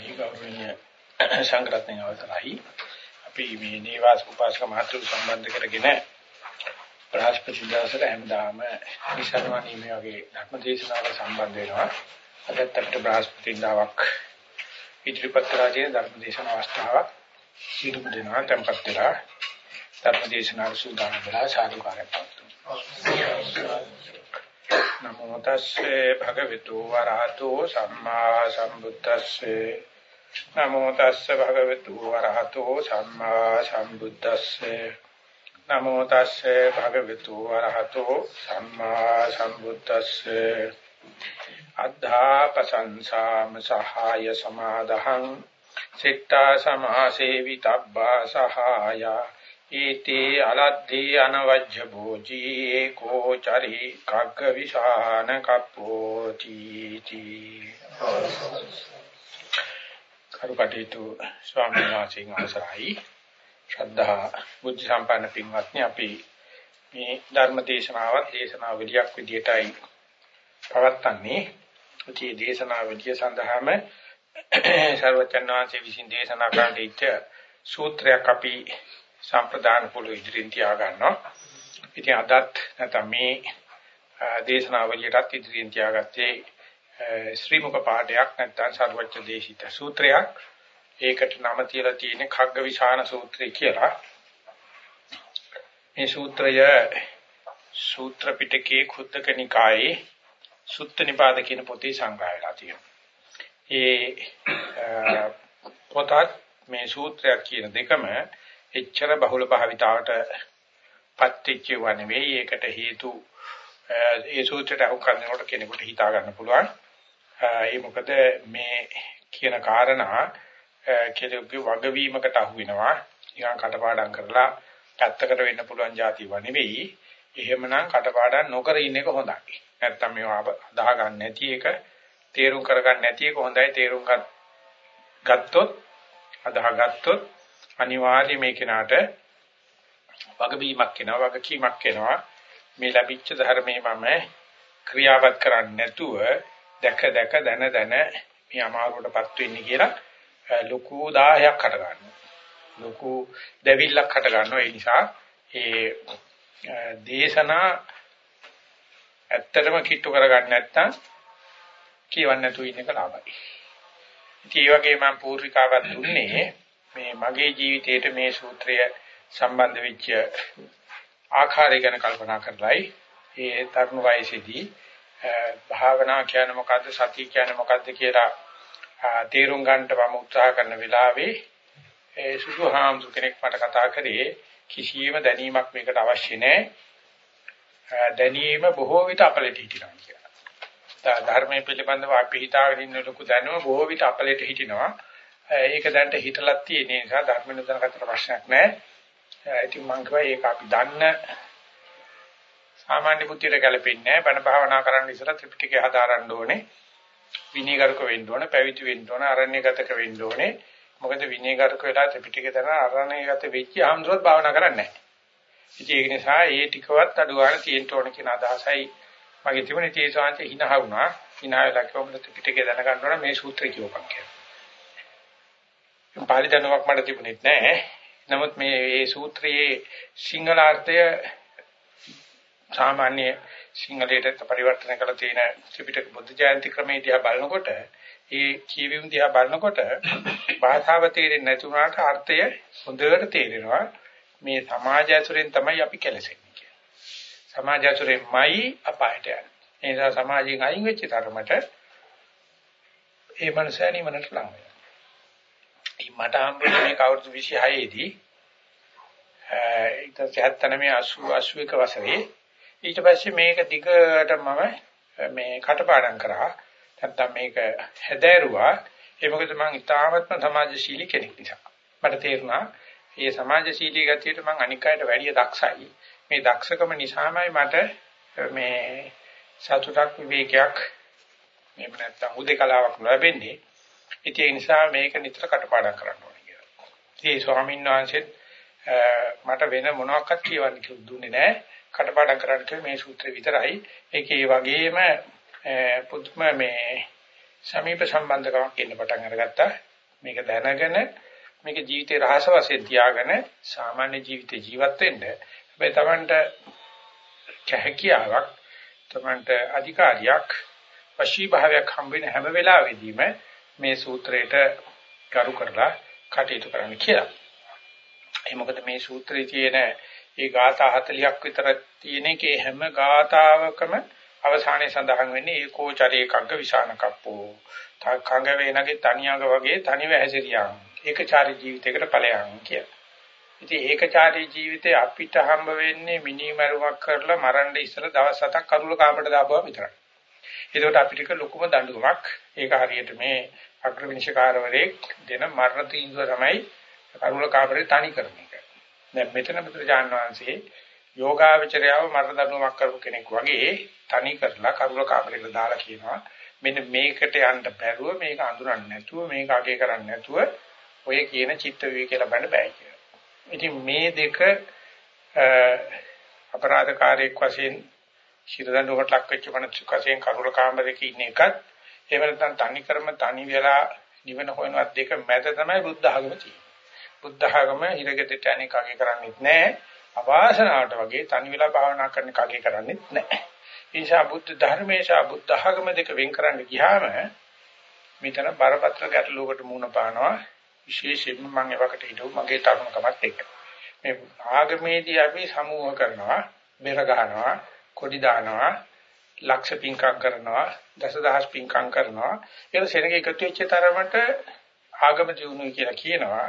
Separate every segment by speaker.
Speaker 1: අවසරයි ගෞරවනීය සංග්‍රහණය අවසරයි අපි මේ නේවාස් උපාසක මහතු සම්බන්ධ කරගෙන බ්‍රහස්පති දාසර හැමදාම විසරණී මේ වගේ ධර්ම දේශනාවක සම්බන්ධ වෙනවා. අදත් අපිට බ්‍රහස්පති දාවක් ඉදිරිපත් කරලා තියෙන ධර්ම දේශන අවස්ථාවක් සිදු දෙනවා tempත් වෙලා ධර්ම දේශනාව සූදානම් වෙලා සාදුකාරයක් පවතුනවා නමෝ තස්සේ භගවතු වරහතෝ සම්මා සම්බුද්දස්සේ. නමෝ තස්සේ භගවතු වරහතෝ සම්මා සම්බුද්දස්සේ. නමෝ තස්සේ භගවතු වරහතෝ සම්මා සම්බුද්දස්සේ. අද්ධා පසංසාම සහාය සමාදහං. සිතා සමාසේවිතබ්බා සහාය. ඊති අලද්ධි අනවජ්‍ය භෝජී ඒකෝ චරි කග්ග විශාන කප්පෝති තී කරුකටේතු ස්වාමීන් වහන්සේ අවසරයි ශ්‍රද්ධා බුද්ධ සම්පන්න පින්වත්නි අපි මේ ධර්ම දේශනාවත් දේශනාවලියක් විදියටයි පවත්න්නේ ඒ දේශනාවලිය සඳහාම සර්වචන්නාංශයේ විසින් දේශනා කරන්න ඉච්ඡ සූත්‍රයක් අපි සම්ප්‍රදාන පොළොව ඉදිරියෙන් තියා ගන්නවා. ඉතින් අදත් නැත්නම් මේ දේශනාවලියටත් ඉදිරියෙන් තියාගත්තේ Eh, ශ්‍රී මුක පාඩයක් නැත්නම් සර්වච්ඡ දේශිත සූත්‍රයක්. ඒකට නම තියලා තියෙන්නේ khaggavisana සූත්‍රය කියලා. මේ සූත්‍රය සූත්‍ර පිටකයේ කුද්දක නිකායේ සුත්ත නිපාත කියන පොතේ සංග්‍රහ වෙලා තියෙනවා. ඒ eh, පොතත් මේ සූත්‍රයක් කියන දෙකම එච්චර බහුල භාවිතාවට පත්‍ත්‍ච්චව නෙවෙයි ඒකට හේතු eh, ඒ සූත්‍රයට අහු කරනකොට කෙනෙකුට හිතා ගන්න පුළුවන් ඒ මොකද මේ කියන කාරණා කෙනෙකුගේ වගවීමකට අහු වෙනවා. නිකන් කටපාඩම් කරලා පැත්තකට වෙන්න පුළුවන් જાතිව නෙවෙයි. එහෙමනම් කටපාඩම් නොකර ඉන්න එක හොඳයි. නැත්තම් මේවා අදාහ ගන්න නැති එක තේරුම් කරගන්න නැති එක හොඳයි. තේරුම් ගත්තොත් අදාහ ගත්තොත් අනිවාර්යයෙන් මේ කෙනාට වගබීමක් වෙනවා වගකීමක් වෙනවා මේ ලැබිච්ච ධර්මයේ මම ක්‍රියාවත් කරන්නේ නැතුව දැක දැක දන දන මේ අමාරුවටපත් වෙන්නේ කියලා ලොකු 10ක් හට ගන්නවා. ලොකු දෙවිල්ලක් හට ගන්නවා. ඒ නිසා ඒ දේශනා ඇත්තටම කිට්ටු කරගන්න නැත්තම් කියවන්න නැතුව ඉන්න එක ලාභයි. ඉතින් ඒ වගේ මම පූර්විකාවක් දුන්නේ මේ මගේ ජීවිතේට මේ සූත්‍රය සම්බන්ධ වෙච්ච ආකාරය ගැන කල්පනා කරලයි. ඒ තරුණ වයසේදී භාවනා කියන්නේ මොකද්ද සතිය කියන්නේ මොකද්ද කියලා තේරුම් ගන්නට මම උත්සාහ කරන වෙලාවේ ඒ සුදුහාම්සු කෙනෙක් මට කතා කරේ කිසියම් දැනීමක් මේකට අවශ්‍ය නැහැ දැනීම බොහෝ විට අපලෙට හිටිනවා කියලා. ධර්මයේ පිළිබඳව අපි හිතාගෙන ඉන්න ලොකු දැනුම බොහෝ විට අපලෙට හිටිනවා. ඒක දැන්ට හිතලක් තියෙන නිසා ධර්ම නිදනකට ප්‍රශ්නයක් නැහැ. ඉතින් මම කියවා ඒක අපි දන්න සාමාන්‍ය බුද්ධියට ගැලපෙන්නේ නැහැ. බණ භාවනා කරන්න ඉස්සලා ත්‍රිපිටකය හදාරන්න ඕනේ. විනීගරුක වෙන්න ඕනේ, පැවිදි වෙන්න ඕනේ, අරණ්‍යගතක වෙන්න ඕනේ. මොකද විනීගරුක වෙලා ත්‍රිපිටකය දන අරණ්‍යගත වෙච්ච ආම්ද්‍රවත් භාවනා කරන්නේ නැහැ. ඉතින් ඒක නිසා ඒ ටිකවත් අඩු ගන්න තියෙන්න ඕන කියන අදහසයි මගේ තිබුණේ තේ සාංශ හිනහ වුණා. හිනහ වෙලා කිව්වම ත්‍රිපිටකය දැනගන්න ඕන මේ සූත්‍රය කියවපන් කියලා. පාලි දැනුමක් මට තිබුණෙත් නැහැ. නමුත් මේ මේ සූත්‍රයේ සිංහල අර්ථය සාමාන්‍ය සිංහලයට පරිවර්තන කළ තියෙන ත්‍රිපිටක බුද්ධ ජයන්ති ක්‍රමයේ දිහා බලනකොට ඒ කියවීම දිහා බලනකොට භාෂාව තේරෙන්නේ නැති වුණාට අර්ථය හොඳට තේරෙනවා. මේ සමාජ ඇසුරෙන් තමයි අපි කෙලසෙන්නේ කියන්නේ. සමාජ ඇසුරෙන්මයි අපායට යන්නේ. ඒ නිසා සමාජයෙන් අයින් වෙච්ච තරමට ඒ මනසැනි මනට ලං වෙනවා. මට හම්බුනේ මේක අවුරුදු 26 දී ඒක 79 80 වසරේ ඊට පස්සේ මේක දිගට මම මේ කටපාඩම් කරා. නැත්තම් මේක හැදෑරුවා. ඒ මොකද මම ඉතාමත්ම සමාජශීලී කෙනෙක් නිසා. මට තේරුණා මේ සමාජශීලී ගතියට මම අනික් අයට වැඩිය දක්ෂයි. මේ දක්ෂකම නිසාමයි මට මේ සතුටක් විවේකයක් එහෙම නැත්තම් උදේකලාවක් ලැබෙන්නේ ඉතින් ඒ නිසා මේක නිතර කටපාඩම් කරන්න ඕනේ කියලා. ඉතින් ස්වාමීන් වහන්සේත් මට වෙන මොනවාක්වත් කියවන්න දුන්නේ නැහැ. කටපාඩම් කරන්න මේ සූත්‍රය විතරයි. ඒකේ වගේම පුදුම මේ සමීප සම්බන්ධකමක් එන්න පටන් අරගත්තා. මේක දැනගෙන මේක ජීවිතේ රහස වශයෙන් තියාගෙන සාමාන්‍ය ජීවිතේ ජීවත් වෙන්න හැබැයි Tamanට කැහැකියාවක් Tamanට අධිකාරියක් වශී භාවයක් හම්බ වෙන හැම වෙලාවෙදීම මේ සූත්‍රයට කරු කරලා කටයුතු කරන්න කියලා. ඒ මොකද මේ සූත්‍රයේ තියෙන ඒ ગાථා 40ක් විතර තියෙන එකේ හැම ગાතාවකම අවසානයේ සඳහන් වෙන්නේ ඒකෝචරේ කග්ග විසාන කප්පෝ. කංග වේනගේ තනියඟ වගේ තනිව හැසිරියන්. ඒකචාරී ජීවිතයකට ඵලයන් කියලා. ඉතින් ඒකචාරී ජීවිතේ අපිට හම්බ වෙන්නේ මිනිමරුවක් කරලා මරන්න ඉස්සලා දවස් හතක් කරුල කාමරට දාපුවා විතරයි. ඒකට අපිට ලොකුම දඬුවමක් ඒක හරියට මේ අග්‍රවිනිශකාරවරයෙක් දෙන මරණ තීන්දුව තමයි කරුල කාමරේ තනි කරන එක. දැන් මෙතන බුදුරජාන් වහන්සේ යෝගාවචරයව මරණ දඬුවමක් කරපු කෙනෙක් වගේ තනි කරලා කරුල කාමරේට දාලා කියනවා මෙන්න මේකට යන්න බැරුව මේක අඳුරන්නේ නැතුව මේක අගේ කරන්නේ නැතුව ඔය කියන චිත්ත විවේක ලබන්න බෑ කියලා. ඉතින් මේ දෙක අපරාධකාරයෙක් වශයෙන් ශිරදඬුවට ලක් වෙච්ච මනුස්සයෙක් වශයෙන් කරුල කාමරයක ඉන්න එකත් එහෙම නැත්නම් තනි කරම තනි වෙලා නිවන හොයනවත් දෙක මැද තමයි බුද්ධ ආගම තියෙන්නේ. බුද්ධ ආගම හිරගෙදට අනේක අගේ කරන්නේත් නැහැ. අවාසනාවට වගේ තනි වෙලා භාවනා කරන කගේ කරන්නේත් නැහැ. ඒ නිසා බුද්ධ ධර්මයේ සහ බුද්ධ ආගම දෙක වෙන් කරන්න ගියාම මෙතන බරපතල ගැටලුවකට මුහුණ පානවා. විශේෂයෙන්ම මම එවකට හිටු මගේ තරුණකමත් එක්ක. මේ ආගමේදී අපි සමූහ කරනවා, බෙර ගන්නවා, කොඩි දානවා, ලක්ෂ පින්කම් කරනවා, දසදහස් පින්කම් කරනවා. ඒක සෙනග එකතු වෙච්ච තරමට ආගම දිනුනොයි කියලා කියනවා.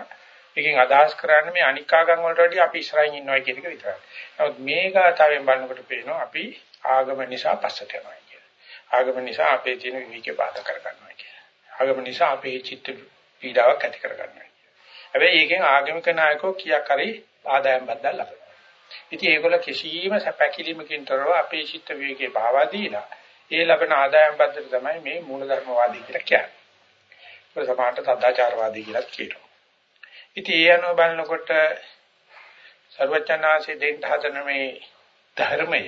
Speaker 1: එකකින් අදහස් කරන්නේ මේ අනික් ආගම් වලට වඩා අපි ඉස්සරහින් ඉන්නවා කියන එක විතරයි. නමුත් මේ ගාතාවෙන් බලනකොට පේනවා අපි ආගම නිසා පස්සට යනවා කියලා. ආගම නිසා අපේ තියෙන විවිධක බාධා කරගන්නවා කියලා. ආගම නිසා අපේ චිත්ත පීඩාවක් ඇති කරගන්නවා. හැබැයි ඒකෙන් ආගමික නායකෝ කියක් හරි ආදායම් බද්දල් ලබනවා. ඉතින් ඒගොල්ල කිසියම් සැපකිරීමකින් තොරව අපේ චිත්ත විවේකේ භාවා දීලා ඒ ලබන ආදායම් බද්දට තමයි මේ මූලධර්මවාදී කියලා කියන්නේ. ඒක සමානට සදාචාරවාදී කියලා කියනවා. ඉතින් ඒ අනුව බලනකොට සර්වචනාසේ දෙන්න හදන මේ ධර්මය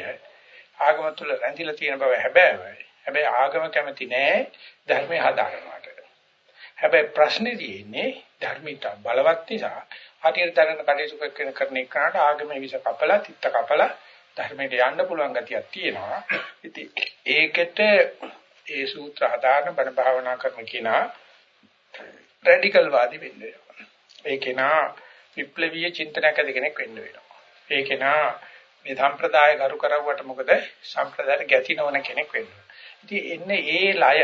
Speaker 1: ආගම තුල රැඳිලා තියෙන බව හැබැයි හැබැයි ආගම කැමති නෑ ධර්මය හදාගන්නවට. හැබැයි ප්‍රශ්නේ තියෙන්නේ ධර්මිත බලවත් නිසා හරියට දරන කටයුතු කරන කරන එකට ආගමේ විස කපලා තිත්ත කපලා ධර්මයට යන්න පුළුවන් ගතියක් තියෙනවා. ඉතින් ඒකට ඒ සූත්‍ර හදාන බණ භාවනා කරන කෙනා රැඩිකල් වාදී වෙන්න වෙනවා. ඒ කෙනා විප්ලවීය චින්තනයක කෙනෙක් වෙන්න වෙනවා. ඒ කෙනා මේ සම්ප්‍රදාය කරු කරවුවට මොකද සම්ප්‍රදායට ගැති නොවන කෙනෙක් වෙන්න. ඉතින් එන්නේ ඒ ලය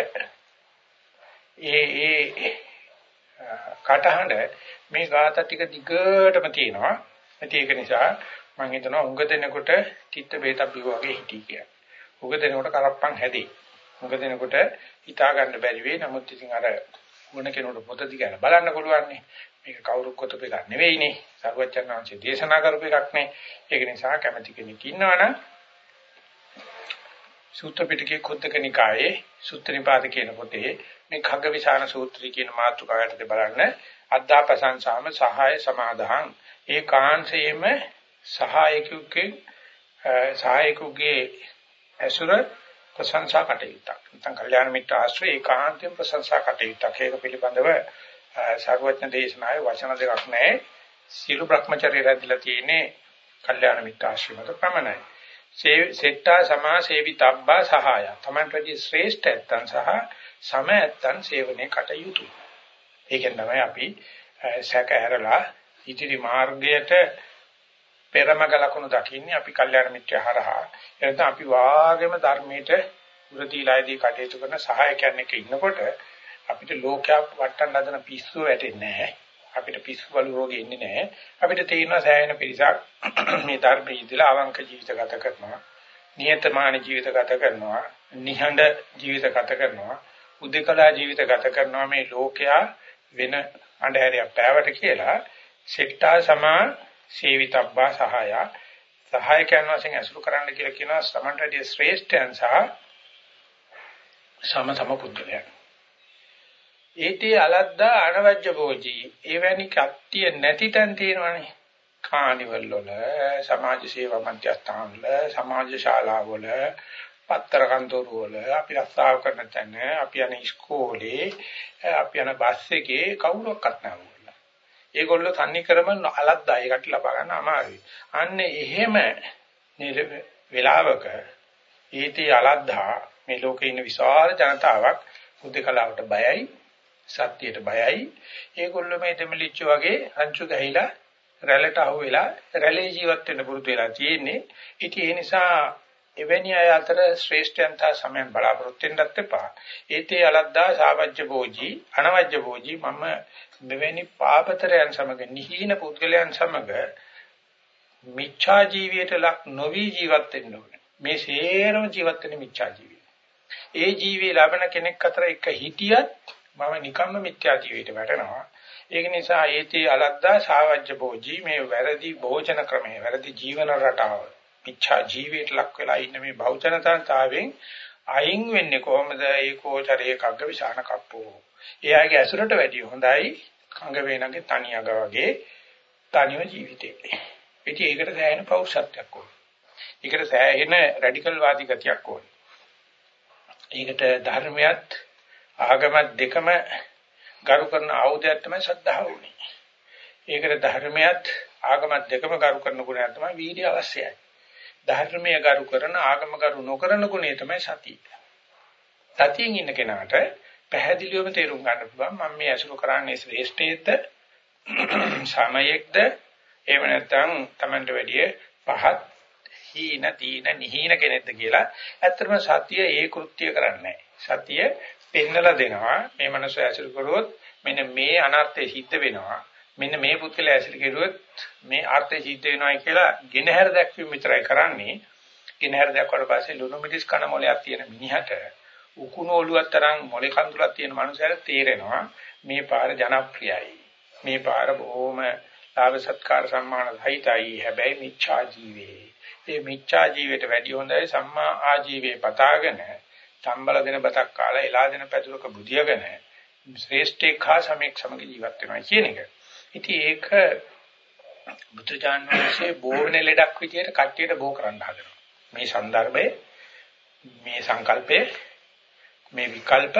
Speaker 1: ඒ ඒ කටහඬ මේ ગાථා ටික දිගටම තියෙනවා. ඒක නිසා මම හිතනවා උඟ දෙනකොට තිත්ත බේතක් බිව වගේ හිටී කියලා. උඟ දෙනකොට කරප්පන් හැදේ. උඟ දෙනකොට හිතා ගන්න බැරි වෙයි. නමුත් ඉතින් අර මොන කෙනෙකුට පොත දිගට බලන්න පුළුවන් නේ. මේක කවුරු කොතප එකක් නෙවෙයිනේ. සර්වචන්නාංශය දේශනා කරපු එකක් නේ. ඒක නිසා කැමැති කෙනෙක් ඉන්නවනම් සූත්‍ර පිටකයේ කුද්දක නිකායේ සූත්‍ර නිපාත කියන පොතේ මේ khaggavisana සූත්‍රය කියන මාතෘකාවට බලන්න අද්දාපසංසාම සහාය සමාදාහං ඒකාංශයේම සහායකුගේ සහායකුගේ ඇසුර ප්‍රශංසා කටයුත්තක් නැත්නම් කල්යාණ මිත්‍ර ආශ්‍රය ඒකාන්තයෙන් ප්‍රශංසා කටයුත්තක් ඒක පිළිබඳව සර්වඥ දේශනාවේ වචන දෙකක් නැහැ සීල බ්‍රහ්මචර්ය රැඳිලා තියෙන්නේ කල්යාණ මිත්‍ර ආශ්‍රය මත පමණයි සෙට්ටා සමා සේවිතබ්බා සහාය. තමන්ටදී ශ්‍රේෂ්ඨයන් සහ සමයයන් සේවනයේ කටයුතු. ඒකෙන් තමයි අපි සැක ඇරලා ඉදිරි මාර්ගයට පෙරමග ලකුණු දකින්නේ අපි කල්යාණ මිත්‍ය හරහා. එතන අපි වාගේම ධර්මයට උරදීලායේදී කටයුතු කරන සහායකයන් එක්ක ඉන්නකොට අපිට ලෝකයක් වටන්න හදන පිස්සුව වැටෙන්නේ නැහැ. අපිට පිස්සු බලු රෝගේ ඉන්නේ නැහැ. අපිට තේරෙනවා සෑහෙන පිරිසක් මේ ධර්මයේ ඉඳලා අවංක ජීවිත ගත කරනවා. නියතමානී ජීවිත ගත කරනවා. නිහඬ ජීවිත ගත කරනවා. උද්දකලා ජීවිත ගත කරනවා මේ ලෝකයා වෙන අඳුරයක් පෑවට කියලා සෙට්ටා සමා සේවිතබ්බා සහාය සහායකයන් වශයෙන් අසුරු කරන්න කියලා කියනවා සමන්ටදී ශ්‍රේෂ්ඨයන් සහ සම සම පුද්ගලයන් ඒටි අලද්දා අනවජ්‍ය භෝජී එවැනි කට්ටිය නැති තැන් තියෙනවනේ කානිවල් වල සමාජ සේවා මධ්‍යස්ථාන වල සමාජ ශාලා වල පත්තර කන්තරු වල අපි රස්සාව කරන තැන අපි යන ඉස්කෝලේ අපි යන බස් එකේ කවුරක්වත් නැහැ. ඒගොල්ලෝ තන්නේ කරම අලද්දා ඒකට ලබා ගන්න අමාරුයි. අන්න එහෙම වෙලාවක ඊටි අලද්දා මේ ලෝකේ ඉන්න විශාල ජනතාවක් බුද්ධකලාවට බයයි සත්‍යයට බයයි. ඒගොල්ලෝ මේ දෙමලිච්ච වගේ අංචු ගහිලා රැළට අහු වෙලා රැළේ ජීවත් වෙන්න පුරුදු වෙලා තියෙන්නේ. ඉතින් ඒ නිසා එවැනි අය අතර ශ්‍රේෂ්ඨයන් තා සමයන් බලාපොරොත්තු වෙන්නත් එපා. ඒතේ අලද්දා සාවජ්‍ය භෝජී අනවජ්‍ය භෝජී මම මෙවැනි පාපතරයන් සමග නිහීන පුද්ගලයන් සමග මිච්ඡා ජීවිතයට ලක් නොවි ජීවත් වෙන්න ඕනේ. මේ සේරම ජීවත් වෙන මිච්ඡා ජීවිතය ඒ ජීවේ ලබන කෙනෙක් අතර එක හිටියත් මම නිකම්ම මිත්‍යා ජීවිතයට වැටෙනවා. ඒක නිසා ඒටි අලද්දා සාවජ්‍ය භෝජී මේ වැරදි භෝජන ක්‍රමය, වැරදි ජීවන රටාව, මිච්ඡා ජීවිතයට ලක් වෙලා ඉන්න මේ භෞචනතාවෙන් අයින් වෙන්නේ කොහොමද? ඒකෝචරයේ කග්ග විසාන කප්පෝ. එයාගේ ඇසුරට වැඩිය හොඳයි කංග වේනගේ තනියග වගේ තනිව ජීවිතේ. ඉතින් ඒකට සෑහෙන පෞරුෂත්වයක් ඕනේ. ඒකට සෑහෙන රැඩිකල් වාදී ගතියක් ඕනේ. ඒකට ධර්මයක් ආගමත් දෙකම ගරු කරන ආයුධයක් තමයි ශ්‍රද්ධාව උනේ. ඒකට ධර්මයක් ආගමත් දෙකම ගරු කරන ගුණය තමයි වීර්ය අවශ්‍යයි. ධර්මය ගරු කරන ආගම ගරු නොකරන ගුණය තමයි සතිය. සතියෙන් ඉන්න කෙනාට පැහැදිලිවම තේරුම් ගන්න පුළුවන් මම මේ අසුර කරන්නේ ශ්‍රේෂ්ඨයේද සමයෙක්ද එහෙම නැත්නම් Tamanට වැඩිය පහත් හීන තීන නිහීන කෙනෙක්ද කියලා ඇත්තටම සතිය ඒ කෘත්‍ය කරන්නේ සතිය පෙන්නලා දෙනවා. මේ මනස ඇසුරු කරොත් මෙන්න මේ අනර්ථය සිද්ධ වෙනවා. මෙන්න මේ පුත්කල ඇසුරු කෙරුවොත් මේ අර්ථය සිද්ධ වෙනවා කියලා ගෙනහැර දැක්වීම විතරයි කරන්නේ. ගෙනහැර දැක්වට පස්සේ ලුණු මිදිස් කන මොලයක් තියෙන මිනිහට උකුණු ඔලුවක් තරම් මොලේ කඳුලක් තියෙන මනුස්සයර තේරෙනවා මේ පාර ජනප්‍රියයි. මේ පාර බොහොම ලාභ සත්කාර සම්මාන සහිතයි හැබැයි මිච්ඡා ජීවේ. ඒ මිච්ඡා ජීවිතයට වැඩි හොඳයි සම්මා ආජීවයේ පතාගෙන තම්බල දෙන බතක් කාලා එලා දෙන පැතුරක බුදියාගෙන ශ්‍රේෂ්ඨේක හා සමෙක් සමග ජීවත් වෙනවා කියන එක. ඉතින් ඒක බුදුචාන් වහන්සේ බෝවනේ ලෙඩක් විදියට කට්ටියට බෝ කරන්න හදනවා. මේ સંદર્ભයේ මේ සංකල්පයේ මේ විකල්ප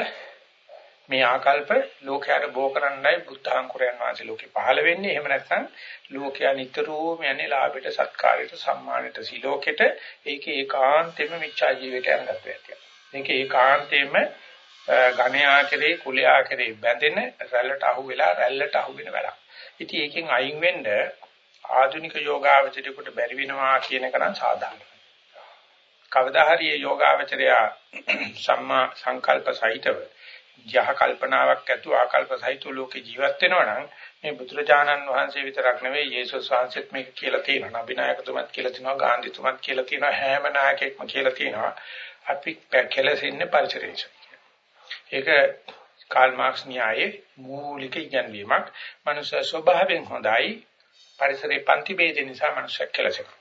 Speaker 1: මේ ආකල්ප ලෝකයට බෝ කරන්නයි බුද්ධාංකුරයන් වහන්සේ ලෝකේ පහළ වෙන්නේ. එහෙම නැත්නම් ලෝකයා නිතරම යන්නේ ලාභයට, සත්කාරයට, සම්මානයට, සිලෝකෙට ඒකේ ඒකාන්තෙම මිච්ඡා ජීවිතය අරගත්තා ඇතියක්. මේක ඒකාන්තෙම ඝණයා කෙරේ, කුලයා කෙරේ බැඳෙන රැල්ලට අහු වෙලා රැල්ලට අහු වෙන වැඩක්. ඉතින් ඒකෙන් අයින් වෙන්න ආධුනික යෝගාවචරයට බැරි වෙනවා කියන එක නම් සාධාරණයි. කවදා හරි යෝගාවචරය සම්මා සංකල්ප සහිතව යහ කල්පනාවක් ඇතුව ආකල්ප සහිත ලෝකේ ජීවත් වෙනවා නම් මේ බුදුරජාණන් වහන්සේ විතරක් නෙවෙයි යේසුස් වහන්සේත් මේක කියලා තියෙනවා. නබිනායකතුමත් කියලා තියෙනවා, ගාන්ධිතුමත් කියලා තියෙනවා, හැම නායකයෙක්ම කියලා තියෙනවා. අපි කෙලෙසින්නේ පරිසරයෙන්. ඒක කාල් මාක්ස් න්‍යායේ මූලික ඉගැන්වීමක්. මනුෂ්‍ය ස්වභාවයෙන් හොඳයි. පරිසරේ පන්ති ભેද නිසා මනුෂ්‍ය කෙලසෙනවා.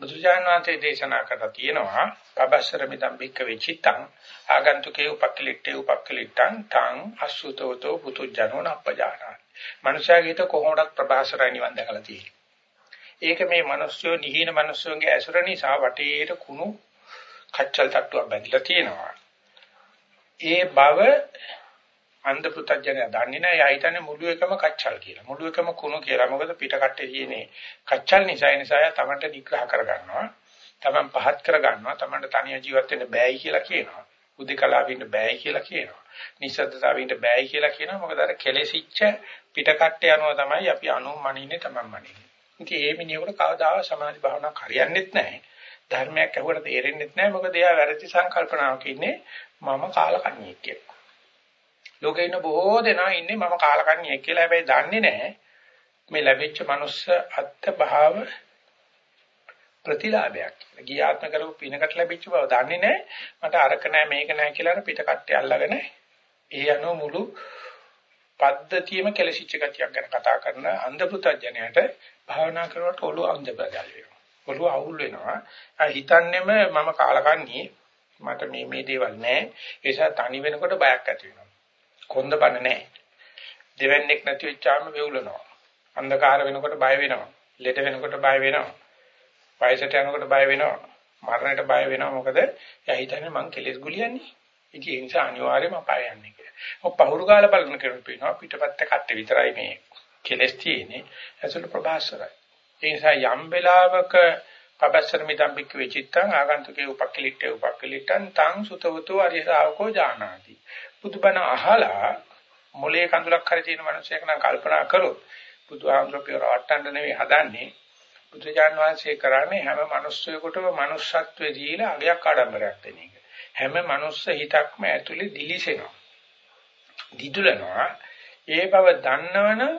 Speaker 1: බුදුජානක වහන්සේ දේශනා කරලා තියෙනවා පබස්සර මිදම් බික්ක වෙචිතං ආගන්තුකේ උපක්කලිට්ඨේ උපක්කලිට්ඨං තං අසුතෝතෝ පුතුජනෝ නප්පජානා මනුෂයාගේ හිත කොහොමඩක් ප්‍රභාසරයි නිවන් දැකලා තියෙන්නේ ඒක මේ මිනිස්සු නිහින මිනිස්සුන්ගේ ඇසුර නිසා වටේට කුණු කච්චල් තට්ටුවක් බැඳලා තියෙනවා ඒ බව අන්ධ පුතඥය දන්නේ නැහැ. එයා හිතන්නේ මුළු එකම කච්චල් කියලා. මුළු එකම කුණු කියලා. මොකද පිට කට්ටේ තියෙන්නේ කච්චල් නිසා ඒ නිසා එයා තමන්ට නිග්‍රහ කරගන්නවා. තමන් පහත් කරගන්නවා. තමන්ට තනිය ජීවත් වෙන්න බෑයි කියලා කියනවා. උදේකලාවෙ ඉන්න බෑයි කියලා කියනවා. නිසද්දතාවෙ ඉන්න බෑයි කියලා කියනවා. මොකද අර කෙලෙසිච්ච පිට කට්ටේ යනවා තමයි අපි අනුමනින්නේ තමන් මනින්නේ. ඉතින් ඒ මිනිහෙකුට කවදාවත් සමාධි භාවනාවක් හරියන්නේත් නැහැ. ධර්මයක් අහුවට තේරෙන්නේ නැහැ. මොකද එයා වැරදි සංකල්පනාවක ඉන්නේ මම කාලකන්ණියෙක් කියලා. ලෝකේ ඉන්න බොහෝ දෙනා ඉන්නේ මම කාලකන්ණියෙක් කියලා. හැබැයි දන්නේ නැහැ මේ ලැබිච්ච මනුස්ස අත්ත භාව ප්‍රතිලාභයක්. ගියාත්ම කරපු පිනකට ලැබිච්ච බව දන්නේ නැහැ. මට අරක නැහැ මේක නැහැ කියලා පිට කට්ටේ අල්ලගෙන ඒ අනුව මුළු පද්ධතියම කෙලසිච්ච ගතියක් ගැන කතා කරන අන්ධ පුතඥයට භාවනා කරනකොට ඔළුව අන්ධ බදල් වෙනවා. ඔළුව අවුල් වෙනවා. ආ හිතන්නේම මම කාලකන්ණියේ මට මේ මේ දේවල් නැහැ. ඒ නිසා තනි වෙනකොට බයක් ඇති වෙනවා. කොන්දපණ නැහැ. දෙවන්නේක් නැති වෙච්චාම වෙවුලනවා. අන්ධකාර වෙනකොට බය වෙනවා. ලෙඩ වෙනකොට බය වෙනවා. වයසට යනකොට බය වෙනවා. මරණයට බය වෙනවා මොකද එයා හිතන්නේ මං කෙලෙස් ගුලියන්නේ. ඉතින් ඒ නිසා අනිවාර්යයෙන්ම අපාය යන්නේ කියලා. ඔය පහුරු ගාලා බලන කෙනෙක් පේනවා පිටපැත්ත කට්ට විතරයි මේ කෙලස් තියෙන්නේ. ඇසුළු ප්‍රභාස්වරයි. ඒ නිසා යම් වෙලාවක පබස්සර මිදම් බික්ක වෙචිත්තං ආගන්තුකේ උපක්කලිට්ඨේ උපක්කලිට්ඨං තං සුතවතෝ අරිසාවකෝ ජානාති. බුදුබණ අහලා මොලේ කඳුලක් හරි තියෙන මිනිසෙක් නම් කල්පනා කරොත් බුදුහාමුදුරුවෝ රවට්ටන්න නෙවෙයි හදන්නේ. බුදුජාන් වහන්සේ කරන්නේ හැම මිනිස්සෙකුටම manussත්වයේ දීලා අගයක් ආඩම්බරයක් දෙන එක. හැම මනුස්ස හිතක්ම ඇතුලේ දිලිසෙනවා. දිදුලනවා. ඒ බව දන්නවනම්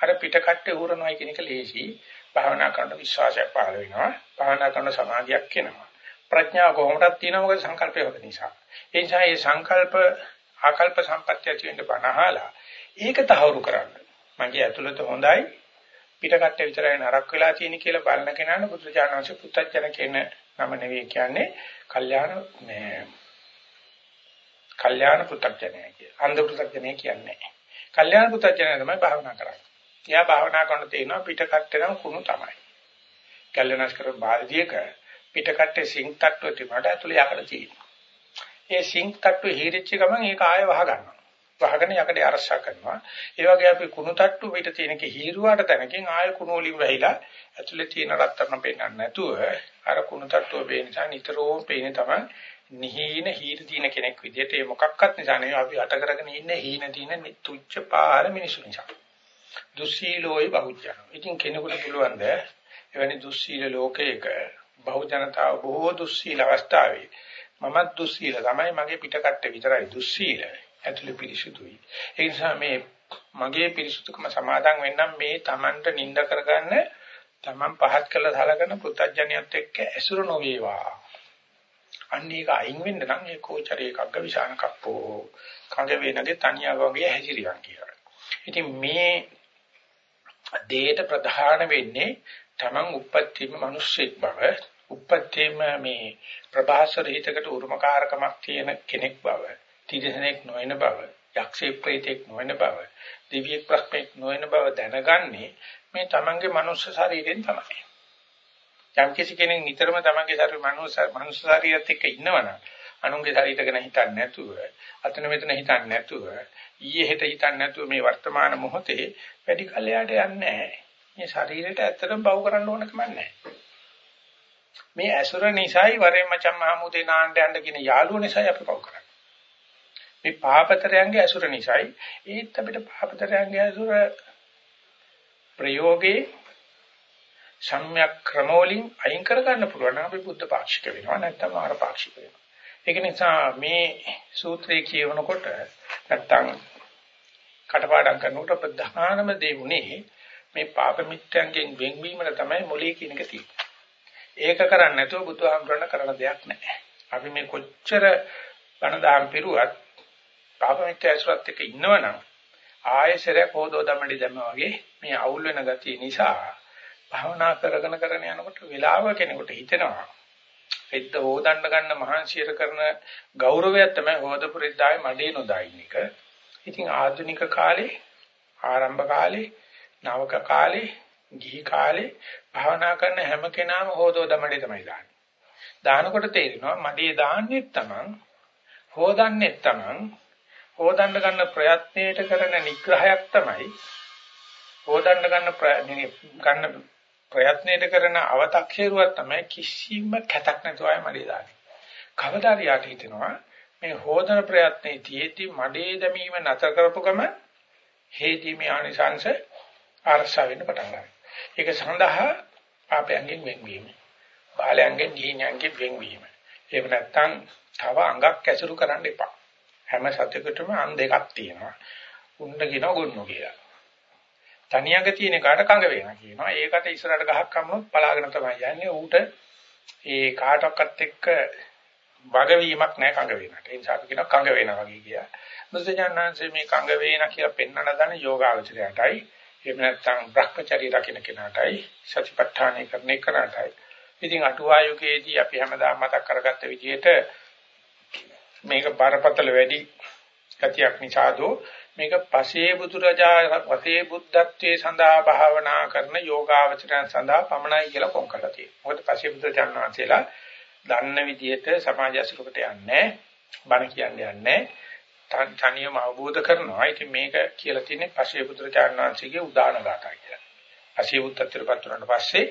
Speaker 1: අර පිටකට්ටේ උරනවායි කියන එක ලේසි. භාවනා කරන විශ්වාසයක් පහළ වෙනවා. භාවනා කරන සමාධියක් එනවා. ප්‍රඥාව කොහොමදක් තියෙනවා මොකද සංකල්පය හොද නිසා. ඒ නිසා මේ සංකල්ප ආකල්ප සම්පත්‍ය ඇති වෙන්න බනහලා ඒක තහවුරු කරන්න. මගේ ඇතුළත හොඳයි පිටකට්ටේ විතරයි නරක වෙලා තියෙන කියලා බලන කෙනාට බුදුචානන්සේ පුත්තජන කියන නම නෙවෙයි කියන්නේ කල්යාණ මේ කල්යාණ පුත්තජනය කිය. අන්ධ පුත්තජනය කියන්නේ. කල්යාණ පුත්තජනය තමයි භාවනා කරන්නේ. එයා භාවනා කරන තේනවා පිටකට්ටේ නම් කුණු තමයි. කල්යනාස් කර බාල්දියක පිටකට්ටේ සිංක් තට්ටුව තිබුණාට ඇතුලේ යකඩ තියෙනවා. ඒ සිංක් තට්ටුව හීරිච්ච ගමන් ඒක ආයෙ වහ ගන්නවා. වහගෙන යකඩේ අරසා කරනවා. ඒ වගේ අපි කුණු තට්ටු පිට තියෙනක හීරුවාට තැනකින් ආයෙ කුණු වලින් වැහිලා ඇතුලේ තියෙන රත්තරන් පෙන්නන්න නැතුව අර කුණු තට්ටුව පේන නිසා නිතරම පේන්නේ තමයි නිහීන හීන තියෙන කෙනෙක් විදිහට ඒ මොකක්වත් නිසා නෙවෙයි අපි අට කරගෙන ඉන්නේ හීන තියෙන තුච්ච පාර මිනිසු නිසා. දුස්සීලෝයි බහුජන. ඉතින් කෙනෙකුට පුළුවන් ද එවැනි දුස්සීල ලෝකයක බහුජනතාව බොහෝ දුස්සීල අවස්ථාවේ මමත් දුස්සීල තමයි මගේ පිටකට්ට විතරයි දුස්සීල. ඇතුළේ පිරිසුදුයි. ඒ නිසා මේ මගේ පිරිසුදුකම සමාදන් වෙන්නම් මේ Tamanට නිඳ කරගන්න Taman පහත් කළ සලකන පුත්තජනියත් එක්ක ඇසුරු නොවේවා. අන්න ඒක අයින් වෙන්න නම් ඒ කෝචරේ එකක්ක විසාන කප්පෝ කඟ වේනගේ තනියා වගේ හැසිරියන් කියලා. ඉතින් මේ දේට ප්‍රධාන වෙන්නේ Taman උපත්තිම මිනිස්සෙක් බව උපත්තිම මේ ප්‍රභාසර හිතකට උරුමකාරකමක් තියෙන කෙනෙක් බව තිරසනෙක් නොවන බව, යක්ෂයෙක් ප්‍රේතෙක් නොවන බව, දිව්‍යෙක් ප්‍රඥෙක් නොවන බව දැනගන්නේ මේ තමන්ගේ මනුස්ස ශරීරයෙන් තමයි. යම් කිසි කෙනෙක් නිතරම තමන්ගේ ශරීර මනුස්ස මනුස්ස ශරීරයත් එක්ක ඉන්නවනම් අනුන්ගේ ශරීරය ගැන හිතන්නේ නැතුව, අතන මෙතන හිතන්නේ නැතුව, ඊයේ හෙට හිතන්නේ නැතුව මේ වර්තමාන මොහොතේ වැඩි කලයට යන්නේ නැහැ. මේ ශරීරයට ඇත්තටම බව කරන්න ඕන කමක් නැහැ. මේ ඇසුර නිසායි වරේ මචං මහමුදේ නාන්න යන්න කියන යාළුව නිසායි අපි පව කරන්නේ. මේ පාපතරයන්ගේ ඇසුර නිසායි ඒත් අපිට පාපතරයන්ගේ ඇසුර ප්‍රයෝගේ සම්‍යක් ක්‍රමවලින් අයින් කර ගන්න පුළුවන් නම් අපි බුද්ධ පාක්ෂික වෙනවා නැත්නම් ආර පාක්ෂික වෙනවා ඒක නිසා මේ සූත්‍රය කියවනකොට නැත්නම් කටපාඩම් කරනකොට ප්‍රධානම දේ උනේ මේ පාප මිත්‍යංගෙන් වෙන්වීමල තමයි මොලේ කියන එක තියෙන්නේ. ඒක කරන්නේ නැතුව බුදුහාමුදුරණ කරන දෙයක් නැහැ. අපි මේ කොච්චර බණ දහම් පිරුවත් පාපමිත්‍ය ඇසුරත් එක්ක ඉන්නවනම් ආයෙසරයක් හොදෝ දමඩි දැම්ම වගේ මේ අවුල් වෙන ගතිය නිසා භවනා කරගෙන කරගෙන යනකොට වෙලාව කෙනෙකුට හිතෙනවා එද්ද හොදන්න ගන්න මහන්සියර කරන ගෞරවයක් තමයි හොදපු රෙද්දාවේ මඩේ නොදායින් එක. ඉතින් ආධුනික කාලේ ආරම්භ කාලේ නවක කාලේ ගිහි කාලේ භවනා කරන හැම කෙනාම හොදෝ දමඩේ තමයි දාන්නේ. දානකොට තේරෙනවා මඩේ දාන්නෙත් තමන් හොදන්නෙත් තමන් හොදන්න ගන්න ප්‍රයත්නයේට කරන නිග්‍රහයක් තමයි හොදන්න ගන්න ගන්න ප්‍රයත්නයේට කරන අව탁ෂේරුවක් තමයි කිසිම කැතක් නැතුව අය මඩේ දාන්නේ. කවදාරියට හිතෙනවා මේ හොදන ප්‍රයත්නයේ තියෙති මඩේ දැමීම නැතර කරපු ගම හේතිමේ ආනිසංශ අරසා වෙන්න පටන් ගන්නවා. ඒක සඳහා පාපයන්ගෙන් වෙන්වීම. බාලයන්ගෙන් දීඥයන්ගෙන් වෙන්වීම. එහෙම නැත්නම් තව අඟක් ඇසුරු කරන්න එපා. හැම සතෙකුටම අන් දෙකක් තියෙනවා. උණ්ඩ කියනවා ගොන්නු කියලා. තනියඟ තියෙන කාට කඟ වෙනවා කියනවා. ඒකට ඉස්සරහට ගහක් කම්මොත් පලාගෙන තමයි යන්නේ. ඌට ඒ කාටවත් එක්ක වගවීමක් නැහැ කඟ වෙනට. ඒ නිසා අපි කියනවා කඟ වෙනවා වගේ කියලා. බුදුසජාණන්සේ මේ කඟ වේන කියලා පෙන්වන දන යෝගාවචරයටයි. එහෙම නැත්නම් භ්‍රමචර්ය රකින්න කෙනාටයි සතිපට්ඨානය කරන කෙනාටයි. ඉතින් අටුවායුගයේදී අපි හැමදාම මතක් කරගත්ත විදිහට මේක බරපතල වැඩි ගතියක් නිසාදෝ මේක පසේ බුදුරජා පසේ බුද්ධත්වයේ සඳහා භාවනා කරන යෝගාවචරයන් සඳහා පමණයි කියලා කොන් කරලා තියෙනවා. මොකද පසේ බුදුරජාණන් වහන්සේලා දන්න විදිහට සමාජ අසුරකට යන්නේ බණ කියන්නේ යන්නේ තනියම අවබෝධ කරනවා. ඉතින් මේක කියලා තියෙන්නේ පසේ පුත්‍රචාන් වහන්සේගේ උදාන ගාථා කියලා. පසේ පුත්‍රත්වයට පත් වුණාට පස්සේ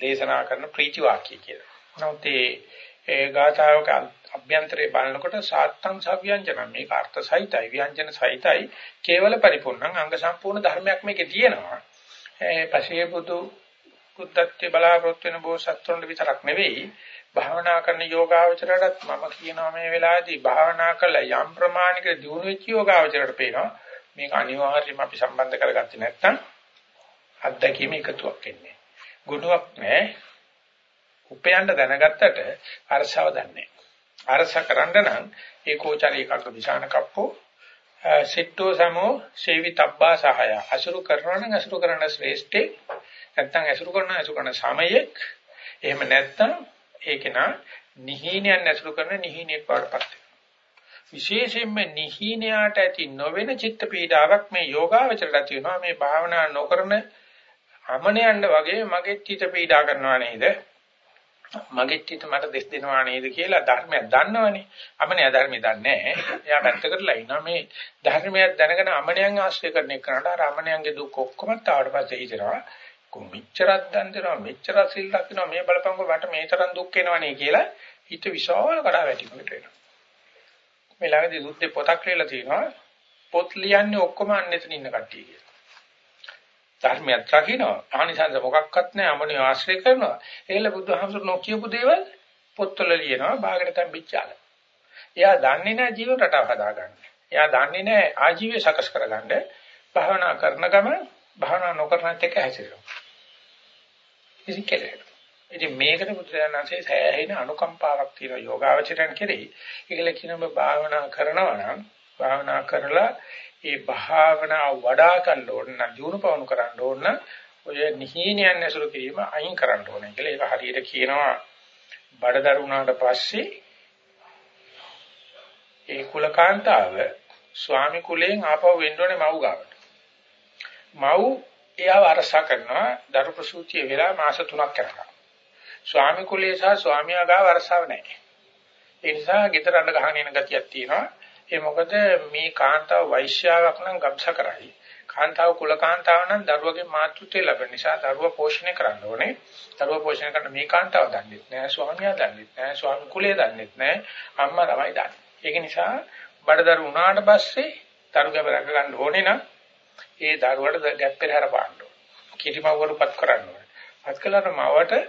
Speaker 1: දේශනා කරන ප්‍රීති වාක්‍ය කියලා. නමුත් ඒ ගාථාවක අභ්‍යන්තරේ බලනකොට සාත්තං සව්‍යංජන මේක අර්ථ සහිතයි ව්‍යංජන සහිතයි කේවල පරිපූර්ණං අංග සම්පූර්ණ ධර්මයක් මේකේ තියෙනවා. ඒ පසේ පුතු බුද්ධත්වයේ බලාපොරොත්තු වෙන බෝසත්තුන්ට විතරක් නෙවෙයි භාවනා කරන යෝගාවචරයටත් මම කියනවා මේ වෙලාවේදී භාවනා කළ යම් ප්‍රමාණික දියුණු වෙච්ච යෝගාවචරයට පේනවා මේක අනිවාර්යයෙන්ම අපි සම්බන්ධ කරගත්තේ නැත්නම් අත්දැකීම එකතුවක් වෙන්නේ. ගුණයක් නැහැ. උපයන්න දැනගත්තට අරසව දන්නේ අරස කරන්න නම් ඒකෝචරී එකක විසාන කප්පෝ. සිට්ටෝ සමෝ සේවිතබ්බා සහය. අසුරු කරනවා නම් අසුරු කරන ශ්‍රේෂ්ඨේ නැත්නම් අසුරු කරන අසුරු කරන සමයෙක්. එහෙම නැත්නම් ඒක නා නිහීනයන් ඇසුරු කරන නිහීනෙක් වඩපත් විශේෂයෙන්ම නිහීනයාට ඇති නොවන චිත්ත පීඩාවක් මේ යෝගාවචරයට තියෙනවා මේ භාවනා නොකරන අමනයන්ඩ වගේ මගේ චිත්ත පීඩා කරනවා නේද? මගේ චිත්ත මට දෙස් දෙනවා නේද කියලා ධර්මයක් දන්නවනේ. අමනයා ධර්මය දන්නේ නැහැ. එයා පැත්තකටලා ඉන්නවා. මේ ධර්මයක් දැනගෙන අමනයන් ආශ්‍රය කරන එකට අර අමනයන්ගේ දුක් ඔක්කොම තාවට පස්සේ හිතනවා. කොමිච්චරක් දන් දෙනවා මෙච්චර සිල් ලකිනවා මේ බලපංකෝ මට මේ තරම් දුක් එනවනේ කියලා හිත විශාල කඩා වැටීමකට වෙනවා. මේ ළඟදී සුද්ධේ පොතක් ලියලා තියෙනවා. පොත් ලියන්නේ ඔක්කොම අන්නෙතන ඉන්න කට්ටිය කියලා. ධර්මයක් රකින්නවා ආනිසංස මොකක්වත් නැහැ අමනිය ආශ්‍රය කරනවා. ඒල බුදුහාමුදුරු නොකියපු දේවල් පොත්වල ලියනවා බාගට තම්බිච්චාල. එයා දන්නේ නැහැ ජීවන රටාව හදාගන්න. එයා දන්නේ නැහැ ආජීවය සකස් කරගන්න. භාවනා කරන ගමන් භාවනා නොකරනත් එක හැසිරෙනවා. ඉතින් කෙරෙනවා. ඉතින් මේකට බුදුරජාණන්සේ සෑහෙන අනුකම්පාවක් තියෙන යෝගාවචරයන් කෙරෙහි. ඒකල කියනවා භාවනා කරනවා නම් භාවනා කරලා ඒ භාවනාව වඩා ගන්න ඕන නම් ජීවන පවණු කරන්න ඕන නම් ඔය නිහීනයන් ඇසුරු කිරීම අයින් කරන්න ඕනේ කියලා. ඒක හරියට කියනවා බඩදරුණාට පස්සේ ඒ කුලකාන්තාව ස්වාමි කුලයෙන් ආපහු වෙන්න ඕනේ මව් ගාවට. මව් එයාව අරසා කරනවා දරු ප්‍රසූතිය වෙලා මාස 3ක් යනකම්. ස්වාමි කුලයේ සහ ස්වාමියා ගාව අරසාව නැහැ. ඒ නිසා ගෙදර අඬ ගහගෙන යන ගතියක් තියෙනවා. ඒ මොකද මේ කාන්තාව වෛශ්‍යාවක් නම් ගබ්ස කරයි. කාන්තාව කුල කාන්තාව නම් දරුවගේ මාතෘත්වය ලැබෙන නිසා දරුවා පෝෂණය කරන්න ඕනේ. දරුවා පෝෂණය කරන මේ කාන්තාව දන්නේ නැහැ, ස්වාමියා දන්නේ නැහැ, ස්වාමි කුලය දන්නේ නැහැ, අම්මා තමයි දන්නේ. ඒක නිසා බඩදරු වුණාට පස්සේ දරු ගැබ රැක ගන්න ඕනේ නම් ඒ දරුවට ගැප් පෙරහැර පාන්න ඕනේ. කිරිමව්වරුපත් කරන්න ඕනේ. පත් කළාට මවට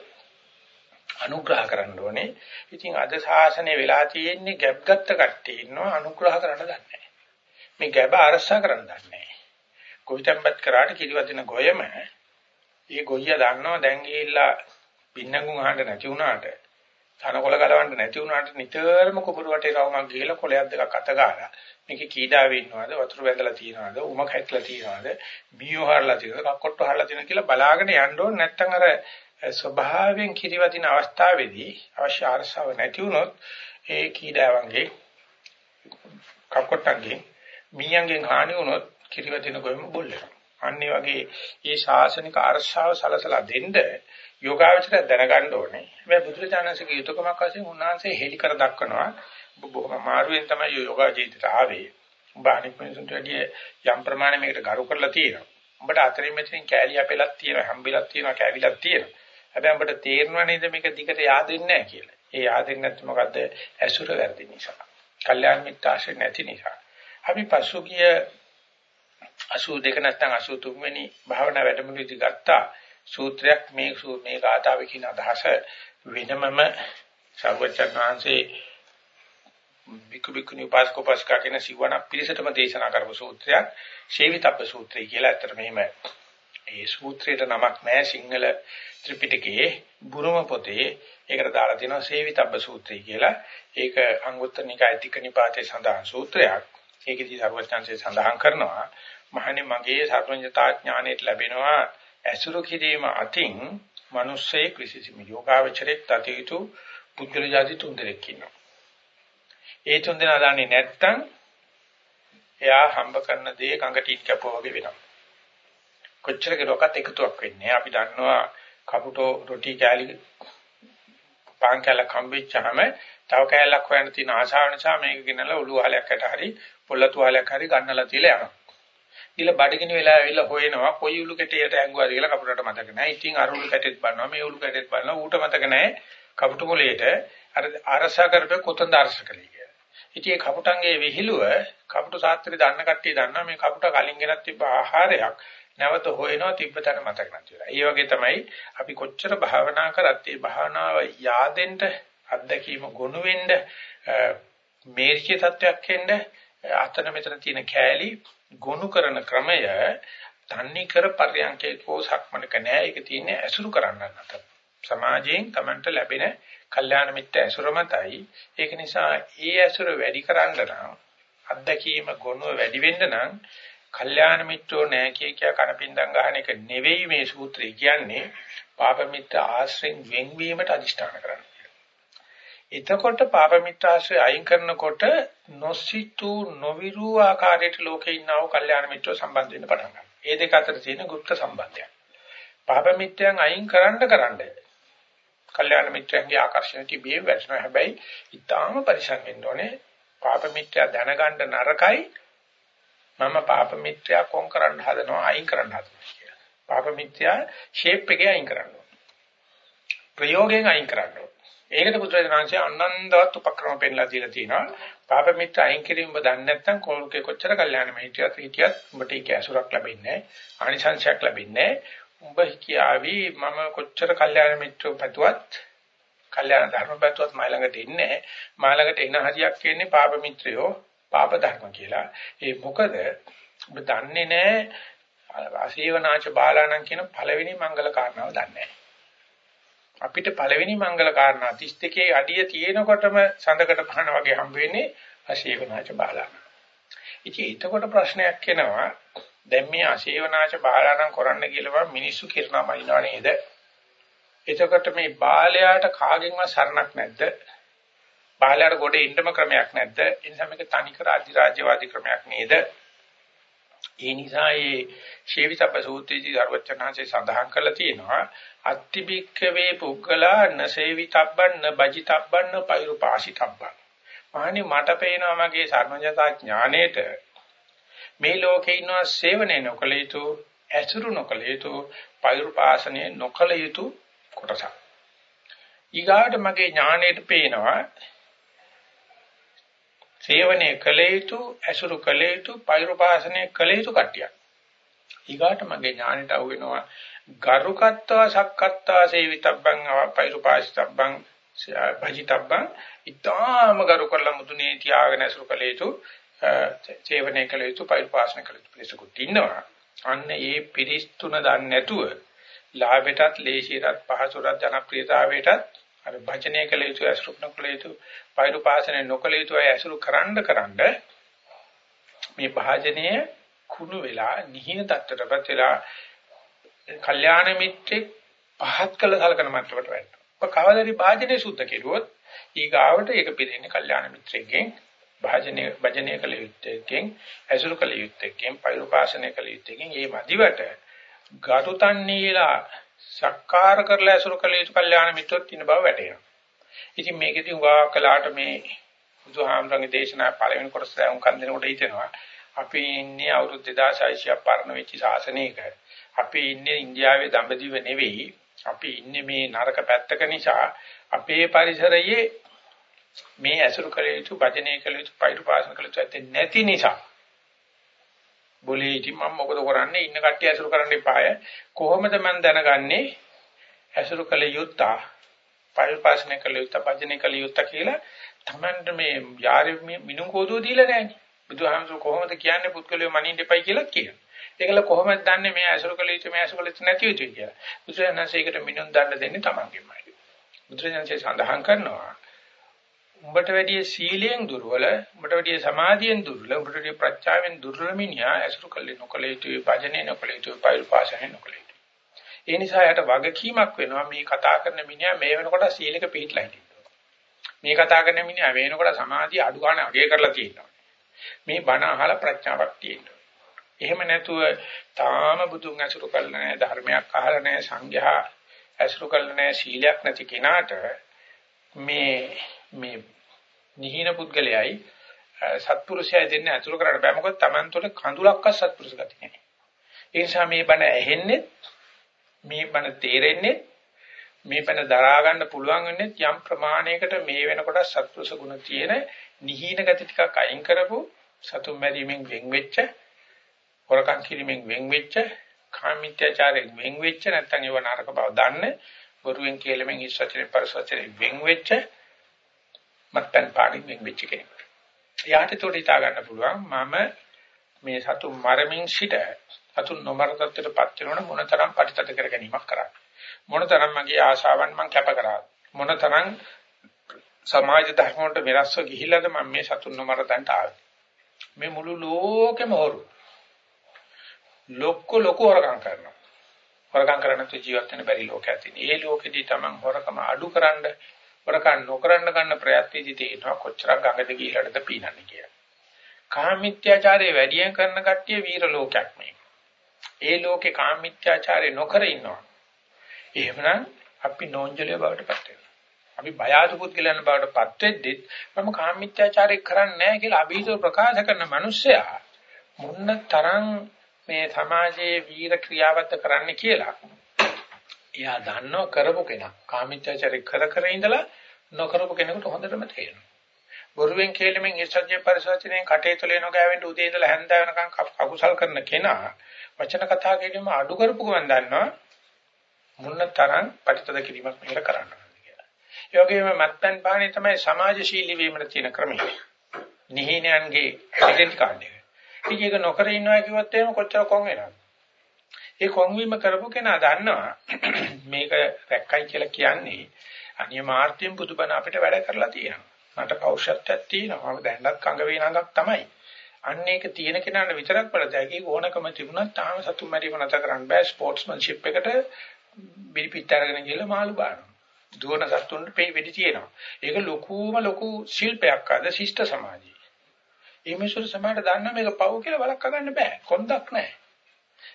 Speaker 1: අනුග්‍රහ කරන්න ඕනේ. ඉතින් අද ශාසනය වෙලා තියෙන්නේ ගැප් ගත්ත කට්ටිය ඉන්නවා අනුග්‍රහ කරන්න දන්නේ නැහැ. මේ ගැබ අරසා කරන්න දන්නේ නැහැ. කොවිතම්පත් කරාට කිරිවදින ගොයම ඒ ගොයියා දන්නවා දැන් ගිහිල්ලා පින්නඟුන් අහන්න නැති වුණාට තනකොළ ගලවන්න නැති වුණාට නිතරම කුඹුරු වටේ රවුමක් ගිහලා කොළයක් දෙකක් අත ගාලා මේකේ කීඩාවේ ඉන්නවද වතුර වැදලා තියනවද උමක් හැట్లా තියනවද මීයෝ හරලා තියනවද කක්කොට්ට හරලා තියනවද කියලා බලාගෙන යන්න ඕනේ නැත්නම් අර ස්වභාවයෙන් කිරිවදින අවස්ථාවේදී අවශ්‍ය අරසාව නැති වුණොත් ඒ කීඩාවන්ගේ කක්කොට්ටන්ගේ මීයන්ගෙන් හානි වුණොත් කිරිවදින කොෙම බොල් වෙනවා අන්නේ වගේ මේ ශාසනික අරසාව සලසලා දෙන්න යෝගාවචරය දැනගන්න ඕනේ. හැබැයි බුදුරජාණන්සේගේ යුතුයකමක් වශයෙන් උන්වහන්සේ හෙලි කර දක්වනවා. බොහොම අමාරුවෙන් තමයි යෝගා ජීවිතයට ආවේ. උඹ අනික් මිනිසුන්ට වැඩිය යම් ප්‍රමාණයකට ගරු කරලා තියෙනවා. උඹට අතරින් මෙතනින් කෑලි අපෙලක් තියෙනවා, හම්බෙලක් තියෙනවා, කෑවිලක් තියෙනවා. හැබැයි උඹට තේරෙනව නේද මේක දිගට yaadෙන්නේ නැහැ කියලා. ඒ yaadෙන්නේ නැත්නම් මොකද්ද? ඇසුර වැඩි නිසා. කල්යාණ මිත්‍යාශ්‍රය නැති නිසා. අපි පසුගිය 82 නැත්නම් 83 වෙනි භාවනා වැඩමුළුවේදී ගත්තා සූත්‍රයක් මේ මේ ගාථාවේ කියන අදහස වෙනමම සර්වචන් වහන්සේ බිකු බිකුනි උපාසක උපාසිකා කියන සිවණ පිළිසටම දේශනා කරපු සූත්‍රයක් ශේවිතබ්බ සූත්‍රය කියලා. ඇත්තට මෙහිම ඒ සූත්‍රයට නමක් නැහැ සිංහල ත්‍රිපිටකයේ බුරුම පොතේ ඒකට දාලා තියෙනවා සේවිතබ්බ සූත්‍රය කියලා. ඒක අංගුත්තර නිකාය තික නිපාතේ සඳහන් සූත්‍රයක්. ඒකෙදී සර්වඥාන්සේ සඳහන් කරනවා මහණේ මගේ සර්වඥතා ඥාණයට ලැබෙනවා ඇසුරු කිරීම අතින් මිනිස්සේ කිසිම යෝගාවචරයක් තතියුතු පුද්ගල જાති තුන් දෙනෙක් ඉන්නවා. ඒ තුන් දෙනා දන්නේ නැත්තම් එයා හම්බ කරන දේ කඟටීත් කැපුවා වගේ වෙනවා. කොච්චර කෙරුවක්වත් එකතුවක් වෙන්නේ. අපි දන්නවා කපුටෝ රොටි කෑලි පාන් කැලක් හම්බෙච්චාම තව කැලක් හොයන්න තියෙන ආශාව නිසා මේක ගෙනලා ඔළුව හලයක්කට හරි පොල්ලතු හලයක් හරි ගන්නලා තියලා යනවා. ඊළ බඩගිනි වෙලා ඇවිල්ලා හොයනවා කොයි උළු කැටයට ඇංගුවාද කියලා කපුරට මතක නැහැ. ඉතින් අර උළු කැටෙත් බලනවා මේ උළු කැටෙත් බලනවා ඌට මතක නැහැ. කපුටු මොලේට අර අරසා කරපේ කොතනද අරසකලී කියලා. ඉතින් ඒ කපුටන්ගේ විහිළුව කපුටු සාත්‍රි දන්න කට්ටිය දන්නවා මේ කපුට කලින් ගෙනත් තිබ්බ ආහාරයක් නැවත හොයනවා තිබ්බතන මතක නැති වෙලා. ඒ වගේ තමයි අපි කොච්චර භාවනා කරත් ඒ භාවනාව yaadෙන්න අත්දැකීම ගොනු වෙන්න මේර්ෂ්‍ය තත්වයක් එන්න අතන මෙතන තියෙන කෑලි ගොනු කරන ක්‍රමය තන්නේ කර පර්යංකේකෝ සක්මනක නෑ ඒක තියෙන්නේ ඇසුරු කරන්න නැත. සමාජයෙන් Tamanට ලැබෙන කල්යාණ මිත්‍ය ඇසුර මතයි. ඒක නිසා ඒ ඇසුර වැඩි කරන්න නම් අත්දැකීම ගොනුව වැඩි වෙන්න නම් කල්යාණ මිත්‍රෝ නෑ කිය කිය කනපින්දම් ගන්න එක නෙවෙයි මේ සූත්‍රය කියන්නේ පාප මිත්‍ර ආශ්‍රයෙන් වෙන්වීමට අදිෂ්ඨාන කරන්න. එතකොට පාප මිත්‍ර ආශ්‍රය අයින් කරනකොට නොසිතු නොවිරු ආකාරයට ලෝකේ ඉන්නව කල්යාණ මිත්‍රෝ සම්බන්ධ වෙන්න පටන් ගන්නවා. ඒ දෙක අතර තියෙන গুপ্ত සම්බන්ධයක්. පාප මිත්‍යයන් අයින් කරන්න කරන්න කල්යාණ මිත්‍රයන්ගේ ආකර්ෂණය තිබේ වැටෙනවා. හැබැයි ඊටාම පරිසම් වෙන්න ඕනේ. පාප මිත්‍යා දැනගන්න නරකයි මම පාප මිත්‍යා කොන් කරන්න හදනවා අයින් කරන්න හදනවා කියලා. පාප මිත්‍යා ෂේප් එකේ අයින් කරන්න ඕනේ. ප්‍රයෝගයෙන් අයින් කරන්න ඕනේ. ඒකට බුදුරජාණන්සේ අනන්තවත් උපක්‍රම පෙන්ලා දීලා තියෙනවා. පාප මිත්‍ර අයින් කිරීම ඔබ දන්නේ නැත්නම් කෝල්කේ කොච්චර කල්යාණ මිත්‍යාත් හිටියත් ඔබට ඒක ඇසුරක් ලැබෙන්නේ නැහැ. ආනිසංශයක් ලැබෙන්නේ නැහැ. උඹ කියාවි මම කොච්චර කල්යාණ මිත්‍රව පැතුවත් කල්යාණ ධර්ම පැතුවත් මා ළඟට එන්නේ නැහැ. මා ළඟට එන හරියක් කියන්නේ පාප මිත්‍රයෝ පාප ධර්ම කියලා. ඒ මොකද ඔබ දන්නේ නැහැ ආසීවනාච බාලාණන් කියන පළවෙනි මංගල කාරණාව දන්නේ නැහැ. අපිට පළවෙනි මංගල කාරණා 32 අඩිය තියෙනකොටම සඳකට පහන වගේ හම්බ වෙන්නේ ආසීවනාච බාලාණන්. ඉතින් එතකොට ප්‍රශ්නයක් එනවා දැන් මේ ආශේවනාච බාලාණන් කරන්න කියලා මිනිස්සු කිරණා මනිනව නේද? එතකොට මේ බාලයාට කාගෙන්වත් සරණක් නැද්ද? බාලයාට ගොඩේ ඉන්නම ක්‍රමයක් නැද්ද? ඒ නිසා මේක තනිකර අධිරාජ්‍යවාදී ක්‍රමයක් නේද? ඒ නිසා මේ ශේවිතප සූත්‍රයේදී ධර්මචනාංශේ සඳහන් කරලා තියෙනවා අත්තිබික්කවේ පුද්ගලා නසේවිතබ්බන් නබජිතබ්බන් පෛරුපාසිතබ්බන්. මහණි මට පේනවා මගේ සර්වඥතා ඥාණයට මේ ලෝකේ ඉන්නවා සේවනයේ නොකල යුතු ඇසුරු නොකල යුතු පෛරුපාසනයේ නොකල යුතු කොටසක්. ඊගාට මගේ ඥාණයට පේනවා සේවනයේ කල යුතු ඇසුරු කල යුතු පෛරුපාසනයේ කල යුතු කට්ටියක්. ඊගාට මගේ ඥාණයට අහු වෙනවා ගරුකත්වා සක්කත්වා සේවිතබ්බං පෛරුපාසිතබ්බං භජිතබ්බං ඊටාම ගරු කරලා මුදුනේ තියාගෙන ඇසුරු කල යුතු සේවනය කළ යුතු පරිපාලන කළ යුතු පිළිසකුත් ඉන්නවා. අන්න ඒ පිරිස් තුන දන්නේ නැතුව ලාභයටත් ලේසියටත් පහසුටත් ජනප්‍රියතාවයටත් අර භජනය කළ යුතු අසුරුප්න කළ යුතු පරිපාලන නොකළ යුතු අය අසුරු කරන්න කරන්න මේ භාජනයේ කුණු වෙලා නිහින තත්ත්වයටපත් වෙලා කල්යාණ මිත්‍රෙක් පහත් කළ සලකන මට්ටමට වැටෙනවා. ඔබ කවදාරි භාජනයේ සුද්ධ කෙරුවොත් ඊගාවට ඒක පිළිෙන්නේ කල්යාණ මිත්‍රෙක්ගෙන් භාජනය භජනය කළ යුත්තේකින් ඇසුරු කළ යුත්තේකින් පෛරුපාසනය කළ යුත්තේකින් මේ මදිවට ගරුතන්නීලා සක්කාර කරලා ඇසුරු කළ යුතු කල්යාණ මිත්‍රොත් ඉන්න බව වැටහෙනවා. ඉතින් මේකෙදී උගා කළාට මේ බුදුහාමරගේ දේශනා පළවෙනි කොටස දැන් කන් දෙනකොට හිතෙනවා අපි ඉන්නේ අවුරුදු 2600ක් පරණ වෙච්ච ශාසනයක. අපි ඉන්නේ ඉන්දියාවේ දඹදිව නෙවෙයි. අපි ඉන්නේ මේ නරක පැත්තක නිසා අපේ පරිසරයේ මේ ඇසුරු කළ යුතු භජනය කළ යුතු පෛරුපාසන කළ යුතු නැති නිසා બોලේ ඉතින් මම මොකද කරන්නේ? ඉන්න කට්ටිය ඇසුරු කරන්න එපාය. කොහොමද මම දැනගන්නේ? ඇසුරු කළ යුත්තා පෛරුපාසන කළ යුත්තා භජනය කළ යුත්තා කියලා Tamanට මේ යාරි මිනුම් කෝදුව දීලා නැහැනේ බුදුහාමසෝ කොහොමද කියන්නේ පුත්කලිය මනින්න එපයි කියලා කියනවා. ඒකල කොහොමද දන්නේ මේ ඇසුරු කළ යුතු මේ ඇසුරු කළ යුතු නැති යුතු කියලා. බුදුරජාණන්සේකට මිනුම් දන්න දෙන්නේ Tamanගෙමයි බුදුරජාණන්සේ සඳහන් කරනවා උඹට වැඩිය සීලයෙන් දුර්වල, උඹට වැඩිය සමාධියෙන් දුර්වල, උඹට වැඩිය ප්‍රඥාවෙන් දුර්වල මිනිහා ඇසුරු කළේ නොකල යුතුයි, භජනේ නොකල යුතුයි, පෛරුපාසනේ නොකල යුතුයි. ඒ නිසා යට වගකීමක් වෙනවා මේ කතා කරන මිනිහා මේ වෙනකොට සීලක පිළිట్లా හිටින්න. මේ කතා කරන මිනිහා මේ වෙනකොට සමාධිය අඩු ගන්න අගය කරලා තියෙනවා. මේ බණ අහලා ප්‍රඥාවක් තියෙනවා. එහෙම නැතුව තාම බුදුන් ඇසුරු කළ නැහැ, ධර්මයක් අහලා නැහැ, සංඝයා ඇසුරු කළ නැහැ, සීලයක් නැති කෙනාට මේ මේ නිහින පුද්ගලයයි සත්පුරුෂයයි දෙන්න ඇතුළු කරන්න බෑ මොකද Taman තුළ කඳුලක්වත් සත්පුරුෂ ගති නැහැ. ඒ නිසා මේ බණ ඇහෙන්නේ මේ බණ තේරෙන්නේ මේ බණ දරා ගන්න පුළුවන් වෙන්නේ යම් ප්‍රමාණයකට මේ වෙනකොට සත්පුරුෂ ගුණ තියෙන නිහින ගති ටිකක් අයින් කරපු සතුම් මැරීමෙන් වෙන් වෙච්ච හොරකම් කිරීමෙන් වෙන් වෙච්ච කාමීත්‍යචාරයෙන් වෙන් වෙච්ච නැත්නම් ඒව නරක බව දන්නේ බොරුවෙන් කියලමින් ඉස්සචරේ පරිසචරේ වෙන් වෙච්ච මත්පැන් පාඩින් වෙන් වෙච්ච කෙනෙක්. එයාට ඒකට හිතා ගන්න පුළුවන් මම මේ සතු මරමින් සිට සතු නොමර තත්ත්වයටපත් වෙනවන මොනතරම් පරිතද කර ගැනීමක් කරා. මොනතරම් මගේ ආශාවන් මං කැප කරා. මොනතරම් සමාජ ධර්ම වලට වෙනස්ව ගිහිලාද මම මේ සතුන් නොමර තන්ට ආවේ. මේ මුළු ලෝකෙම හොරු. ලොක්ක ලොකු හොරකම් කරනවා. හොරකම් කරන තු ජීවත් වෙන බැරි ලෝකයක් තියෙන. ඒ ලෝකෙදී Taman හොරකම අඩුකරනද හොරකම් නොකරන්න ගන්න ප්‍රයත්නයේදී තේරෙනවා කොච්චරක් ගඟද ගිහිලාද පීනන්නේ කියලා. කාමීත්‍යාචාරයේ වැඩියෙන් කරන කට්ටිය වීර ලෝකයක් මේක. ඒ ලෝකේ කාමීත්‍යාචාරය නොකර ඉන්නවා. එහෙමනම් අපි නෝන්ජලිය බවට පත් වෙනවා. අපි බය ආසු පුද්ගලයන් බවට පත් වෙද්දිත් මම කාමීත්‍යාචාරය කරන්නේ නැහැ කියලා අභීතව ප්‍රකාශ කරන මිනිස්සයා මොන්න තරම් මේ සමාජයේ වීර ක්‍රියාවත් කරන්න කියලා. එයා දන්නව කරපු කෙනා. කාමීත්‍යචරි කර කර ඉඳලා නොකරපු කෙනෙකුට හොඳටම තේරෙනවා. බොරුවෙන් කේලෙමින් ඉස්සජ්ජේ පරිසවචනයෙන් කටේ තුල එන ගෑවෙන්න උදේ ඉඳලා හැන්ද වෙනකන් අකුසල් කරන කෙනා වචන කතා කිරීම අඩු කරපු ගමන් දන්නවා මුන්න තරම් පරිතද කිරීමක් මෙහෙර කරන්න කියලා. ඒ වගේම මත්පැන් පානේ තමයි සමාජශීලී වීමට තියෙන ක්‍රමය. නිහිනයන්ගේ ඩෙන්ටි කාඩ් එක. ඉතින් ඒක නොකර ඉන්නවා කිව්වොත් එහෙම කොච්චර කොන් වෙනවද? ඒ කොන් වීම කරපු කෙනා දන්නවා මේක රැක්කයි කියලා කියන්නේ අනියමාර්ථයෙන් බුදුබණ අපිට වැඩ කරලා තියෙනවා. මට පෞරුෂත්වයක් තියෙනවා. මම දැන්නත් කඟ වේනඟක් තමයි. අන්න ඒක තියෙන කෙනාට විතරක් බලදැයි ඕනකම තිබුණත් තාම සතුම් මැරීම නැත කරන්න බෑ ස්පෝර්ට්ස්මන්ෂිප් එකට බිරිපිට අරගෙන ගිහලා මාළු බානවා. දුවන සතුන්ට පෙයි වෙඩි තියෙනවා. ඒක ලොකුම ලොකු ශිල්පයක් අද ශිෂ්ට සමාජයේ. ඒ මිනිස්සුන්ට සමාහට දන්න මේක පව් කියලා වළක්වා ගන්න බෑ. කොන්දක් නැහැ.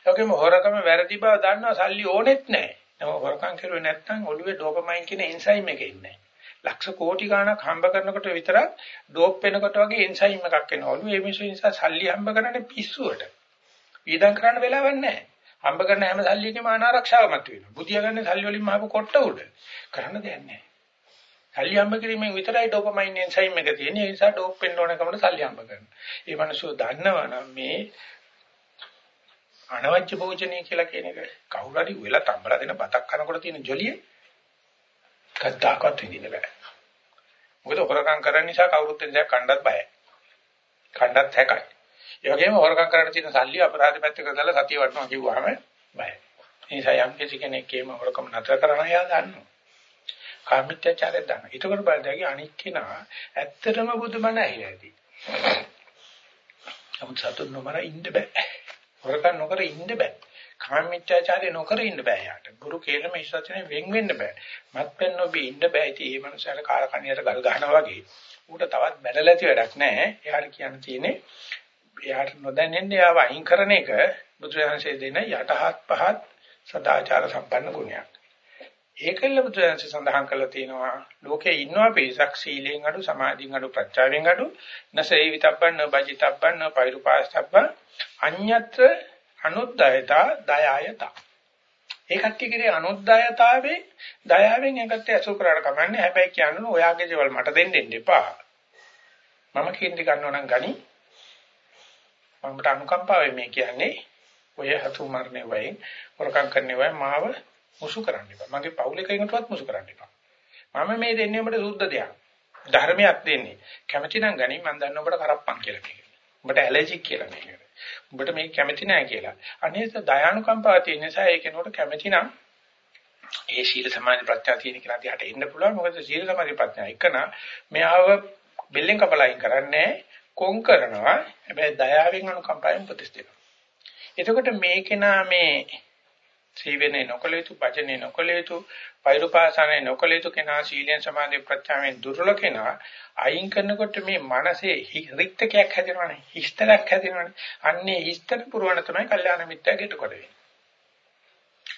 Speaker 1: ඒ වගේම හොරකම වැරදි බව දන්නවා සල්ලි ඕනෙත් නැහැ. නම හොරකම් කරුවේ නැත්නම් ඔළුවේ ඩෝපමයින් කියන එන්සයිම් එක ඉන්නේ ලක්ෂ කෝටි ගණක් හම්බ කරනකොට විතරක් ඩෝප් වෙනකොට වගේ එන්සයිම් එකක් එනවා. ඔළුවේ මේ මිනිස්සු නිසා සල්ලි හම්බ කරන්නේ පිස්සුවට. වීදම් කරන්න වෙලාවක් නැහැ. හම්බ කරන හැම සල්ලියකම අනාරක්ෂාවමත් වෙනවා. බුදියා ගන්න සල්ලි වලින් මහපු කොට්ට උඩ. කරන්න දෙයක් නැහැ. සල්ලි හම්බ කිරීමෙන් විතරයි ඩෝපමයින් එන්සයිම් එක තියෙන්නේ. ඒ නිසා ඩෝප් වෙන්න ඕන කමට සල්ලි හම්බ කරනවා. ඒ මිනිස්සු දන්නවනම් මේ අනවජ්‍ය භෝජනය කියලා කියන එක කවුරු හරි වෙලා තම්බලා දෙන බතක් කනකොට තියෙන ජොලිය කද්දාකවත් විඳින්න බෑ. මොකද හොරකම් කරන නිසා කවුරුත් එන්නේ කණ්ඩත් බයයි. කණ්ඩත් හැකයි. ඒ වගේම හොරකම් කරන්න තියෙන සල්ලි අපරාධ පැත්තකට දාලා සතිය වටනවා කිව්වහම බයයි. ඒ නිසා යම් කෙනෙක් කේම හොරකම් නතර කරන්න යා දන්නවා. කාමීත්‍යචාරය දාන. ඒකකට බලද්දී අනික් කෙනා ඇත්තටම බුදුබණ ඇහිලා ඇති. නමුත් සතුන් නොමර ඉන්න බෑ. හොරකම් නොකර ඉන්න බෑ. කාමීත්‍යචාරය නොකර ඉන්න බෑ යාට. ගුරු කේලම ඉස්සතනේ වෙන් වෙන්න බෑ. මත්පැන් නොබී ඉන්න බෑ. ඉතින් මේ මනුස්සයාට කාලකණියට ගල් ගහනවා වගේ. ඌට තවත් බැලලා ඇති වැඩක් නැහැ. එයාට කියන්න තියෙන්නේ එයාට නොදැනෙන්නේ යාව අයින් කරන එක බුදුරජාණන්සේ දෙන යටහත් පහත් සදාචාර සම්පන්න ගුණයක්. ඒකල්ල බුදුරජාණන්සේ සඳහන් කරලා තියෙනවා ලෝකේ ඉන්නවා පිරිසක් සීලෙන් අඩු සමාධියෙන් අඩු ප්‍රත්‍යාවෙන් අඩු නසේ විතබ්බන් නබජිතබ්බන් නපෛරුපාස්තබ්බන් අඤ්ඤත්‍ර අනුද්යතා දයායතා ඒ කට්ටියගේ අනුද්යතාවේ දයාවෙන් එකට ඇසු කරාට කමන්නේ හැබැයි කියන්නේ ඔයාගේ දේවල් මට දෙන්න දෙන්න එපා මම කේන්ද්‍ර ගන්නවා නම් ගනි මමට අනුකම්පාවෙන් මේ කියන්නේ ඔය හතු මරණේ වයින් වරකම් කරන්නේ වයි මාව මුසු කරන්න එපා. මගේ පවුලේ මුසු කරන්න එපා. මම මේ දෙන්නේ ඔබට සුද්ධ දෙයක්. ධර්මයක් දෙන්නේ. කැමති නම් ගනි මම දන්න ඔබට කරප්පන් කියලා මේක. ඔබට ඇලර්ජික් කියලා මේක. ඔබට මේක කැමති නැහැ කියලා. අනේස දයානුකම්පාව තියෙන නිසා ඒ කෙනෙකුට කැමති නම් ඒ සීල සමාධි ප්‍රඥා තියෙන කෙනා දිහාට එන්න පුළුවන්. මොකද සීල සමාධි ප්‍රඥා එකන මෙයාව බෙල්ලෙන් කපලයින් කරන්නේ කොන් කරනවා. හැබැයි දයාවෙන් අනුකම්පාවෙන් උපදෙස් දෙනවා. එතකොට මේ කෙනා මේ සීවෙනේ නොකල යුතු, වචනේ නොකල යුතු, පෛරුපාසනේ නොකල යුතු කෙනා සීලෙන් සමාධි ප්‍රත්‍යාවෙන් දුර්වල කෙනා අයින් කරනකොට මේ මනසේ රික්තකයක් හැදෙනවනේ, හිස්තලක් හැදෙනවනේ. අන්නේ හිස්තල පුරවන තමයි කල්යාණ මිත්‍යාගේට කොට වෙන්නේ.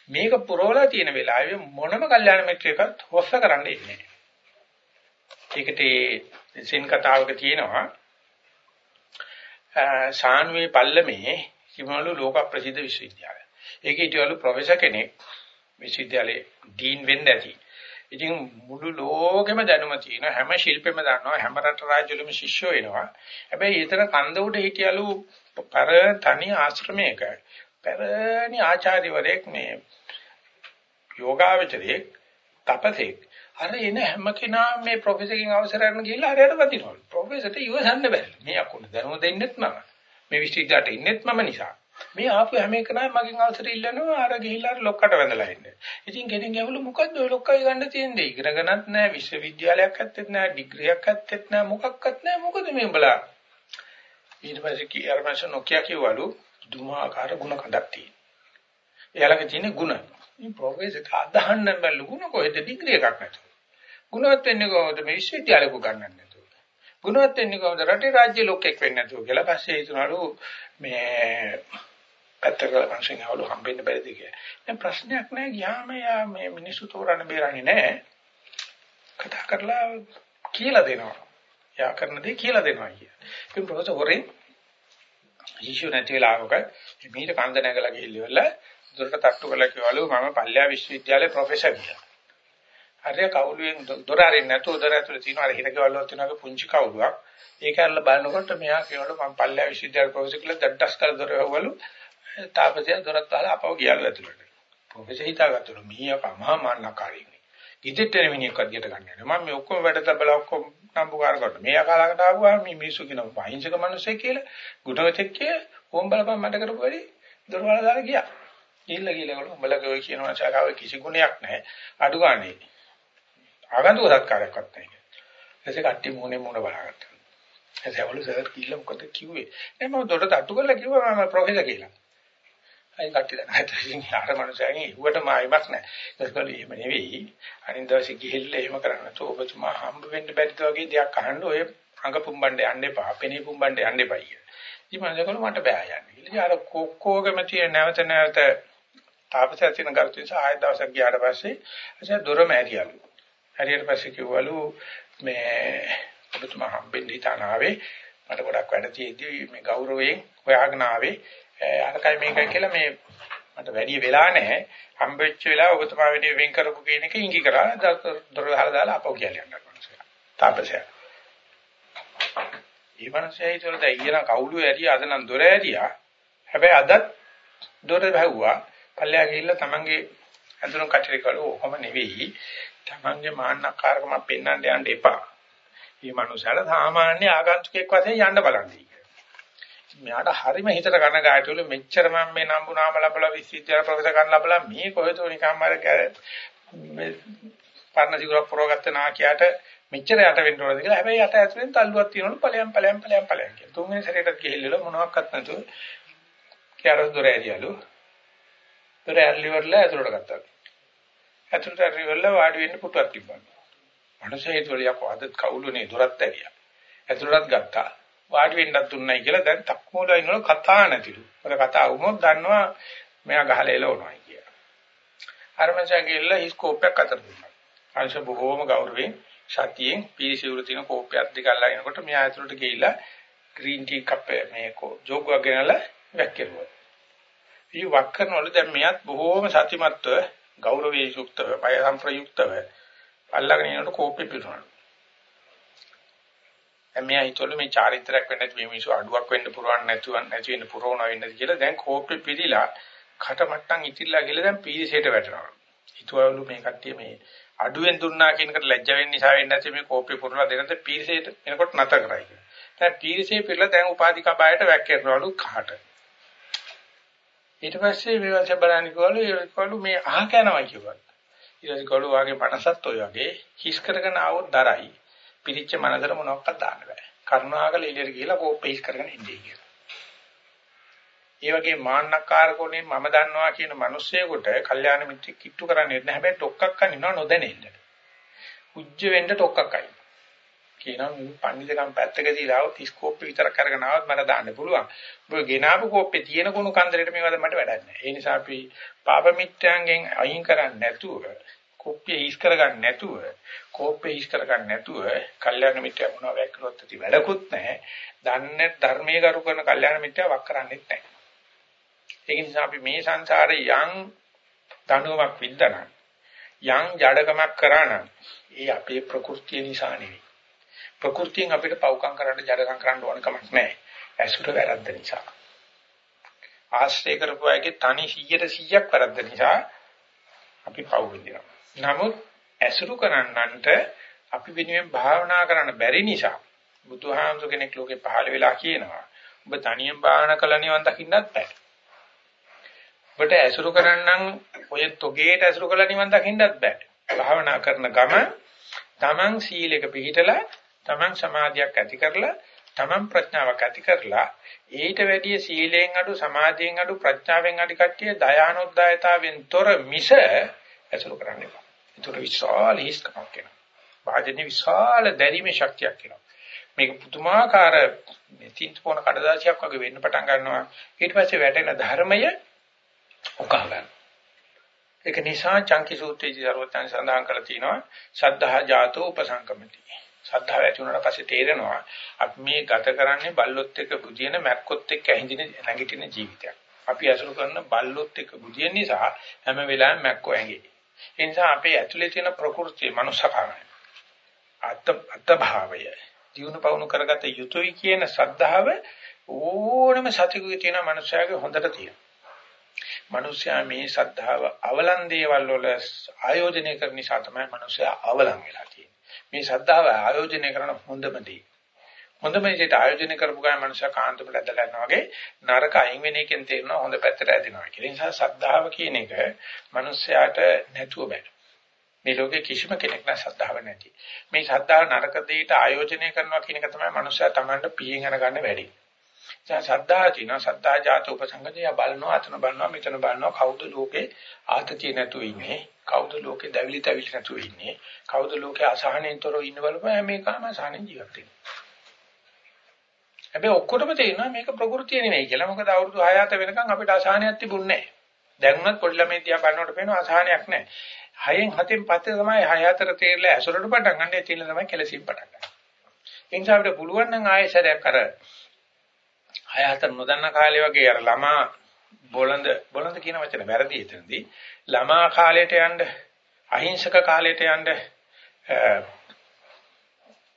Speaker 1: මේක පුරවලා තියෙන වෙලාවේ මොනම කල්යාණ මිත්‍රයකත් හොස්ස කරන්න ඉන්නේ නැහැ. ඒකට ඒ සින් කතාවක තියෙනවා සාන්වේ පල්ලමේ කිමලු ලෝක ප්‍රසිද්ධ විශ්වවිද්‍යාලය. ඒකේ හිටියලු ප්‍රොෆෙසර් කෙනෙක් විශ්වවිද්‍යාලේ ඩීන් වෙන්න ඇති. ඉතින් මුළු ලෝකෙම දැනුම තියෙන හැම ශිල්පෙම දන්නවා හැම රට රාජ්‍යවලම ශිෂ්‍යෝ එනවා. හැබැයි ඊතර කන්ද උඩ හිටියලු පර තනි ආශ්‍රමයක පෙරණි ආචාර්යවරයෙක් මේ යෝගාවචරයේ තපතෙක් අර එන හැම කෙනාම මේ ප්‍රොෆෙසර්ගෙන් අවසර අරගෙන ගිහිල්ලා හරියට වදිනවලු. ප්‍රොෆෙසර්ට ඉවසන්න බැහැ. මේ අකුණ දැනුම දෙන්නෙත් මම. මේ විශ්වවිද්‍යාලයට ඉන්නෙත් මම නිසා. මේ ආපු හැම එකනම මගෙන් අවසර ඉල්ලනවා අර ගිහිල්ලා ලොක්කට වැඳලා ඉන්න. ඉතින් ගෙනින් ඇහුළු මොකද්ද ඔය ලොක්කයි ගන්න තියෙන්නේ? ඉගෙනගනත් නැහැ, විශ්වවිද්‍යාලයක් ඇත්තෙත් නැහැ, ඩිග්‍රියක් ඇත්තෙත් නැහැ, මොකක්වත් නැහැ. මොකද මේ උඹලා? ඊට පස්සේ කී අර මාස නොකිය කිව්වලු දුමාකාර ಗುಣ කඩක් තියෙන. එයාලගේ තියෙන ಗುಣ. මේ ප්‍රොෆෙසර් අදහන්න බැලු ಗುಣ කොහෙද ඩිග්‍රී එකක් නැතුව. ගුණවත් වෙන්නේ කොහොමද මේ විශ්වවිද්‍යාලෙක ගන්නන්නේ නැතුව. ගුණවත් වෙන්නේ කොහොමද රටේ රාජ්‍ය ලෝකෙක් වෙන්නේ නැතුව කියලා පස්සේ හිතනවලු මේ පැත්තක මනුෂ්‍යයන්වලු හම්බෙන්න බැරිද කියලා. දැන් ප්‍රශ්නයක් නැහැ ගියාම යා මේ මිනිස්සු තෝරන්න බේරන්නේ නැහැ. කතා කරලා කියලා දෙනවා. යා කරන දේ කියලා දෙනවා කිය. ඉතින් ප්‍රොෆෙසර් හොරෙන් ශිෂ්‍ය නැති වෙලාවක මීට කන්ද නැගලා ගිහිල්ලා දොරට තට්ටු කරලා කිව්වලු මම පල්ලියා විශ්වවිද්‍යාලයේ ප්‍රොෆෙසර් කියලා. හරිය කවුළුවෙන් දොර අරින්න නැතුව දොර ඇතුලේ තියෙන අර හිරකවල වල තියෙන පුංචි කවුළුවක්. ඒක අරලා බලනකොට මෙයා කියනවලු මම පල්ලියා විශ්වවිද්‍යාලයේ ප්‍රොෆෙසර් කියලා දඩස් කර දොර හවලු. තාපසයා දොරත් දාලා අපව ගියලු ඇතුලට. ප්‍රොෆෙසර් හිතාගත්තලු මීයක මහා මාන්නකාරී. ඉදිරියට එන මිනිහෙක් අධ්‍යයට ගන්න යනවා. මම මේ ඔක්කොම වැඩ තබලා ඔක්කොම නම්බුකාර කරනවා. මේ අකාලකට ආවම මේ මිනිස්සු කියනවා අහිංසක මිනිස්සෙක් කියලා. ගුණවතෙක් කියලා ඕම් බලපන් මට කරපු වැඩි දොරවල් දාලා ගියා. ගිහිල්ලා ගිහලා ගලු උඹලගේ ඔය කියනවා ශාකාවේ කිසි ගුණයක් නැහැ. අඩු ගානේ. ආගන්තුක සත්කාරයක්වත් නැහැ. එසේ කට්ටි මොනේ මොන බලාගත්තා. එසේවලු සර් කිල්ල මොකද කිව්වේ? එහම දොඩ තට්ටු කරලා කිව්වා මම ප්‍රොෆෙසර් කියලා. අයි කට්ටි දැන් හිටින් යාර මනුස්සයන් ඉුවට මායිමක් නැහැ. ඒකවල එහෙම නෙවෙයි. අනිත් දවසේ ගිහිල්ලා එහෙම කරන්න තෝ ඔබතුමා හම්බ වෙන්න බැරිද වගේ දෙයක් අහන්න ඔය අඟ පුම්බණ්ඩ යන්න එපා. පෙනේ පුම්බණ්ඩ යන්න එපා කිය. ඉතින් මම දැකලා මට බෑ යන්න. ඉතින් අර කොක්කෝගෙම තියෙන නැවත නැවත තාපසය තියෙන කරුතු නිසා ආයෙත් දවසක් ගියාට පස්සේ එසේ දොරම ඇරියලු. හරියට පස්සේ කිව්වලු මේ ඔබතුමා හම්බෙන්න හිතාන ආවේ මට ගොඩක් වැඩ තියෙද්දි මේ ගෞරවයෙන් හොයාගෙන ආවේ අරකයි මේකයි කියලා මේ මට වැඩි වෙලා නැහැ. හම්බෙච්ච වෙලාව ඔබතුමා වෙනුවෙන් වෙන් කරපු කියන එක ඉඟි කරා. දොර දාලා දාලා අපෝ කියලා යනවා මනුස්සයා. තාපසය. ඒ මනුස්සයා හිතුවලද ඊයන කවුළු ඇරිය? අද නම් දොර ඇරියා. හැබැයි අදත් දොර වැහුවා. පල්ලෙහා ගිහිල්ලා තමන්ගේ අඳුරන් කටරේ කළෝ ඔහොම නෙවෙයි. තමන්ගේ මාන්නකාරකම පෙන්වන්න යන්න එපා. මේ මනුස්සයාට සාමාන්‍ය ආගන්තුකෙක් වශයෙන් යන්න බලන්නේ. මෙයාට හරිම හිතට කනගාටුවලු මෙච්චර මම මේ නම්බු නාම ලැබලා විශ්වවිද්‍යාල ප්‍රොෆෙසර් ගන්න ලැබලා මේ කොහෙද නිකම්ම අර මේ පර්ණ සිගුරක් පුරවගත්ත නාකියට මෙච්චර යට වෙන්න ඕනද කියලා. හැබැයි යට ඇතුලෙන් තල්ලුවක් තියෙනවලු ඵලයන් ඵලයන් ඵලයන් ඵලයන් කියලා. තුන්වෙනි සැරේටත් ගිහිල්ලා මොනවත් නැතුව කියාරස් දොර ඇරියලු. දොර ඇරිලිවරලා ඇතුලට ගත්තා. ඇතුලට ඇරිලිවරලා වාඩි වෙන්න පුටුවක් තිබ්බා. මනුස්සයෙක් ඒතොල යකෝ අද කවුළුනේ දොරත් ඇරියා. ඇතුලටත් ගත්තා. වාඩි වෙන්නත් දුන්නයි කියලා දැන් තක්මෝලා ඉන්නවල කතා නැතිලු. ඔය කතා වුණොත් දන්නවා මෙයා ගහලා එලවනවා කියලා. අර මනුස්සයා ගිහලා හිස් කෝපයක් අතර දුන්නා. අංශ බොහෝම ගෞරවයෙන් සතියෙන් පීසිවුරු තියෙන කෝපයක් දිගල්ලා එනකොට මෙයා ඇතුලට ගිහිල්ලා ග්‍රීන් ටී කප් මේ ජෝගුවක් ගෙනලා වැක්කිරුවා. ඊ වක් කරනවලු දැන් මෙයත් බොහෝම සතිමත්ව ගෞරවයේ යුක්තව බය සම්ප්‍රයුක්තව අල්ලගෙන යනකොට කෝපෙ පිරුණා. එමෙයා හිතවල මේ චාරිත්‍රාක් වෙන්න නැති මේ මිනිස්සු අඩුවක් වෙන්න පුරවන්න නැතුව නැති වෙන්න පුරවන වෙන්නද කියලා දැන් කෝපෙ පිළිලා කටමට්ටම් ඉතිරිලා ගිහලා දැන් පීරිසයට වැටෙනවා. හිතවලු මේ කට්ටිය මේ අඩුවෙන් දුන්නා කියනකට ලැජ්ජ වෙන්න නිසා වෙන්නේ නැති මේ කෝපෙ පුරලා දෙනද පීරිසයට එනකොට නැත කරයි. දැන් පීරිසේ පිළිලා දැන් උපාධික බයට වැක්කේනවලු කහට. ඊට පස්සේ මේවා බලන්න කිව්වලු ඒකවලු මේ අහ කනවා කිව්වා. ඊට පස්සේ කවලු වාගේ 50ත් ඔය වගේ හිස් කරගෙන ආවොත් දරයි. පිරිච්ච මනසට මොනවක්වත් දාන්න බෑ. කරුණාකර එළියට ගිහිලා කෝපේස් කරගෙන ඉන්නේ කියලා. ඒ වගේ මාන්නකාරකෝනේ මම දන්නවා කියන මිනිස්සෙකුට කල්යාණ මිත්‍රෙක් කිට්ටු කරන්නේ නැහැ. හැබැයි ඩොක්කක් කනිනවා නොදැනෙන්න. උජ්ජ වෙන්න ඩොක්කක් අයි. කියනවා මේ පඬිතුකම් පැත්තක තියලා આવොත් ස්කෝප් එක විතරක් අරගෙන ආවත් මට දාන්න පුළුවන්. ඔබ ගෙනාවු කෝප්පේ තියෙන කුණු කන්දරේට මේවද මට වැඩක් නැහැ. ඒ නිසා අපි පාප මිත්‍යාංගෙන් අයින් කරන්නේ නැතුව කෝප්පිය හිස් කරගන්න නැතුව කෝප්පිය හිස් කරගන්න නැතුව කල්යාණ මිත්‍යා මොනවා වැක්කලොත් ඇති වැඩකුත් නැහැ. දන්නේ ධර්මයේ කරු කරන කල්යාණ මිත්‍යා වක් කරන්නේත් නැහැ. ඒක නිසා අපි මේ සංසාරේ යම් දඬුවමක් විඳනනම් යම් ජඩකමක් කරා නම් ඒ අපේ ප්‍රകൃතිය නිසා නෙවෙයි. ප්‍රകൃතියෙන් අපිට පව්කම් කරන්න ජඩකම් කරන්න ඕන කමක් නැහැ. ඇසුර වැරද්ද නිසා. ආශ්‍රය කරපු අයගේ තනි 100ට 100ක් වැරද්ද නිසා අපි පව් විඳිනවා. නමුත් ඇසුරු කරන්නන්ට අපි වෙනුවෙන් භාවනා කරන්න බැරි නිසා බුදුහාමුදුර කෙනෙක් ලෝකේ පහළ වෙලා කියනවා. ඔබ තනියෙන් භාවනා කළා නිවන් දකින්නත් බෑ. ඔබට ඇසුරු කරන්නම් ඔය තොගේට ඇසුරු කළා නිවන් දකින්නත් බෑ. භාවනා කරන ගම තමන් සීලයක පිළිහිටලා තමන් සමාධියක් ඇති කරලා තමන් ප්‍රඥාවක් ඇති කරලා ඊට වැඩිය සීලයෙන් අඩු සමාධියෙන් අඩු ප්‍රඥාවෙන් අඩු කට්ටිය දයානොද්දායතාවෙන් තොර මිස ඇසුරු කරන්න එපා. ඒතර විශාල හිස්කමක් වෙනවා. වාජනේ විශාල දැරීමේ ශක්තියක් වෙනවා. මේක පුදුමාකාර තින්ත පොන කඩදාසියක් වගේ වෙන්න පටන් ගන්නවා. ඊට පස්සේ වැටෙන ධර්මය උකහා ගන්න. ඒක නිසා චංකි සූත්‍රයේදී සර්වඥයන් සඳහන් කරලා තියෙනවා සද්ධා ජාතෝ උපසංකමති. සද්ධාව ඇති වුණාට පස්සේ තේරෙනවා අපි මේ ගත කරන්නේ බල්ලොත් එක්ක බුදින මැක්කොත් එක්ක ඇහිඳින නැගිටින ජීවිතයක්. අපි අසුරු කරන බල්ලොත් එක්ක බුදින නිසා හැම වෙලාවෙම මැක්කෝ ඇඟේ. ඒ නිසා අපේ ඇතුලේ තියෙන ප්‍රകൃතිය මනුස්සකමයි. අත්ත අත්ත භාවය. ජීවන පවුණු කරගත යුතුයි කියන ශ්‍රද්ධාව ඕනම සතිකුවේ තියෙන මනුස්සයාගේ හොඳට තියෙනවා. මිනිස්යා මේ ශ්‍රද්ධාව අවලන් දේවල් වල ආයෝජනය කරන නිසා තමයි මිනිස්යා අවලන් වෙලා තියෙන්නේ. මේ ශ්‍රද්ධාව ආයෝජනය කරන හොඳම දේ. හොඳම විදිහට ආයෝජනය කරපු ගමන් මිනිස්යා කාන්තපල ඇදලා යනවා වගේ නරක අයින් වෙන එකෙන් තේරෙනවා හොඳ පැත්තට ඇදෙනවා කියලා. ඒ නිසා ශ්‍රද්ධාව කියන එක මිනිස්යාට නැතුව බෑ. මේ ලෝකේ කිසිම කෙනෙක් නැ ශ්‍රද්ධාව නැති. මේ ශ්‍රද්ධාව නරක දෙයට ආයෝජනය කරනවා කියන එක තමයි මිනිස්යා Tamanට පියෙන් යන ගන්න වැඩි. දැන් ශ්‍රද්ධාව තියෙනවා ශ්‍රද්ධා ජාත උපසංගතය බලනවා අතන බලනවා මෙතන බලනවා කවුද ලෝකේ ආතතිය නැතුව ඉන්නේ කවුද ලෝකේ දැවිලි තැවිලි නැතුව ඉන්නේ කවුද ලෝකේ අසහනෙන්තරව ඉන්න බලපෑ මේකම අසහනෙන් ජීවත් වෙන්නේ හැබැයි ඔක්කොටම තේරෙනවා මේක ප්‍රകൃතිය නෙමෙයි කියලා. මොකද අවුරුදු 6 7 වෙනකන් අපිට අසහනයක් තිබුණේ නැහැ දැන් උනත් පොඩි ළමයි දිහා බලනකොට පේනවා අසහනයක් නැහැ හයෙන් හතෙන් පස්සේ තමයි හය හතර තේරලා ඇසුරට පටන් ගන්න. ඒ තියෙන තමයි කෙලසින් පටන් ගන්න. ඒ නිසා අපිට පුළුවන් නම් ආයෙසරයක් අර හය හතර නොදන්න කාලේ වගේ අර ළමා බොළඳ බොළඳ කියන වචන වැරදි එතනදී. ළමා කාලයට යන්න අහිංසක කාලයට යන්න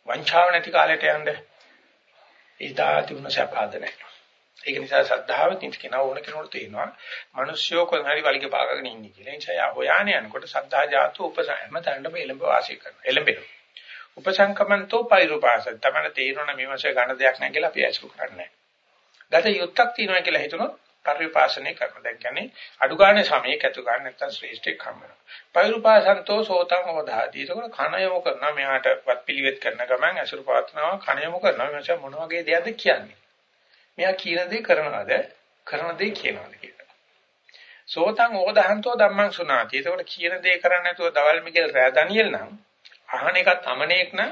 Speaker 1: වංචාව නැති කාලයට යන්න ඊදාති උන සපාදනයි ඒක නිසා සද්ධාව තින්ත කෙනා ඕන කෙනෙකුට තේනවා මිනිස්සුયો කොහොම හරි වලිග පාගගෙන ඉන්නේ කියලා. ඒ නිසා යා හොයානේ යනකොට සද්ධා ජාතු උපසම තණ්ඩම එළඹ වාසය කරනවා. එළඹෙනවා. උපසංකමන්තෝ පරිරූපාස තමයි තේරෙනවා මේ මාසේ ගන්න දෙයක් නැහැ කියලා අපි ඇසුරු කරන්නේ. ගත යුත්තක් තියෙනවා කියලා හිතනොත් පරිපාසනය කරනවා. දැන් කියන්නේ අඩු ගන්න සමයක ඇතු ගන්න නැත්නම් ශ්‍රේෂ්ඨයක් හම්බ වෙනවා. පෛරුපාසන්තෝ සෝතං අවදාති. ඒක කන යොමු කරනවා. මෙහාට වත් පිළිවෙත් කරන ගමන් අසුරු පාත්‍රනවා කන යොමු කරනවා. මේ මොන වගේ දෙයක්ද කියන්නේ? මෙයා කියන දේ කරනවද? කරන දේ කියනවද කියලා. සෝතං ඕදහන්තෝ ධම්මං සුනාති. ඒකට කියන දේ කරන්නේ නැතුව දවල් මිගෙල් රෑ දනියෙල් නම් අහන එකත් අමනේක් නම්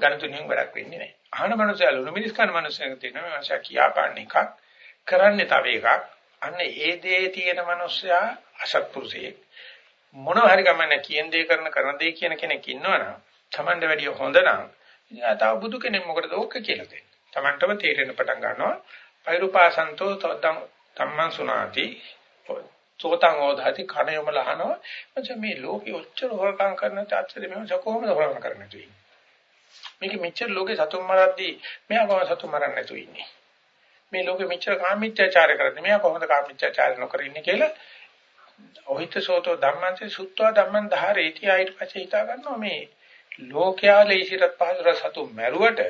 Speaker 1: ගණතුණියෙන් වැඩක් වෙන්නේ නැහැ. අහන මනුස්සයා ලුණු මිනිස් කන මනුස්සයෙක් තියෙනවා. මේ මනුස්සයා කියා පාන්න එකක් කරන්නේ තව එකක්. අන්න ඒ දේ තියෙන මනුස්සයා අසත්පුරුෂයෙක්. මොන හරි ගමන්නේ කියන දේ කරන කරන දේ කියන කෙනෙක් ඉන්නවනම් Tamande වැඩිය හොඳ නම් එයා තව බුදු කෙනෙක් මොකටද ඕක කියලා දෙන්නේ. Tamanටම තේරෙන්න පටන් ගන්නවා. පෛරුපාසන්තෝ තොද්දම් ධම්මං සුනාති සෝතං ඕධාති කණයම ලහනවා මචං මේ ලෝකෙ ඔච්චර හොරකම් කරන තාත්තේ මම කොහොමද හොරකම් කරන්නේ නැතු ඉන්නේ මේක මෙච්චර ලෝකේ සතුන් මරද්දී මෙයා කොහොමද සතුන් මරන්නේ නැතු ඉන්නේ මේ ලෝකෙ මෙච්චර කාමීත්‍යාචාර කරන්නේ මෙයා කොහොමද කාමීත්‍යාචාර නොකර ඉන්නේ කියලා ඔහිත සෝතෝ ධම්මංසේ සුත්වා ධම්මං ධාරේති ආයිත් පස්සේ හිතා ගන්නවා මේ ලෝකයා ලේසිරත් පහසුර සතුන් මැරුවට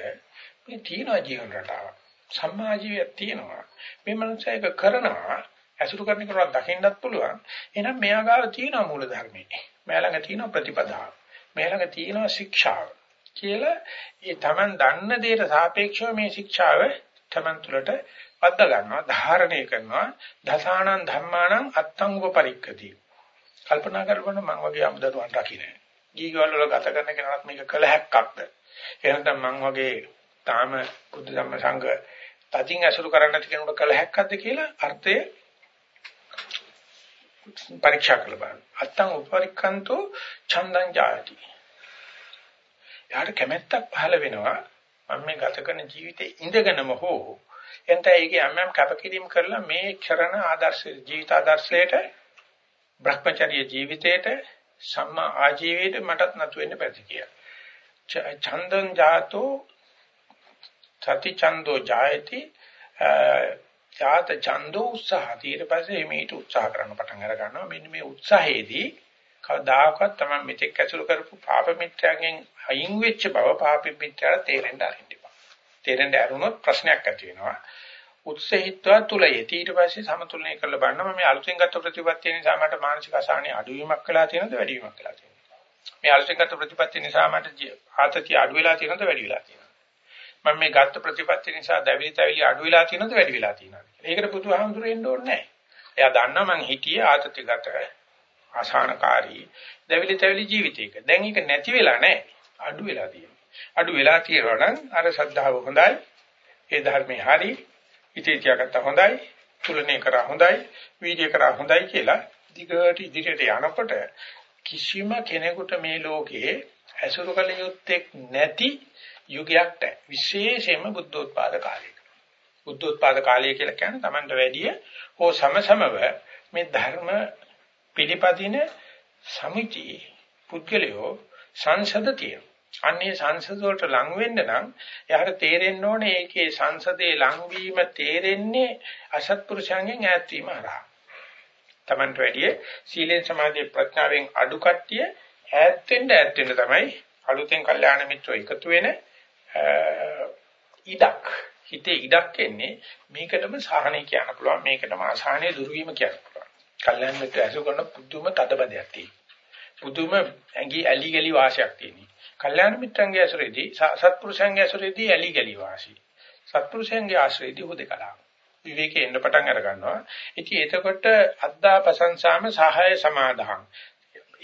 Speaker 1: මේ තියෙන ජීවන රටාව සම්මා ජීවිතයක් තියෙනවා මේ මනුස්සය එක කරනවා ඇසුරු කරන කෙනාට දකින්නත් පුළුවන්. එහෙනම් මෙයා ගාව තියෙනවා මූල ධර්මයේ. මෙයා ළඟ තියෙනවා ප්‍රතිපදාව. මෙයා ළඟ තියෙනවා ශික්ෂාව. කියලා ඒ Taman දන්න දෙයට සාපේක්ෂව මේ ශික්ෂාව Taman තුළට වද්ද ගන්නවා, ධාරණය කරනවා. දසානං ධම්මානං අත්තං උපපරික්කති. කල්පනා කරපොන මම වගේ අමුදරුවන් රකින්නේ. ජීවිතවල වල ගත කරන කෙනාට මේක කළ හැක්කක්ද? එහෙනම් මම වගේ තාම බුද්ධ ධම්ම සංඝ තදින් ඇසුරු කරන්න නැති කෙනෙකුට කළ හැක්කක්ද කියලා අර්ථය පරීක්ෂා කරලා බලන්න. අත්තං උපරික්ඛන්තෝ ඡන්දං ජායති. යාට කැමැත්තක් පහළ වෙනවා මම මේ ගත කරන ජීවිතේ ඉඳගෙනම හෝ එතන ඒකේ යම් යම් කැපකිරීම කරලා මේ කරන ආදර්ශ ජීවිත ආදර්ශයට භ්‍රමචර්ය ජීවිතයට සම්මා ආජීවයට මටත් නතු වෙන්න බැරි කියලා. ඡන්දං ජාතෝ සති ඡන්தோ ජායති ඡාත ඡන්தோ උත්සාහ ඊට පස්සේ මේට උත්සාහ කරන්න පටන් අර ගන්නවා මෙන්න මේ උත්සාහයේදී කවදාකවත් තමයි මෙතෙක් ඇසුරු කරපු පාප මිත්‍යාගෙන් අයින් වෙච්ච බව පාප මිත්‍යාට තේරෙන්න අරින්න එපා. තේරෙන්න ඇරුණොත් ප්‍රශ්නයක් ඇති වෙනවා. උත්සහිතව තුලයේදී ඊට පස්සේ සමතුලනය කරලා බලනවා. මේ අලුතෙන් ගත්ත ප්‍රතිපත්තිය නිසා මට මානසික අසහනය අඩුවීමක් කළා තියෙනවද වැඩිවීමක් කළා තියෙනවද? මේ අලුතෙන් ගත්ත ප්‍රතිපත්තිය නිසා මට ආතතිය අඩු වෙලා තියෙනවද වැඩි වෙලා තියෙනවද? මම මේ ගත්ත ප්‍රතිපත්තිය නිසා දැවිලි තැවිලි අඩු වෙලා තියෙනවද වැඩි වෙලා තියෙනවද ඒකට බුදුහාමුදුරු එන්න ඕනේ නැහැ. එයා දන්නා මං හිතියේ ආතතිගත අසහනකාරී. දැවිලි තැවිලි ජීවිතයක. දැන් ඒක නැති වෙලා නැහැ. අඩු වෙලා තියෙනවා. අඩු වෙලා තියෙනවා නම් අර ශ්‍රද්ධාව හොඳයි. ඒ ධර්මේ හරි. ඉතේ තියාගත්ත හොඳයි, තුලනේ කරා හොඳයි, වීර්ය කරා හොඳයි කියලා දිගට ඉදිරියට යනකොට කිසිම කෙනෙකුට මේ ලෝකයේ ඇසුරු කළ යුත්තේ නැති යුගයක් නැහැ. විශේෂයෙන්ම බුද්ධෝත්පාද කාලයක. බුද්ධෝත්පාද කාලය කියලා කියන්නේ Tamanට වැඩිය හෝ සමසමව මේ ධර්ම පිළිපදින සමිති පුද්ගලයෝ සංසද තියෙනවා. අන්නේ සංසද වලට ලං වෙන්න නම් එයාට තේරෙන්න ඕනේ ඒකේ සංසදේ ලංවීම තේරෙන්නේ අසත්පුරුෂයන්ගෙන් ඈත් වීම හරහා. Tamanට වැඩිය සීලෙන් සමාධිය ප්‍රඥාවෙන් අඩු කට්ටිය ඈත් වෙන්න ඈත් වෙන්න තමයි අලුතෙන් කල්යාණ මිත්‍රෝ එකතු වෙන ඉඩක්. හිතේ ඉඩක් එන්නේ මේකටම සාහනය කියන්න පුළුවන් මේකටම අසහනය දුරු වීම කියන්න පුළුවන්. කල්යාණ මිත්‍ර ඇසු කරන පුදුම තදබදයක් තියෙනවා. පුදුම ඇඟි ඇලි ගලි වාසියක් තියෙනවා. කල්යාණ මිත්‍රන්ගේ ඇසුරේදී සත්පුරුෂයන්ගේ ඇසුරේදී ඇලි ගලි වාසී. සත්පුරුෂයන්ගේ ආශ්‍රයේදී හුදකලා. විවේකේ එන්න පටන් අර ගන්නවා. ඉතින් එතකොට අද්දා ප්‍රශංසාම සහාය සමාදාහං.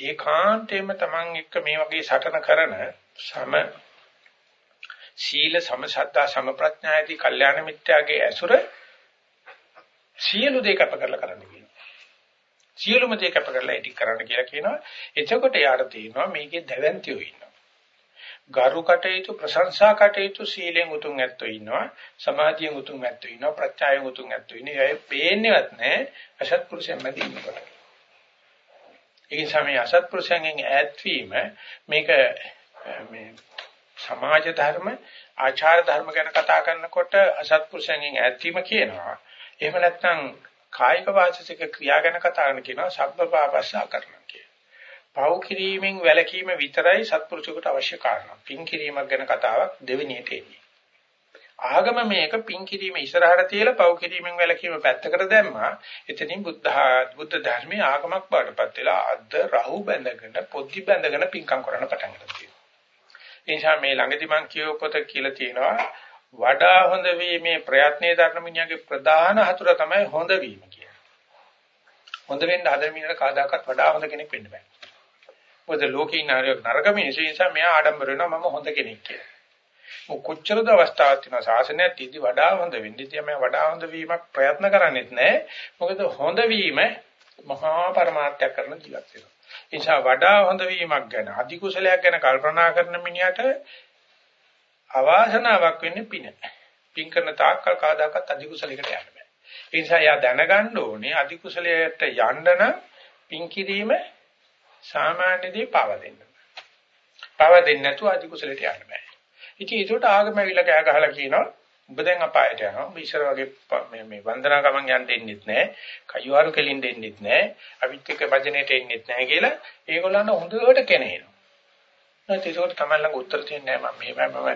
Speaker 1: ඒකාන්තයෙන්ම Taman එක්ක මේ වගේ සටන කරන සම සීල සම සද්දා සම ප්‍රඥායති කල්යාණ මිත්‍යාගේ ඇසුර සියලු දේ කැප කරලා කරන්න කියනවා. සියලුම දේ කැප කරලා ඉටි කරන්න කියලා කියනවා. එතකොට යාට තේරෙනවා මේකේ දැවැන්තියෝ ඉන්නවා. ගරු කටයුතු ප්‍රශංසා කටයුතු සීලෙන් උතුම් ඇත්තෝ ඉන්නවා. සමාධියෙන් උතුම් ඇත්තෝ ඉන්නවා. ප්‍රත්‍යාවෙන් උතුම් ඇත්තෝ ඉන්නේ ඒ පේන්නේවත් නැහැ අසත්පුරුෂයන් මැද ඉන්නකොට. ඒ නිසා මේ අසත්පුරුෂයන්ගෙන් ඈත් වීම මේක මේ සමාජ ධර්ම ආචාර ධර්ම ගැන කතා කරනකොට අසත්පුරුෂයන්ගෙන් ඈත් වීම කියනවා. එහෙම නැත්නම් කායික වාචික ක්‍රියා ගැන කතා කරන කියනවා සබ්බපාපස්සා කරනවා පව් කිරීමෙන් වැළකීම විතරයි සත්පුරුෂයෙකුට අවශ්‍ය කාරණා. පින් කිරීමක් ගැන කතාවක් දෙවෙනියට එන්නේ. ආගම මේක පින් කිරීම ඉස්සරහට තියලා පව් කිරීමෙන් වැළකීම පැත්තකට දැම්මා. එතනින් බුද්ධ බුද්ධ ධර්මයේ ආගමක් බාටපත් වෙලා අද රහු බැඳගෙන පොඩි බැඳගෙන පින්කම් කරන්න පටන් ගත්තා. ඒ නිසා මේ ළඟදි මං කියව පොත කියලා තියෙනවා වඩා හොඳ වීමේ ප්‍රයත්නයේ දරන මිනිහාගේ ප්‍රධාන හතුර තමයි හොඳ වීම කියන්නේ. හොඳ වෙන්න හදන මිනිහට කවදාකවත් වඩා හොඳ කෙනෙක් වෙන්න බෑ. මොකද ලෝකේ ඉන්න නරක මිනිස්සු නිසා මෙයා ආඩම්බර වෙනවා මම හොඳ කෙනෙක් කියලා. මොක කොච්චරද අවස්ථාවක් තියෙනවා ශාසනයක් තීදි වඩා හොඳ වෙන්න ඉතින් මම වඩා හොඳ වීමක් ප්‍රයත්න කරන්නේත් නැහැ. මොකද හොඳ වීම මහා පරමාර්ථයක් කරන ජීවත් වෙනවා. ඒ නිසා වඩා හොඳ වීමක් ගැන අධි කුසලයක් ගැන කල්පනා කරන මිනිහට අවාසනාවක් වෙන්නේ පින. පින් කරන තාක්කල් කාදාකත් අධි කුසලයකට යන්න බෑ. ඒ නිසා යා දැනගන්න ඕනේ අධි කුසලයට යන්න නම් පින් කිරීම සාමාන්‍යදී පාව දෙන්න. පාව දෙන්නේ නැතුව අධි කුසලයට යන්න බෑ. ඉතින් ඒකට ආගම ඇවිල්ලා කෑ ගහලා කියනවා ඔබ දැන් අපායට යනවා. ඔබ ඉස්සර වගේ මේ මේ වන්දනා ගමන් යන්න දෙන්නෙත් නැහැ. කයුවාරු කෙලින් දෙන්නෙත් නැහැ. අවිත් එක්ක භජනෙට එන්නෙත් නැහැ කියලා ඒගොල්ලන්ට හොඳට කෙනෙනවා. නැත්නම් ඒකට තමයි ළඟ උත්තර තියෙන්නේ නැහැ. මම මෙහෙමයි මම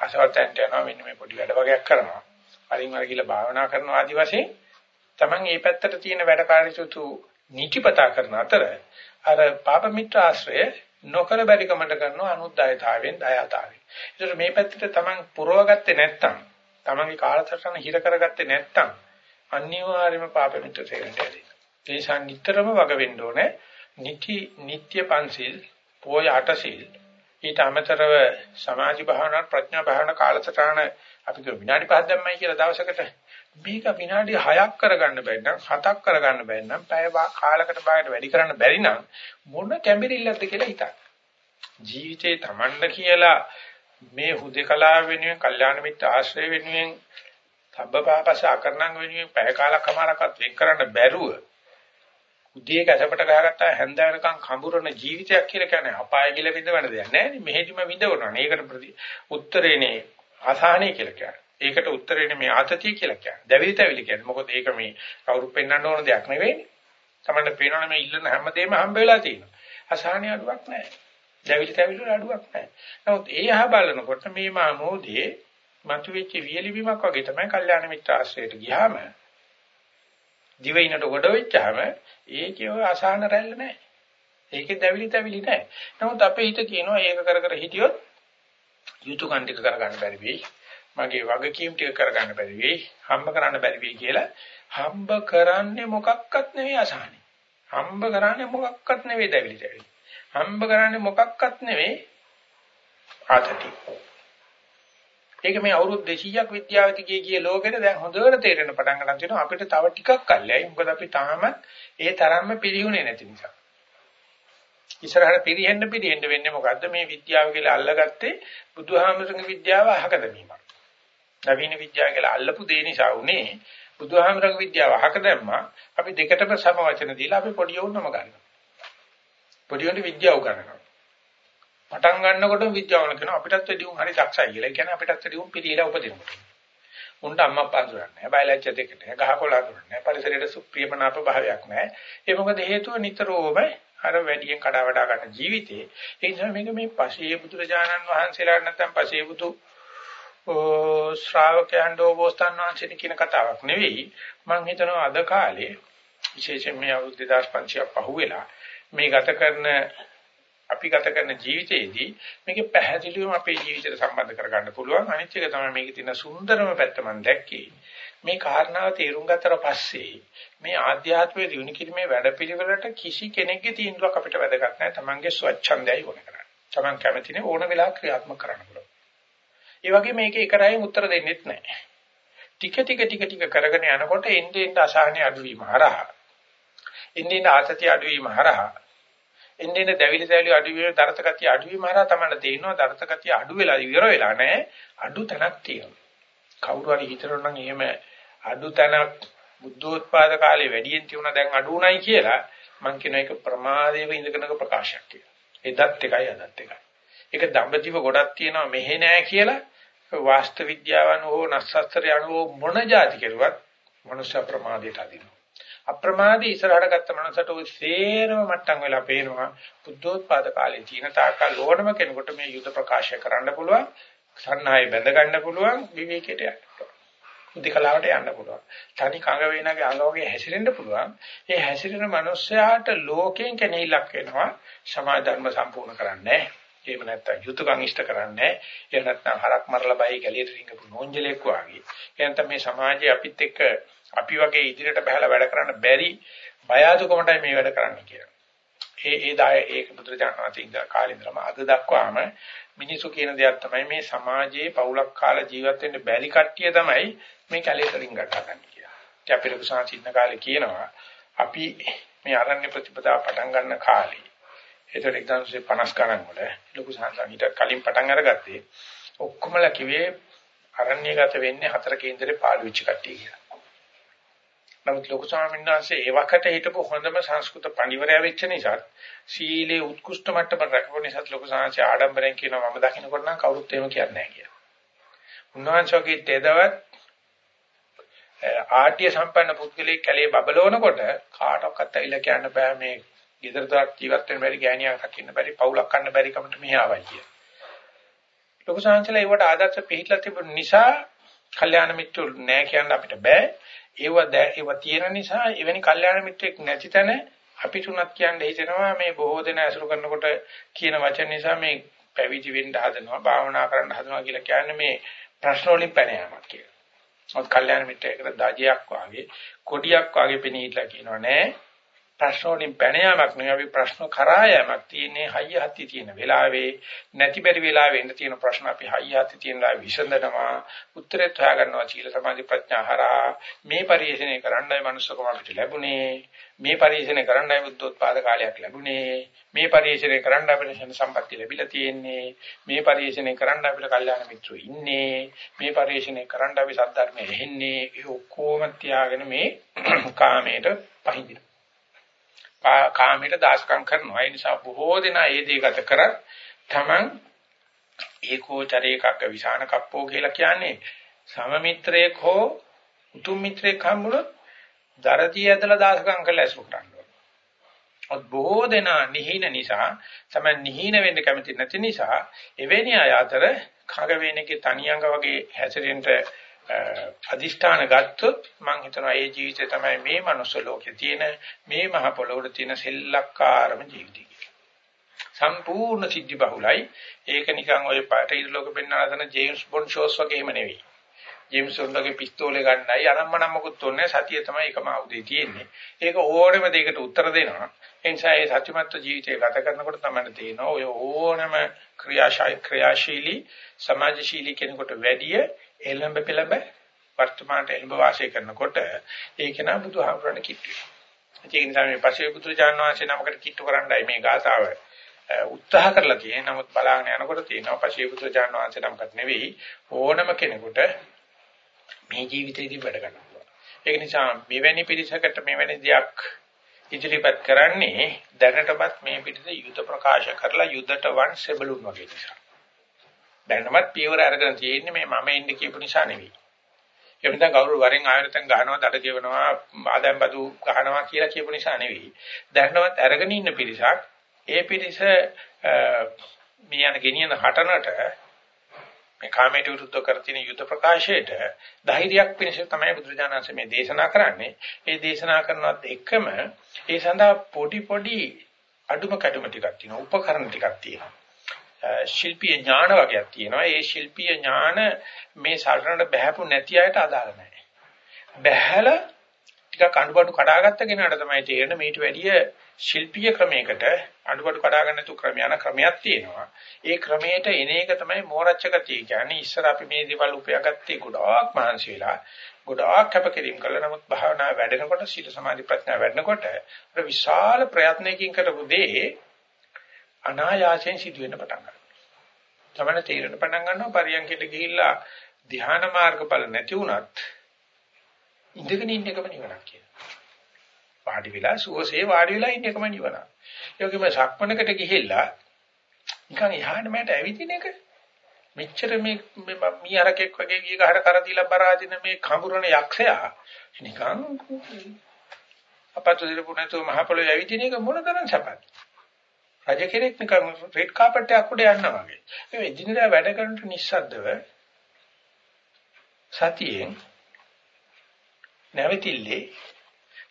Speaker 1: අසවර්තයන්ට යනවා මෙන්න මේ පොඩි වැඩ වගේක් කරනවා. අරින් වර කියලා භාවනා කරනවා ආදි වශයෙන් Taman මේ පැත්තට තියෙන වැඩ කාර්යසුතු නිතිපතා කරන අතර අර පාප මිත්‍ර ආශ්‍රය නොකර බැරි කමට කරනවා අනුද්යතාවෙන් දයාතාවෙන්. ඒතර මේ පැත්තට තමන් පුරවගත්තේ නැත්තම් තමන්ගේ කාලසටහන හිර කරගත්තේ නැත්තම් අනිවාර්යයෙන්ම පාප මිත්‍ර තේරෙන්න ඇති. ඒ නිසා නිතරම වග වෙන්න ඕනේ. නිති නিত্য පන්සිල්, පොය අටසිල්. ඊට අමතරව සමාධි භාවනා ප්‍රඥා භාවනා කාලසටහන අපි කිය විනාඩි 5ක් දැම්මයි කියලා දවසකට මේක විනාඩි 6ක් කරගන්න බැරි නම් 7ක් කරගන්න බැරි නම් පැය කාලකට භාගයට වැඩි කරන්න බැරි නම් මොන කැඹිරිල්ලක්ද කියලා හිතන්න. ජීවිතේ Tamanda කියලා මේ හුදේකලා වෙනුවෙන්, කල්යාණ මිත්‍ර ආශ්‍රය වෙනුවෙන්, සබ්බපාපස අකරණං වෙනුවෙන් පැය කාලක් අමාරකත් වෙන් කරන්න බැරුව උදේ කැසපට ගහගත්තා හැන්ද වෙනකන් කඹුරන ජීවිතයක් කියලා කියන්නේ අපාය කියලා විඳවන දෙයක් නෑ නේ මෙහෙදිම විඳවනවා. ඒකට ප්‍රති උත්තරේනේ අසහනේ කියලා කියන්නේ. ඒකට උත්තරේනේ මේ ආතතිය කියලා කියන්නේ. දැවිලි තැවිලි කියන්නේ. මොකද ඒක මේ කවුරු පෙන්වන්න ඕන දෙයක් නෙවෙයි. තමන්න පේනවනේ මේ ඉල්ලන හැමදේම හම්බ වෙලා තියෙනවා. අසහනේ අඩුවක් නැහැ. දැවිලි තැවිලි වල අඩුවක් නැහැ. නමුත් ඒ අහ බලනකොට මේ මාමෝදී මතුවෙච්ච වියලි බීමක් වගේ තමයි කල්යාණ මිත්‍ර ආශ්‍රයයට ගියාම දිවිනට ගොඩ වෙච්චාම ඒකේ ඔය අසහන රැල්ල නැහැ. ඒකේ දැවිලි තැවිලි නැහැ. නමුත් අපේ හිත කියනවා ඒක කර කර හිටියොත් යුතුයකම් ටික කරගන්න බැරි වෙයි. මගේ වගකීම් ටික කරගන්න බැරි වෙයි. හම්බ කරන්න බැරි වෙයි කියලා හම්බ කරන්නේ මොකක්වත් නෙවෙයි අසහනෙ. හම්බ කරන්නේ මොකක්වත් නෙවෙයි දැවිලි තැවිලි. හම්බ කරන්නේ මොකක්වත් නෙවෙයි ආතති. ඒක මේ අවුරුදු 200ක් විද්‍යාවට ගිය ගිය ලෝකෙට දැන් හොඳට තේරෙන පටන් ගන්න තියෙනවා. අපිට තව ටිකක් කල්යයි. මොකද අපි තාමත් ඒ තරම්ම පිළිහුනේ නැති නිසා. ඉස්සරහට පිරිහෙන්න පිරිහෙන්න වෙන්නේ මොකද්ද? මේ විද්‍යාව කියලා අල්ලගත්තේ බුදුහාමරගේ විද්‍යාව අහක දැමීමක්. නවීන විද්‍යාව කියලා අල්ලපු දේ නිසා උනේ බුදුහාමරගේ විද්‍යාව අහක දැම්මා අපි දෙකටම සම වචන දීලා අපි පොඩි යවුන්නම ගන්නවා පොඩි යොන්ට විද්‍යාව කරනවා පටන් ගන්නකොටම විද්‍යාවල කියනවා අපිටත් වැඩි උන් හරි දක්ෂයි කියලා. ඒ කියන්නේ අපිටත් වැඩි උන් පිළිලා උපදිනවා. උන්ට අම්මා පාඳුරන්නේ. හැබැයි ලැජ්ජ දෙකට නෑ. ගහකොළ අඳුරන්නේ. පරිසරයට සුප්‍රියමනාප භාවයක් නෑ. ඒ මොකද හේතුව නිතරම අර වැඩියෙන් කඩා වඩා ගන්න ජීවිතේ. ඒ නිසා මේක මේ පසේ බුදුරජාණන් වහන්සේලාට නැත්නම් පසේ බුදු ශ්‍රාවකයන් දෝබෝස්තන් වහන්සේ කියන කතාවක් නෙවෙයි. මම හිතනවා අද කාලේ විශේෂයෙන් මේ අවුරුදු 2500ක් පහුවෙලා මේ ගත කරන අපි ගත කරන ජීවිතයේදී මේක පැහැදිලිවම අපේ ජීවිතයට සම්බන්ධ කරගන්න පුළුවන්. අනිත් එක තමයි මේකේ තියෙන සුන්දරම පැත්ත මම දැක්කේ. මේ කාරණාව තේරුම් ගත්තට පස්සේ මේ ආධ්‍යාත්මයේ දිනු කිරීමේ වැඩපිළිවෙලට කිසි කෙනෙක්ගේ තීන්දුවක් අපිට වැදගත් නැහැ. Tamange ස්වච්ඡන්දයයි ඕන කරන්නේ. Taman කැමතිනේ ඕන වෙලාවක ක්‍රියාත්මක කරන්න පුළුවන්. ඒ වගේ මේක එකරයින් උත්තර දෙන්නෙත් නැහැ. ටික ටික ටික ටික කරගෙන යනකොට එන්නේ එන්නේ අසහනේ අඩුවීම හරහා එන්නේ ආතතිය අඩුවීම හරහා එන්නේ දැවිලි දැවිලි අඩු වීම දරත ගතිය අඩු වීම හරහා තමයි තේරෙනවා. දරත ගතිය අඩු වෙලා ඉවර වෙලා නැහැ. අඩු තැනක් තියෙනවා. කවුරු හරි හිතනවා නම් එහෙම අඩු තැනක් බුද්ධෝත්පාද කාලේ වැඩියෙන් තියුණා දැන් අඩු උනායි කියලා මම කියන එක ප්‍රමාදයේව ඉඳගෙනක ප්‍රකාශයක් කියලා එදත් එකයි අදත් එකයි. ඒක දඹදිව ගොඩක් තියෙනවා. මෙහෙ නෑ කියලා වාස්තු විද්‍යාවන් හෝ නස්සස්ත්‍රය අනුව මොන જાති කෙරුවත් මනුෂ්‍ය ප්‍රමාදයට අදිනවා. අප්‍රමාදී ඉස්සරහට ගත්ත මනසට ඔය සේරම මට්ටම් වෙලා පේනවා. බුද්ධෝත්පාද කාලේ චීන තාකල් ඕනම කෙනෙකුට මේ යුද ප්‍රකාශය කරන්න පුළුවන් සන්නාය බැඳ ගන්න පුළුවන් විවේකයට යන්න පුළුවන්. උදිකලාවට යන්න පුළුවන්. තනි කඟ වේනගේ අඟ වගේ හැසිරෙන්න පුළුවන්. ඒ හැසිරෙන මනුස්සයාට ලෝකයෙන් කෙනෙහිලක් වෙනවා. සමාජ ධර්ම සම්පූර්ණ කරන්නේ එහෙම නැත්නම් යුතුයකම් ඉෂ්ට කරන්නේ එහෙම නැත්නම් හරක් මරලා බයි ගැලියට රිංගපු නෝන්ජලෙක් වගේ. එහෙනම් මේ සමාජයේ අපිත් එක්ක අපි වගේ ඉදිරියට බහලා වැඩ කරන්න බැරි බය අදුකමටයි මේ වැඩ කරන්නේ කියලා. ඒ ඒ දාය ඒක බුදුරජාණන් ඉඳලා කාලේ ඉඳලම අද දක්වාම මිනිසු කියන දෙයක් තමයි මේ සමාජයේ පවුලක් කාලා ජීවත් වෙන්න බැරි කට්ටිය තමයි මේ කැලේතරින් ගටගන්නේ කියලා. ඉතින් අපි ලොකු සාචින්න කාලේ කියනවා අපි මේ ආරණ්‍ය ප්‍රතිපදාව පටන් ගන්න කාලේ ඒතර 1950 ගණන් වල ලොකු සංසංගීත කලින් පටන් අරගත්තේ ඔක්කොමලා කිව්වේ අරණ්‍යගත වෙන්නේ හතර කේන්දරේ පාළු වෙච්ච කට්ටිය කියලා. නමුත් ලොකු ස්වාමීන් වහන්සේ ඒ වකට හිටපු හොඳම සංස්කෘත පඬිවරයා වෙච්ච නිසා සීලේ උත්කෘෂ්ඨ මට්ටම රැකපු නිසා ලොකු සාංශය ආඩම්බරෙන් කියනවා මම දකින්නකොට නම් කවුරුත් එහෙම කියන්නේ නැහැ කියලා. උන්වහන්සේගේ තෙදවත් ආට්‍ය සම්පන්න පුද්ගලයෙක් කැලේ බබලවනකොට කාටවත් ඇවිල්ලා කියන්න බෑ මේ ගෙදර දොරක් ජීවත් වෙන්න බැරි ගෑණියක් රකින්න බැරි පවුලක් ගන්න බැරි කමට මෙහි ආවයි කිය. ලොකු සාංශලා ඒවට ආදර්ශ පිළිట్లా තිබුණ නිසා කල්යාණ මිත්‍රු නෑ කියන්න අපිට බෑ. ඒව ඒව තියෙන නිසා එවැනි කල්යාණ මිත්‍රෙක් නැති තැන අපි තුනක් කියන්නේ හිතෙනවා මේ බොහෝ දෙනා ඇසුරු කරනකොට කියන වචන නිසා මේ පැවිදි වෙන්න හදනවා භාවනා කරන්න හදනවා කියලා කියන්නේ මේ ප්‍රශ්න වලින් පැන යාමක් කියලා. මොකද කල්යාණ මිත්‍රයෙකුට දජයක් වාගේ කොඩියක් වාගේ පෙනීලා කියනවා නෑ ප්‍රශ්න වලින් පැන යාමක් නෙවෙයි. අපි ප්‍රශ්න කරා යාමක් තියෙන්නේ හයිය හති තියෙන වෙලාවේ. නැති බැරි වෙලාවෙ එන්න තියෙන ප්‍රශ්න අපි හයිය හති තියෙන ලා විසඳනවා. උත්තරේ හොයා ගන්නවා. සීල සමාධි ප්‍රඥා හරහා මේ පරිශ්‍රණය කරන්නයි මනුස්සකම අපිට ලැබුණේ. මේ පරිශ්‍රණය කරන්නයි බුද්ධෝත්පාද කාලයක් ලැබුණේ. මේ පරිශ්‍රණය කරන්න අපිට ශන සම්පත්තිය ලැබිලා තියෙන්නේ. මේ පරිශ්‍රණය කරන්න අපිට කල්යාණ මිත්‍රෝ ඉන්නේ. මේ පරිශ්‍රණය කරන්න අපි සද්ධර්මයේ ඇහෙන්නේ. ඒ ඔක්කොම තියාගෙන මේ කාමයට පහඳිනවා. කාමයට දාසකම් කරනවා. ඒ නිසා බොහෝ දෙනා ඒ දේ ගත කරත් තමන් ඒකෝචරේකක විසාන කප්පෝ කියලා කියන්නේ සමමිත්‍රයෙක් හෝ උතුම් මිත්‍රයෙක් හම්බුනොත් දරදී ඇදලා දාසකම් කරලා ඇසුරු කරනවා. ඔත් බොහෝ දෙනා නිහින නිසා තමයි නිහින වෙන්න කැමති නැති නිසා එවැනි අය අතර කග වේනකේ තනියංග වගේ හැසිරෙන්න අදිෂ්ඨාන ගත්තොත් මම හිතනවා ඒ ජීවිතය තමයි මේ මනුස්ස ලෝකේ තියෙන මේ මහ පොළොවට තියෙන සෙල්ලක්කාරම ජීවිතය සම්පූර්ණ සිද්ධි බහුලයි. ඒක නිකන් ඔය පාටිර ලෝක පෙන්වන අතන ජේම්ස් බොන්ඩ් ෂෝස් වගේම නෙවෙයි. ජේම්ස් බොන්ඩ්ගේ පිස්තෝලේ ගන්නයි අනම්මනම් මොකුත් උන්නේ සතිය තමයි එකම අවුදේ තියෙන්නේ. ඒක ඕනෙම දෙයකට උත්තර දෙනවා. ඒ නිසා ඒ සත්‍යමත්ව ජීවිතය ගත කරනකොට තමයි තේරෙනවා ඔය ඕනෙම ක්‍රියාශීලී සමාජශීලී කෙනෙකුට වැඩිය එළඹ පෙළඹ වර්තමානට එළඹ වාසය කරනකොට ඒක නා බුදුහාමුදුරනේ කිට්ටු. ඒ නිසා මේ පසේ බුදුරජාණන් වහන්සේ නමකට කිට්ටු කරන්නයි මේ ගාථාව උත්සාහ කරලා තියෙන්නේ. නමුත් බලාගෙන යනකොට තියෙනවා පසේ බුදුරජාණන් වහන්සේ නමකට නෙවෙයි ඕනම කෙනෙකුට මේ ජීවිතේදී වැඩ ගන්න පුළුවන්. ඒක නිසා මෙවැනි පිරිසකට මෙවැනි දෙයක් ඉදිරිපත් කරන්නේ දැනටමත් මේ පිටත යුද ප්‍රකාශ කරලා යුදට වන් සෙබළුන් වගේ නිසා. දැනටමත් පියවර අරගෙන තියෙන්නේ මේ මම ඉන්නේ කියපු නිසා නෙවෙයි. එහෙම නැත්නම් කවුරු වරෙන් ආයතන ගහනවා, දඩ ගෙවනවා, ආදම් බදු ගහනවා කියලා කියපු නිසා නෙවෙයි. දැනටමත් අරගෙන ඉන්න පිරිසක් ඒ පිරිස මේ යන ගෙනියන හටනට මේ කාමයට විරුද්ධ කර තියෙන යුද ප්‍රකාශයට ධෛර්යයක් පිණිස තමයි බුදුරජාණන්සේ මේ දේශනා කරන්නේ. ඒ දේශනා කරනවත් එකම ඒ සඳහා පොඩි පොඩි අඩුම කැඩුම ටිකක් තියෙනවා. උපකරණ ටිකක් තියෙනවා. ශිල්පීය ඥාන වගේක් තියෙනවා. ඒ ශිල්පීය ඥාන මේ සාධනට බහැපු නැති අයට අදාළ නැහැ. බහැලා ටිකක් අඬබඩු කඩාගත්ත කෙනාට තමයි තේරෙන්නේ මේට වැඩිය ශිල්පීය ක්‍රමයකට අඬබඩු කඩා ගන්න තු ක්‍රමයන ක්‍රමයක් තියෙනවා. ඒ ක්‍රමයට එන එක තමයි මෝරච්ච ගතිය කියන්නේ. ඉස්සර අපි මේ දේවල් උපයාගත්තේ ගොඩාක් මහන්සි වෙලා ගොඩාක් කැපකිරීම කළා. නමුත් භාවනා වැඩෙනකොට සීල සමාධි ප්‍රඥා වැඩෙනකොට අර විශාල ප්‍රයත්නයකින් කරපු දේ අනායාසයෙන් සිදුවෙන්න පටන් ගන්නවා. තමයි තීරණ පටන් ගන්නවා පරියන්කෙට ගිහිල්ලා ධ්‍යාන මාර්ගඵල නැති වුණත් ඉඳගෙන ඉන්න එකම නිවනක් කියලා. වාඩි වෙලා සුවසේ වාඩි වෙලා ඉන්න එකම නිවනක්. ඒ වගේම සක්මනකට ගිහිල්ලා නිකන් එහාට මට ඇවිදින එක මෙච්චර මේ මී අරකෙක් වගේ ගිය ගහට කර දීලා බරාදින මේ කඹුරණ යක්ෂයා නිකන් අපතු දිරපු නැතුව මහ පොළොවේ ඇවිදින එක මොන තරම් සපත්. රජ කෙනෙක් නිකන් රෙඩ් කාපට් එකක් උඩ යනවා වගේ. මේ එදිනෙදා වැඩ කරනට නිස්සද්දව සතියෙන් නැවතිල්ලේ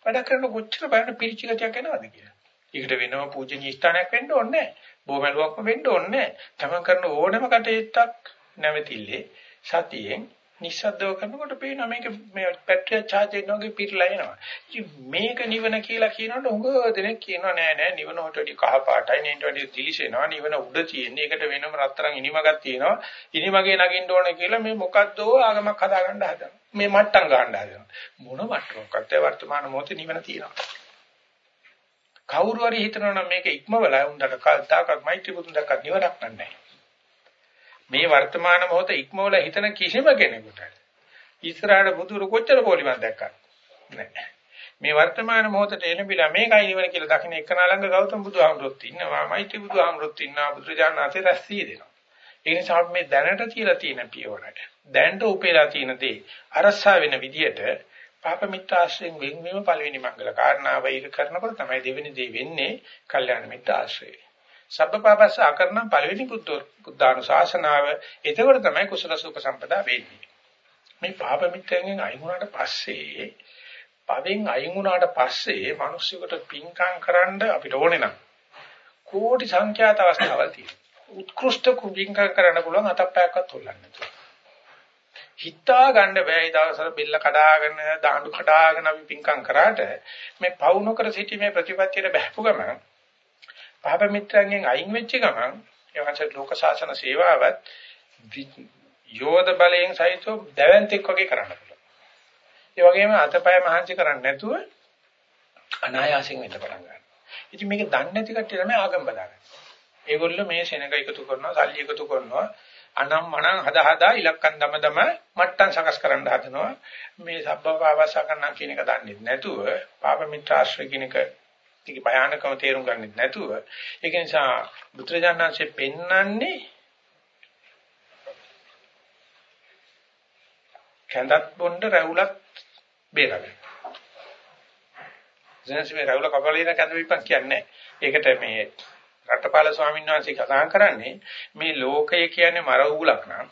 Speaker 1: වැඩ කරන කොච්චර බලන්න පිරිචි ගතියක් එනවද කියලා. ඒකට වෙනම පූජනීය ස්ථානයක් වෙන්න ඕනේ නැහැ. බොමැලුවක්ම වෙන්න ඕනේ නැහැ. තමන් කරන ඕනම කටයුත්තක් නැවතිල්ලේ සතියෙන් නිස්සද්දව කරනකොට පේනවා මේක මේ පැට්‍රියා charge එකන වගේ පිරලා එනවා. ඉතින් මේක නිවන කියලා කියනකොට උඟ දෙනෙක් කියනවා නෑ නෑ නිවන හොට වැඩි කහ පාටයි නේට වැඩි දිලිසෙනවා නිවන උඩ තියෙන්නේ. ඒකට වෙනම රත්තරන් ඉනිමගක් තියෙනවා. ඉනිමගේ නගින්න ඕනේ කියලා මේ මොකද්දෝ ආගමක් හදාගන්න හදනවා. මේ මට්ටම් ගන්න හදනවා. මොන මට්ටමක්වත් වර්තමාන මොහොතේ නිවන තියෙනවා. කවුරු හරි හිතනවා නම් මේක ඉක්මවලා උන්ට කල්තාවක් මෛත්‍රී බුදුන් දැක්කත් නිවනක් නැහැ. මේ වර්තමාන මොහොත ඉක්මවල හිතන කිසිම කෙනෙකුට ඉස්සරහට බුදුරු කොච්චර පොලිමක් දැක්කත් නැහැ. මේ වර්තමාන මොහොතට එළඹිලා මේකයි නිවන කියලා දකින්න එකනා ළඟ ගෞතම බුදුහාමුදුරුවෝ ඉන්නවා, මෛත්‍රී බුදුහාමුදුරුවෝ ඉන්නවා, බුදුරජාණන්සේ රැස්ී දෙනවා. ඒ නිසා අපි මේ දැනට තියලා තියෙන පියවරට, දැනට උපේලා තියෙන දේ අරසා වෙන විදියට පාප මිත්‍යාශ්‍රයෙන් වෙන්වීම පළවෙනි මංගල කාරණාව ඒක කරනකොට තමයි දෙවෙනි දේ වෙන්නේ කල්යාණ මිත්‍යාශ්‍රය. සබ්බපාපස්ස ආකරණ පළවෙනි බුද්ධ බුද්ධානුශාසනාව එතකොට තමයි කුසල සුපසම්පදා වෙන්නේ. මේ පාප මිත්‍රයෙන් අයින් වුණාට පස්සේ පවෙන් අයින් වුණාට පස්සේ මිනිස්සුකට පින්කම් කරන්න අපිට ඕනේ නම් කෝටි සංඛ්‍යාත අවස්ථාවල් තියෙනවා. උත්කෘෂ්ඨ කුපින්කම් කරන්න පුළුවන් අතප්පයක්වත් හොල්ලන්න නැතුව. හිතා ගන්න බෑ ඒ දවස්වල බෙල්ල කඩාගෙන දාඬු කඩාගෙන අපි පිංකම් කරාට මේ පවු නොකර සිටීමේ ප්‍රතිපත්තියට බහැපු ගමන් පාප මිත්‍රයන්ගෙන් අයින් වෙච්ච ගමන් එවන්ට ලෝක ශාසන සේවාවත් යෝධ බලයෙන් සහිතව දැවැන්තෙක් වගේ කරන්න පුළුවන්. ඒ වගේම අතපය මහන්සි කරන්නේ නැතුව අනායාසයෙන් වෙන්න පටන් ගන්නවා. ඉතින් මේක දන්නේ නැති කට්ටිය තමයි ආගම් බදාගන්නේ. ඒගොල්ලෝ මේ සෙනඟ එකතු කරනවා, සල්ලි එකතු කරනවා, අනම් මනම් හදා හදා ඉලක්කම් දම දම මට්ටම් සකස් කරන්න හදනවා. මේ සබ්බපාවස කරන කියන එක දන්නේ නැතුව, පාප මිත්‍රාශ්‍රය කියන එක ටික භයානකම තේරුම් ගන්නෙ නැතුව, ඒක නිසා බුදුරජාණන්සේ පෙන්වන්නේ කැඳත් බොණ්ඩ රැවුලත් බේරගන්න. දැන් මේ රැවුල කපලින කැඳ විපක් කියන්නේ. ඒකට මේ රටපාල ස්වාමීන් වහන්සේ කතා කරන්නේ මේ ලෝකය කියන්නේ මර උගලක් නම්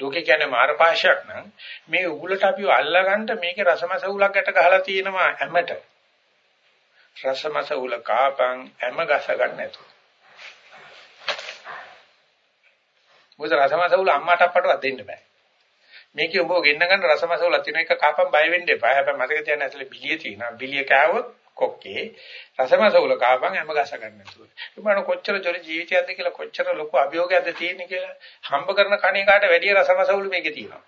Speaker 1: ලෝකේ කියන්නේ මාරපාශයක් නම් මේ උගලට අපිව අල්ලගන්න මේකේ රසමස උලක් ගැට ගහලා තියෙනවා හැමත රසමස උල කාපන් හැම ගස ගන්න නැතුව මොකද රසමස උල අම්මාට අප්පටවත් දෙන්න බෑ මේකේ උඹව ගෙන්න ගන්න රසමස උල තියෙන එක කාපන් බය වෙන්න එපා හැබැයි මතක තියාගන්න ඇතුලේ බිලිය තියෙනවා බිලිය කෑවොත් කොක්කේ රසමසවුල කාපන් හැම ගස ගන්න නැතුව. ඒ කොච්චර ජොලි ජීවිතයක්ද කියලා කොච්චර ලොකු අභියෝගයක්ද තියෙන්නේ කියලා හම්බ කරන කණේ කාට වැඩි රසමසවුල මේකේ තියෙනවා.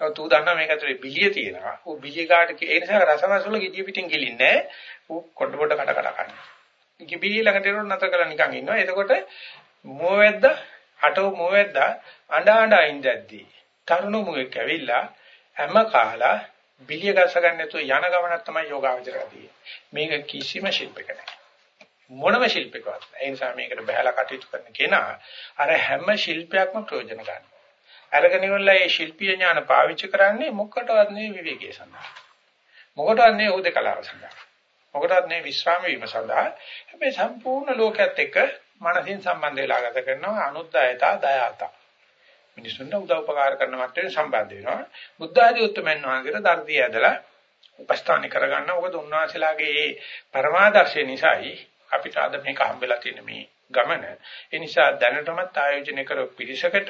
Speaker 1: ඔව් තු දන්නා මේක ඇතුලේ බිලිය තියෙනවා. ඌ බිලිය කාට ඒ නිසා රසමසවුල ගිජිය පිටින් ගිලින්නේ නැහැ. ඌ කොට කොට කඩ කඩ කන්නේ. ගිබිලි ළඟට එනොත් නැතර කරලා නිකන් ඉන්නවා. එතකොට මොවැද්ද අටෝ මොවැද්ද අඬ අඬ ඉඳද්දී තරුණ මුවෙක් ඇවිල්ලා හැම කාලා බිලිය ගස ගන්න නැතුව යන ගමනක් තමයි යෝගාවචරයදී. මේක කිසිම ශිල්පයක නැහැ. මොනම ශිල්පයකවත් නැහැ. ඒ නිසා මේකට බහැලා කටයුතු කරන කෙනා අර හැම ශිල්පයක්ම ප්‍රයෝජන ගන්නවා. අරගෙන ඉවරලා මේ ශිල්පීය ඥාන පාවිච්චි කරන්නේ මොකටවත් නෙවෙයි විවේකයේ සඳහා. මොකටවත් නෙවෙයි උදේකලාව සඳහා. මොකටවත් නෙවෙයි විශ්‍රාම වීම සඳහා. හැබැයි සම්පූර්ණ ලෝකයේත් එක්ක මනසින් සම්බන්ධ වෙලා ගත කරනවා අනුද්යයතා දයාතා. මිනිසුන්ට උදව් උපකාර කරන මට්ටමේ සම්බන්ධ වෙනවා. බුද්ධ ආදී උත්තරමයන් වහන්සේට ධර්තිය ඇදලා උපස්ථාන කරගන්න. මොකද උන්වහන්සේලාගේ මේ පරමාදර්ශය නිසායි අපිට අද මේක හම්බෙලා තියෙන මේ ගමන. ඒ නිසා දැනටමත් ආයෝජනය කර පිරිසකට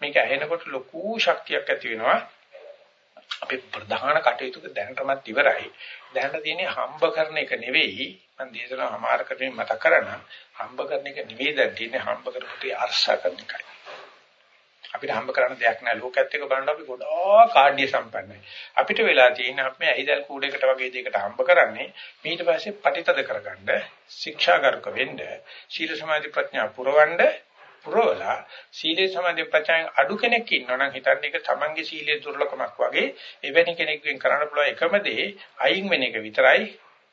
Speaker 1: මේක ඇහෙනකොට ලොකු ශක්තියක් ඇති වෙනවා. අපි ප්‍රධාන කටයුතු දැනටමත් ඉවරයි. දැනට තියෙන්නේ හම්බ කරන එක නෙවෙයි. මම දේශනාව හමාර කරමින් මතක් කරනවා. හම්බ කරන එක නෙවෙයි දැන් තියෙන්නේ හම්බ කරපුටි අර්ශා කරන එකයි. අපිට හම්බ කරන්න දෙයක් නැහැ. ලෝකයේත් එක බලනකොට අපි ගොඩාක් කාඩ්‍ය සම්පන්නයි. අපිට වෙලා තියෙන අපි ඇහිදල් කූඩේකට වගේ දෙයකට හම්බ කරන්නේ ඊට පස්සේ පටිතද කරගන්න, ශික්ෂාගරුක වෙන්න, සීල සමාධි ප්‍රඥා පුරවන්න පුරවලා සීලේ සමාධි ප්‍රඥා අඩු කෙනෙක් ඉන්නවනම් හිතන්නේ ඒක තමන්ගේ සීලේ දුර්ලභමක් වගේ එවැනි කෙනෙක්ගෙන් කරන්න පුළුවන් එකම දේ අයින් වෙන එක විතරයි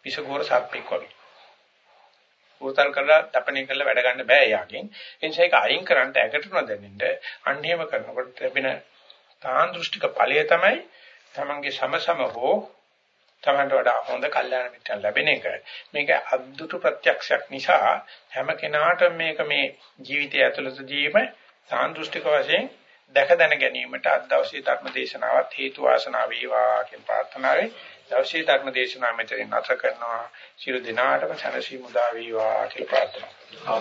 Speaker 1: විසගෝර සර්පෙක් වගේ. උතල් කරලා තපණය කරලා වැඩ ගන්න බෑ යාගෙන්. ඒ නිසා ඒක අයින් කරන්න ඇකට නොදැනෙන්න අන්න එහෙම කරනකොට ලැබෙන තාන් දෘෂ්ටික ඵලය තමයි තමන්ගේ සමසම හෝ තමන්ට වඩා හොඳ කල්යාණ මිත්‍රන් ලැබෙන එක. මේක අද්දුට ප්‍රත්‍යක්ෂයක් නිසා හැම කෙනාටම මේක මේ ජීවිතය ඇතුළතදීම තාන් දෘෂ්ටික වශයෙන් දැක දැන ගැනීමට අද දවසේ ධර්ම දේශනාවත් හේතු වාසනා වේවා කියන ප්‍රාර්ථනාවෙන් දවසේ ධර්ම දේශනාව මෙතනින් නැත කරනවා. සියලු දිනාටම සැනසීම උදා වේවා කියලා ප්‍රාර්ථනා කරනවා.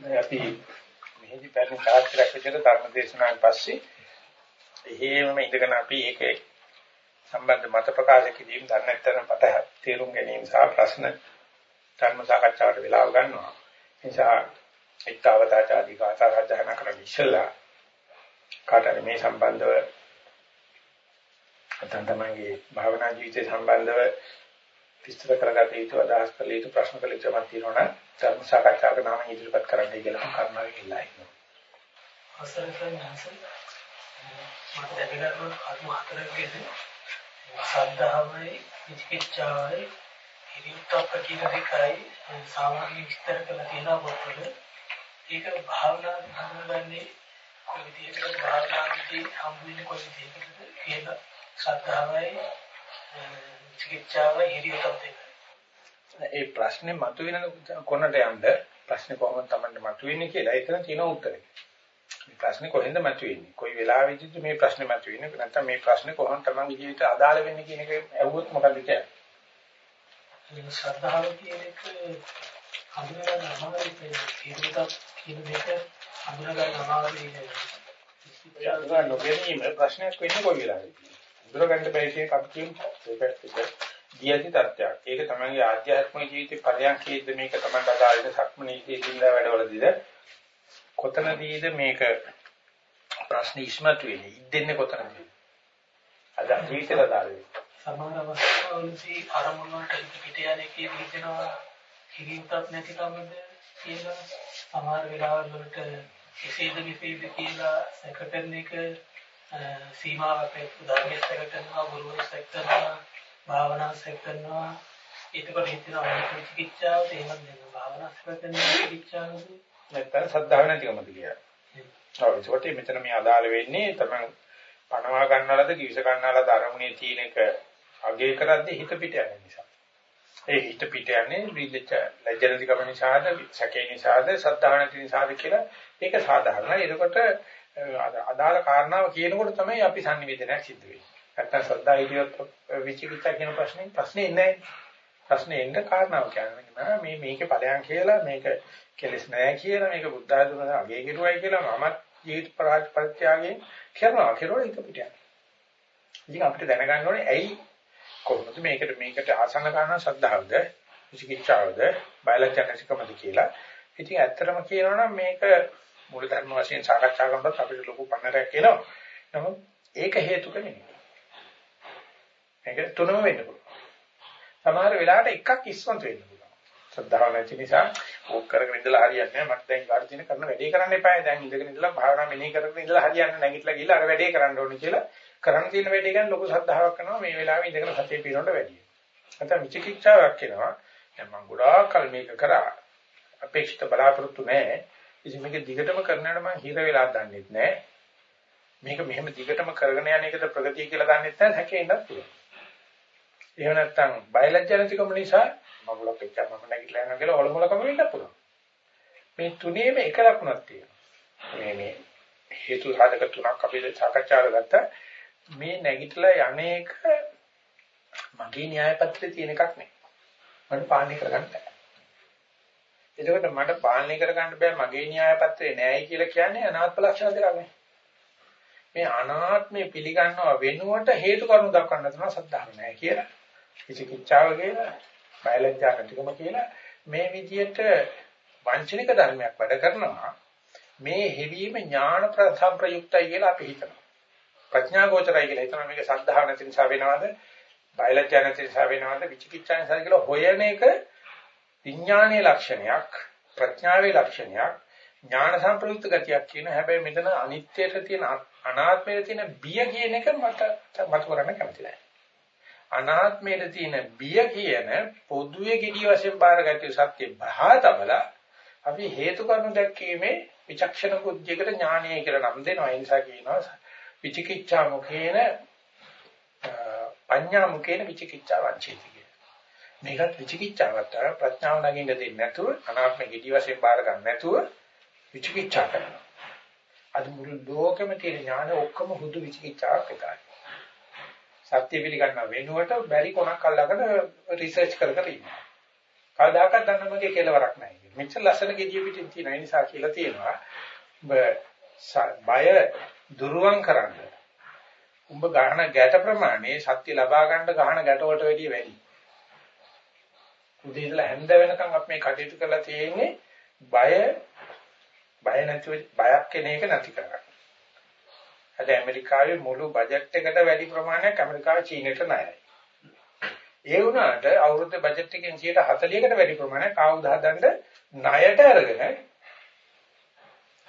Speaker 1: දැන් අපි මෙහිදී පැරණි තාක්ෂරයක් විදිහට ධර්ම දේශනාවෙන් පස්සේ එහෙමම ඉඳගෙන අපි ඒකේ සම්බන්ධ මත ප්‍රකාශ කිරීම දන්නේ නැත්නම් පත තේරුම් ගැනීම සහ ප්‍රශ්න ධර්ම සාකච්ඡාවට වෙලාව ගන්නවා. ඒ නිසා ඊතාවතාචාදී ගාථා රජහන කරගෙන ඉස්සලා කාටද මේ සම්බන්ධව නැත්නම් තමන්ගේ භාවනා ජීවිතය සම්බන්ධව විස්තර කරගත යුතු අදහස් කළ යුතු ප්‍රශ්න කළ යුතු මත තියෙනවා ධර්ම සාකච්ඡාවක නාම ඉදිරිපත් කරන්නයි කියලා කර්මාවෙන් ඉල්ලා ඉන්නවා.
Speaker 2: අසරසන් නැසන් මට දැනගන්න කර්ම හතරක් කියන්නේ සද්ධාවයි විචිකිච්ඡාවයි හිරියුත්ප්ප කියන දෙකයි සාමාන්‍ය විස්තර කරලා තියෙනවා පොතවල ඒක භාවනා හඳුනගන්නේ කොයි විදිහකට භාවනාවේදී හම්බ වෙන්නේ කොයි විදිහකටද කියලා ශ්‍රද්ධාවයි චිකිත්සාවයි හිරියටත් දෙක.
Speaker 1: ඒ ප්‍රශ්නේ මතුවෙන කොනට යන්න ප්‍රශ්නේ කොහොමද Tamanne මතුවෙන්නේ කියලා එතන තියෙන උත්තරේ. මේ ප්‍රශ්නේ කොහෙන්ද මතුවෙන්නේ? කොයි වෙලාවෙදිද මේ ප්‍රශ්නේ මතුවෙන්නේ? නැත්නම් මේ ප්‍රශ්නේ කොහොමද Tamanගේ ජීවිතයට අදාළ වෙන්නේ කියන එක ඇහුවොත් මොකද කියන්නේ?
Speaker 2: ශ්‍රද්ධාව කියන එක හඳුනගන්න අමාරුයි තේරුමක් කියන දෙක හඳුනගන්න අමාරුයි
Speaker 1: ඒ අඳුරා නොගැනීම ප්‍රශ්නයක් වෙන්නේ කොයි වෙලාවෙද? අඳුරගන්න බැරි එකක් අපි කියමු. ඒක ඒක දියති තත්ත්වයක්. ඒක තමයි ආධ්‍යාත්මික ජීවිතේ පරියන්කේද මේක තමයි අදාළ වෙන සක්මනීතියේ දිනදා වැඩවලදීද කොතනදීද මේක ප්‍රශ්න ඉස්මතු වෙන්නේ? ඉද්දෙන්නේ කොතනදීද? අද ජීවිතේට අදාළ වෙන්නේ.
Speaker 2: සමහර අවස්ථාවලදී අරමුණ වලට පිට යන එකේ විදිනවා කිරියුටක් නැති කමද කියලා සමහර වෙලාවල් වලට එසේද මෙසේද කියලා සැකකරන එක සීමාවක් ධර්මයක් සැකකරනවා ගුරුවරු සැකකරනවා භාවනාව සැකකරනවා එතකොට හිතනවා මේක චිකිත්සාවට එහෙමත් නෙමෙයි භාවනාව සැකකරන චිකිත්සාවද
Speaker 1: නැත්තම් සද්ධාව නැතිකමද කියලා. ඔව් ඒකට මෙතන මේ අදාළ වෙන්නේ තමයි පණවා ගන්නලද කිවිස ගන්නලද අරමුණේ තියෙන එක අගේ කරද්දී හිත පිට යන නිසා. ඒ හිත පිට යන්නේ විලච ලැජ්ජනති කම නිසාද, සැකේ නිසාද, සද්ධා නැති නිසාද කියලා ඒක සාධාරණයි. ඒකට අදාළ කාරණාව කියනකොට තමයි අපි sannivedanayak සිද්ධ වෙන්නේ. නැත්තම් සද්ධා හිතියොත් විචිකිච්ඡා කියන ප්‍රශ්නේ ප්‍රශ්නේ නැහැ. ප්‍රශ්නේ එන්න කාරණාව කියන්නේ මේ මේකේ ඵලයන් කියලා මේක කෙලස් නැහැ කියලා මේක බුද්ධ ආගම අගේ කෙරුවයි කියලා මමත් ජීවිත පරාජ පරිත්‍යාගයෙන් කරනවා කියලා ඒක පිට යනවා. ඉතින් අපිට දැනගන්න ඕනේ ඇයි කොහොමද මේකට මේකට ආසන්න කරන ශ්‍රද්ධාවද විචිකිච්ඡාවද බයලජ්ජනසිකමද කියලා. ඉතින් ඇත්තටම කියනවනම් මේක මූල ධර්ම වශයෙන් සාකච්ඡා කරනකොට අපිට ලොකු පන්නරයක් එනවා. නමුත් ඒක හේතුක නෙමෙයි. මේක තුනම වෙන්න පුළුවන්. සමහර වෙලාවට එකක් ඉස්මතු වෙන්න පුළුවන්. ශ්‍රද්ධාව නැති නිසා ඕක කරගෙන ඉඳලා හරියන්නේ නැහැ. මට දැන් ගාඩ තියෙන කරන වැඩේ කරන්න එපා. දැන් ඉඳගෙන ඉඳලා භාවනා මෙනෙහි කරගෙන ඉඳලා හරියන්නේ නැගිටලා ගිහලා අර වැඩේ කරන්න ඕනේ කියලා කරන්න තියෙන වැඩේ ගැන ලොකු ශ්‍රද්ධාවක් කරනවා මේ වෙලාවේ ඉඳගෙන සතිය පිරනට වැඩිය. නැත්නම් විචිකිච්ඡාවක් වෙනවා. දැන් මම ගොඩාක් කල් මේක කරා. අපේක්ෂිත බලාපොරොත්තු නැහැ. ඉතින් මේක දිගටම කරනකොට මම හිර වෙලා දන්නෙත් නැහැ. මේක මෙහෙම දිගටම කරගෙන යන එකද ප්‍රගතිය කියලා දන්නෙත් නැහැ හැකේන්නත් පුළුවන්. එහෙම නැත්නම් බයලජ්ජනතිකම නිසා මගුලක් එක්ක මම නැගිටලා යනවා කියලා හොලමලකම වෙන්න පුළුවන්. මේ තුනේම එක ලකුණක් තියෙනවා. මේ මේ හේතු සාධක තුනක් අපි සාකච්ඡා කරගත්තා. මේ නැගිටලා යන්නේක මගේ න්‍යාය පත්‍රයේ තියෙන එකක් නෙවෙයි. මට පාලනය කරගන්න බෑ. එතකොට මට පාලනය කරගන්න බෑ මගේ න්‍යාය පත්‍රේ නෑයි කියලා කියන්නේ අනාත්ම ලක්ෂණ දෙකක් නේ. මේ අනාත්මය පිළිගන්නව වෙනුවට හේතු කරුණු දක්වන්න තමයි සද්ධාව නෑ කියලා. විචිකිච්ඡාව කියලා, බයලජ්ජා නැතිකම කියලා මේ විදියට වංචනික ධර්මයක් වැඩ කරනවා. මේ හැවීම ඥාන ප්‍රසම්ප්‍රයුක්තයි කියලා අපි හිතනවා. ප්‍රඥා ගෝචරයි කියලා හිතනවා මේක සද්ධාව නැති නිසා වෙනවද බයලජ්ජා නැති නිසා වෙනවද විචිකිච්ඡා නිසා කියලා හොයන එක විඥානයේ ලක්ෂණයක් ප්‍රඥාවේ ලක්ෂණයක් ඥාන සම්ප්‍රයුක්ත ගතියක් කියන හැබැයි මෙතන අනිත්‍යයට තියෙන අනාත්මයට තියෙන බිය කියන එක මට මත කරන්න කැමති නැහැ. අනාත්මයට තියෙන බිය කියන පොදුවේ gediy වශයෙන් බාරගත්තේ සත්‍ය බහාතබල අපි හේතු කරුණු දැක්කීමේ විචක්ෂණ බුද්ධියකට ඥානය කියලා නම් දෙනවා. ඒ නිසා කියනවා විචිකිච්ඡා මුඛේන පඤ්ඤා මුඛේන විචිකිච්ඡා වංචේති කිය. මේකත් විචිකිච්ඡාවට ප්‍රඥාව නැගින්න දෙන්නේ නැතුව අනාත්ම gedi වශයෙන් බාර ගන්න නැතුව විචිකිච්ඡා කරනවා. අද මුළු ලෝකෙම තියෙන ඥාන ඔක්කොම හුදු විචිකිච්ඡාවක් එකයි. සත්‍ය පිළිගන්න වෙනුවට බැරි කොනක් අල්ලගෙන රිසර්ච් කර කර ඉන්නවා. කවදාකවත් දන්නමගේ කෙලවරක් නැහැ. මෙච්චර ලස්සන gediya පිටින් තියෙන නිසා කියලා තියෙනවා. බය දුරුවන් කරන්න. උඹ ගහන ගැට ප්‍රමාණය සත්‍ය ලබා ගන්න ගහන ගැට වලට වැඩිය වැඩි. උදේ ඉඳලා හැන්ද වෙනකන් අපි මේ කටයුතු කරලා තියෙන්නේ බය බය නැතුව බයක් කෙන එක නැති කරගන්න. අද ඇමරිකාවේ මුළු බජට් එකට වැඩි ප්‍රමාණයක් ඇමරිකාව චීනයට ණයයි. ඒ වුණාට අවුරුද්ද බජට් එකෙන් 140කට වැඩි ප්‍රමාණයක් ආයුධ හදන්න ණයට අරගෙන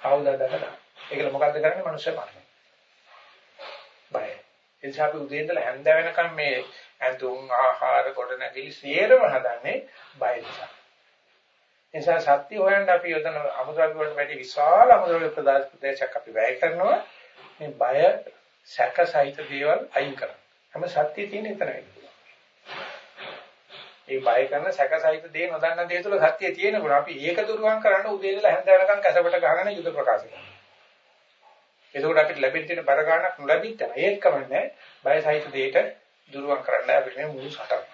Speaker 1: ආයුධ හදන්න. ඒකල මොකද්ද කරන්නේ මනුෂ්‍ය මරණය. බය. ඒ නිසා අපි උදේ ඉඳලා හැන්ද වෙනකම් මේ ඇඳුම් ආහාර කොට නැගිලි සියරම හදන්නේ බය නිසා. ඒ නිසා සත්‍ය හොයන්න අපි යොදන අමුද්‍රව්‍ය වලට වැඩි විශාල අමුද්‍රව්‍ය ප්‍රදේශයක් අපි වැය කරනවා මේ බය සැක සහිත දේවල් අයින් කරන්න. හැම සත්‍ය තියෙන එතන වෙන්නේ. ඒ බය කරන සැක සහිත දේ නොදන්න දේ තුළ සත්‍ය තියෙනකොට අපි ඒක දුරුවන් කරන්න උදේ ඉඳලා හැන්ද වෙනකම් කැසපට ගහගෙන යුද ප්‍රකාශ කරනවා. එතකොට අපිට ලැබෙන්න තියෙන බර ගන්නක් නොලැබිට ඒත් කමන්නේ බය සහිත දෙයට දුරුවන් කරන්න අපි මේ මුළු සටන.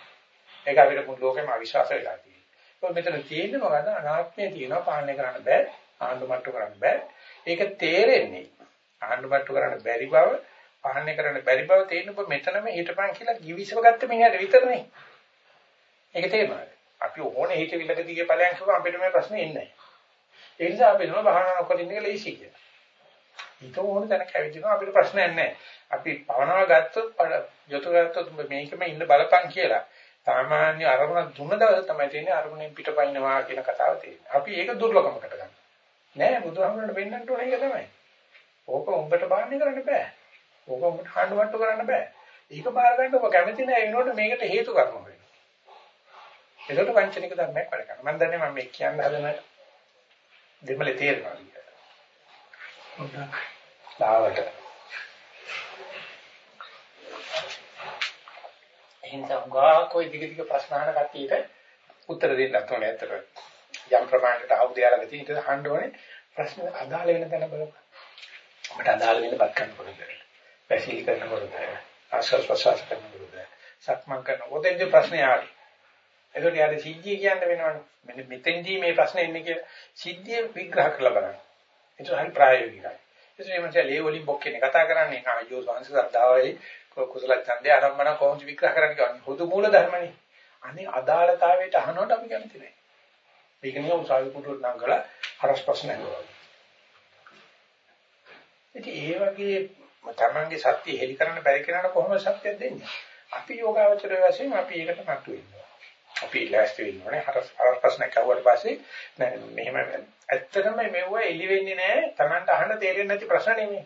Speaker 1: ඒක අපිට මුළු ලෝකෙම අවිශ්වාස වෙලා තියෙනවා. ඔය මෙතන තියෙන්නේ මොකද? අනාත්මය තියෙනවා පාලනය කරන්න බෑ. ආණ්ඩු මට්ටු කරන්න බෑ. ඒක තේරෙන්නේ. ආණ්ඩු මට්ටු කරන්න බැරි බව, පාලනය කරන්න බැරි බව තේරෙන්න ඔබ මෙතනම හිටපන් කියලා givisව ගත්ත මිනිහට විතරනේ. ඒක තේරෙනවද? අපි ඕනේ හිත විලක දිගේ ඵලයන් කිව්වම අපිට මේ ප්‍රශ්නේ එන්නේ නැහැ. ඒ නිසා අපි නෝ බහනා නොකර ඉන්න එක ලේසි කියලා. හිත ඕන තැනක ඇවිදිනවා අපිට ප්‍රශ්නයක් නැහැ. අපි පවනවා ගත්තොත් යොතු ගත්තොත් මේකම ඉන්න බලපං කියලා. සාමාන්‍ය අරමුණ දුන්න දවස තමයි තියෙන්නේ අරමුණෙන් පිටපයින්නවා කියන කතාව තියෙන්නේ. අපි ඒක දුර්ලභමකට ගන්න. නෑ බුදුහාමුදුරනේ වෙන්නට ඕනේ ඒක තමයි. ඕක උඹට බාන්නේ කරන්න බෑ. ඕක උඹට හඬවට්ටු කරන්න බෑ. ඒක බාර ගන්න ඔබ කැමති නෑ ඒනොට මේකට හේතු කර්ම වෙනවා. ඒකට වංචනික ධර්මයක් වැඩ කරනවා. මම දන්නේ මම මේ කියන්න හදන දෙමලේ තේරෙනවා කියලා. හොඳයි. ලාවට. එහෙනම් કોઈ දිග දිග ප්‍රශ්න අහන කට්ටියට උත්තර දෙන්නත් ඕනේ ඇත්තට. යම් ප්‍රමාණයකට ආයුධ යාලා තියෙන ඉතින් අහන්න ඕනේ ප්‍රශ්න අදාළ වෙන තැන බලන්න. අපිට අදාළ වෙන බත් ගන්නකොට. වැසීලි කරනකොට ආශ්වාස ප්‍රශ්වාස කරනකොට සක්මන් කරනකොට එන්නේ ප්‍රශ්නේ ආවේ. ඒකට යාර සිද්ධිය කියන්න වෙනවනේ. මෙන්න මෙතෙන්දී මේ ප්‍රශ්නේ එන්නේ කියලා සිද්ධිය විග්‍රහ කරලා බලන්න. ඒක හරි ප්‍රායෝගිකයි. ඒ කියන්නේ ලේ වලින් බොක්කේනේ කතා කරන්නේ ආයෝ සංස සද්දාවයි කුසල ඡන්දේ ආරම්භන කොහොමද විග්‍රහ කරන්නේ කියන්නේ. හොදු මූල ධර්මනේ. අනේ අදාළතාවයට අහනකොට අපි කැමති නැහැ. මේක නිකන් උසාවි පුටුවට නංගලා හරස් ප්‍රශ්න අහනවා. ඉතින් ඒ වගේ තමන්ගේ සත්‍ය හෙලි කරන්න බැරි කෙනාට කොහොමද සත්‍යයක් දෙන්නේ? අපි යෝගාවචර වශයෙන් අපි ඒකට නතු වෙනවා. අපි ලෑස්ති වෙන්න ඕනේ. හරස් හරස් ප්‍රශ්න කවුවට පස්සේ නෑ මෙහෙම ඇත්තටම මෙවුව එලි වෙන්නේ නෑ. තමන්ට අහන්න තේරෙන්නේ නැති ප්‍රශ්න නෙමෙයි.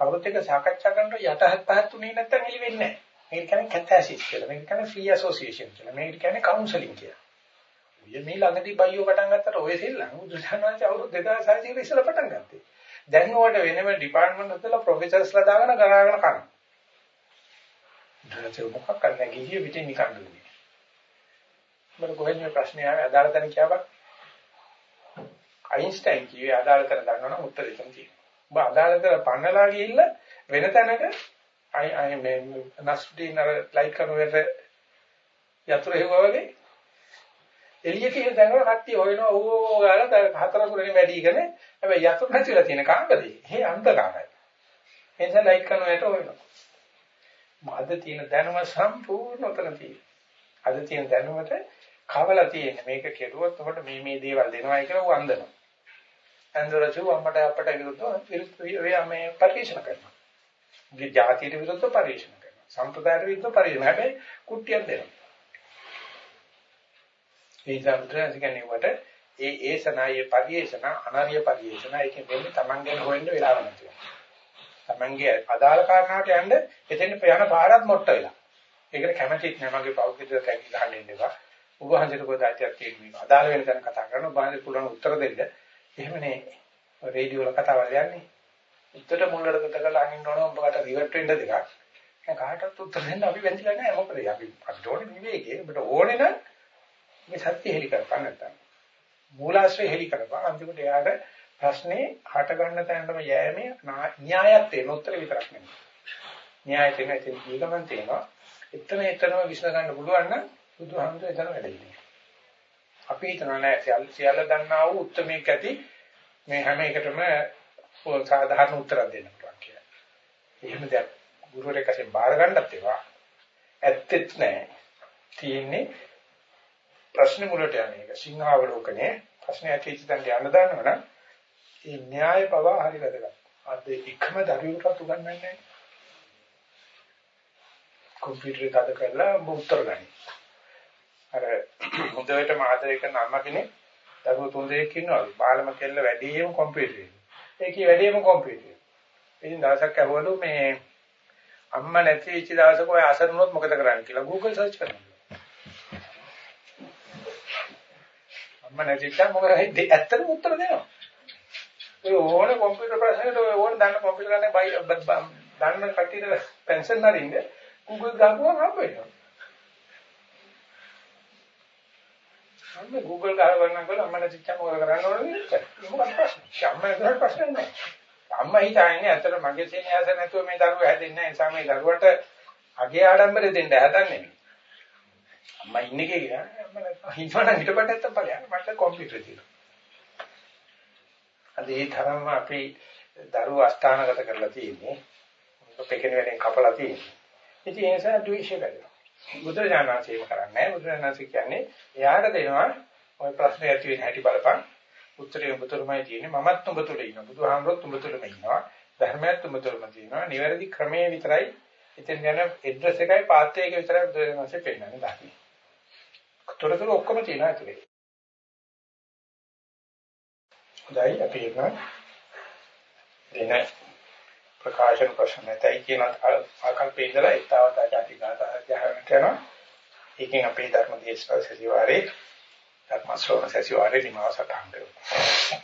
Speaker 1: කවුරුත් එක්ක සාකච්ඡා කරනකොට යටහත් පහත් උනේ නැත්තම් එලි වෙන්නේ නෑ. මේක කියන්නේ කැතාසිස් කියලා. මේක කියන්නේ ෆ්‍රී ඇසෝසියේෂන් කියලා. මේක කියන්නේ කවුන්සලින් කියලා. ඔය මේ ළඟදී බයියෝ පටන් ගත්තට ඔය සෙල්ලම් බුදුසසුනාච අවුරුදු 2600 කට ඉස්සෙල්ලා පටන් ගත්තේ. දැන් උඩ වෙනම ඩිපාර්ට්මන්ට් වල ප්‍රොෆෙසර්ස්ලා දාගෙන ගණාගෙන කරනවා. දැන් ඒක මොකක් කරන්න ගිහිය පිටින් නිකන් දුන්නේ. මම කොහෙන්ද මේ ප්‍රශ්නේ ආවේ අදාළ තැන කියවක්. අයින්ස්ටයින් කිව්වේ අදාළ තැන දන්නවනම් උත්තරේ එතන තියෙනවා. ඔබ අදාළ තැන පන්නලා ගිහිල්ලා වෙන තැනක අයි අයි මේ නස්ටින් අර ලයික් කරන වෙලට යතුරු හෙව්වා වගේ එළිය තියෙන තැන්වල කට්ටිය හොයනවා ඕ ගාලා හතර කුරේ වැඩිගෙන හැබැයි යතුරු නැතිලා තියෙන කාමරේ හේ අන්ධකාරයි එනිසා ලයිට් කරන යට හොයනවා අද තියෙන දැනුම සම්පූර්ණ උතන තියෙනවා අද තියෙන දැනුමට කවලා තියෙන මේක කෙරුවොත් ඔබට මේ මේ දේවල් දෙනවායි කියලා ඌ අන්දනවා අන්දරචු අම්මට අපට විරුද්ධව මේ පරිශන කරනවා. ගේ ජාතියට විරුද්ධව පරිශන කරනවා. සම්ප්‍රදායට විරුද්ධව පරිශන. හැබැයි කුට්ටියක් දෙනවා. ඒ සම්ත්‍රාස කියන්නේ වට ඒ ඒ සනායේ පරිේශන අනාර්ය පරිේශන ඒකෙන් වෙන්නේ Taman ගැන හොයන්න වෙලාව නැතිව. Tamanගේ අදාළ කාරණාවට යන්න එතෙන් යන පාරක් මොට්ට වෙලා. ඒකට කැමැතිත් නෑ. මගේ පෞද්ගලික කැටි ගහන්න ඉන්න එපා. ඔබ හන්දට පොදාටියක් තියෙනවා. අදාළ වෙන තැන කතා කරනවා. බාහිර පුළුවන් උත්තර දෙන්න. එහෙමනේ රේඩියෝ වල කතාවල් යන්නේ. උත්තර මුල්ලට කතා කරලා අහින්න ඕන ඔබකට රිවර්ට් වෙන්න දෙකක්. දැන් කාටවත් උත්තර දෙන්න අපි වැඳිලා නෑ මොකද අපි අපිට ඕනේ විවේකේ. ඔබට ඕනේ නම් මේ සත්‍ය හෙලි කරපන් නැත්තම්. මූලාශ්‍රය හෙලි කරපන් අන්තිමට එයාට ප්‍රශ්නේ හට ගන්න තැනටම යෑමේ න්‍යායයක් තියෙන උත්තර විතරක් නෙමෙයි. න්‍යාය තියෙන ඉතින් දීගමන් තියෙනවා. එතන එතනම විශ්ල ගන්න පුළුවන් නම් බුදුහාමුදුරේ එතන වැඩ ඉන්නේ. අපි හිතනවා නෑ සියල්ල සියල්ල දන්නා වූ උත්තරමේක ඇති මේ හැම එකටම සාධාරණ උත්තරයක් දෙන්න පුළුවන් කියලා. එහෙම දෙයක් ගුරුවරයෙක් අසින් බාර ගන්නත් ඒවා ඇත්තෙත් නෑ. තියෙන්නේ ප්‍රශ්න මුලට යන එක සිංහාවලෝකනේ ප්‍රශ්න ඇටිච්ච තැනට යන්න දන්නවනම් ඒ න්‍යාය පවා හරි වැදගත්. අද එකම දරුවෙකුට උගන්වන්නේ නැහැ. කම්පියුටර් එක අද කරලා උත්තර ගන්න. අර හොඳට මාදරය කරන අම්මා කෙනෙක් දරුවෝ තුන් දෙනෙක් ඉන්නවා. බාලම කෙල්ල වැඩිම කම්පියුටර් එක. ඒකේ වැඩිම කම්පියුටර්. ඉතින් දවසක් ඇහුවලු මේ අම්මා නැති වෙච්ච දවසක ඔය අසරණොත් මොකද කරන්නේ කියලා Google search කරනවා. අම්ම නැතිච්චා මොකද ඇත්තටම උත්තර දෙනවා. ඔය ඕනේ කම්පියුටර් ප්‍රශ්නෙට ඔය ඕනේ දන්න කම්පියුටර් ගන්න බයි දන්න කට්ටියට පෙන්ෂන් හරින්න Google ගාපුවම හම්බ වෙනවා. අන්න Google ගාවන්න කළා අම්ම නැතිච්චා මොකද කරන්න ඕනේ මොකක්ද ප්‍රශ්නේ? අම්ම නැතුවට ප්‍රශ්න නැහැ. අම්මා හිතන්නේ ඇත්තට මගේ සෙනෙහස නැතුව මේ දරුවා හැදෙන්නේ නැහැ. ඒ නිසා මේ දරුවට අගේ ආඩම්බරෙ දෙන්න හදන්නේ. අම්මා ඉන්නේ කියලා අම්මා හිතවන හිටපට නැත්තම් ඵලයක් මට කම්පියුටර් තියෙනවා. අද ඒ තරම්ම අපි දරුවෝ අස්ථානගත කරලා තියෙන්නේ. පෙකෙන වෙලෙන් කපලා තියෙන්නේ. ඉතින් ඒ නිසා ද්වේෂය වැඩිනවා. බුදුරජාණන්සේම කරන්නේ නැහැ. බුදුරජාණන්සේ කියන්නේ එයාට දෙනවා ওই ප්‍රශ්නේ ඇති වෙන හැටි බලපන්. උත්තරේ උඹ තුලමයි තියෙන්නේ. මමත් උඹ තුල ඉන්නවා. බුදුහාමුදුරුවෝ උඹ තුලම ඉන්නවා. ධර්මයත් උඹ තුලම තියෙනවා. නිවැරදි ක්‍රමයේ විතරයි එතෙන් යන ඇඩ්‍රස් එකයි පාත් එකයි විතරයි බුදුරජාණන්සේ පෙන්නන්නේ දකින්න. තොරතුරු ඔක්කොම තියෙනවා ඇතුලේ. හොඳයි අපි එක එන ප්‍රකාශන ප්‍රශ්න නැතයි කියන ආකල්පේ ඉඳලා ඊතාවතා ජාති ගාථා අධ්‍යයනයට යනවා. ඒකෙන් අපේ ධර්ම දේශපාල සතිවාරේ ධර්ම ශ්‍රවණ සතිවාරේ නිමාසට හම්බෙනවා.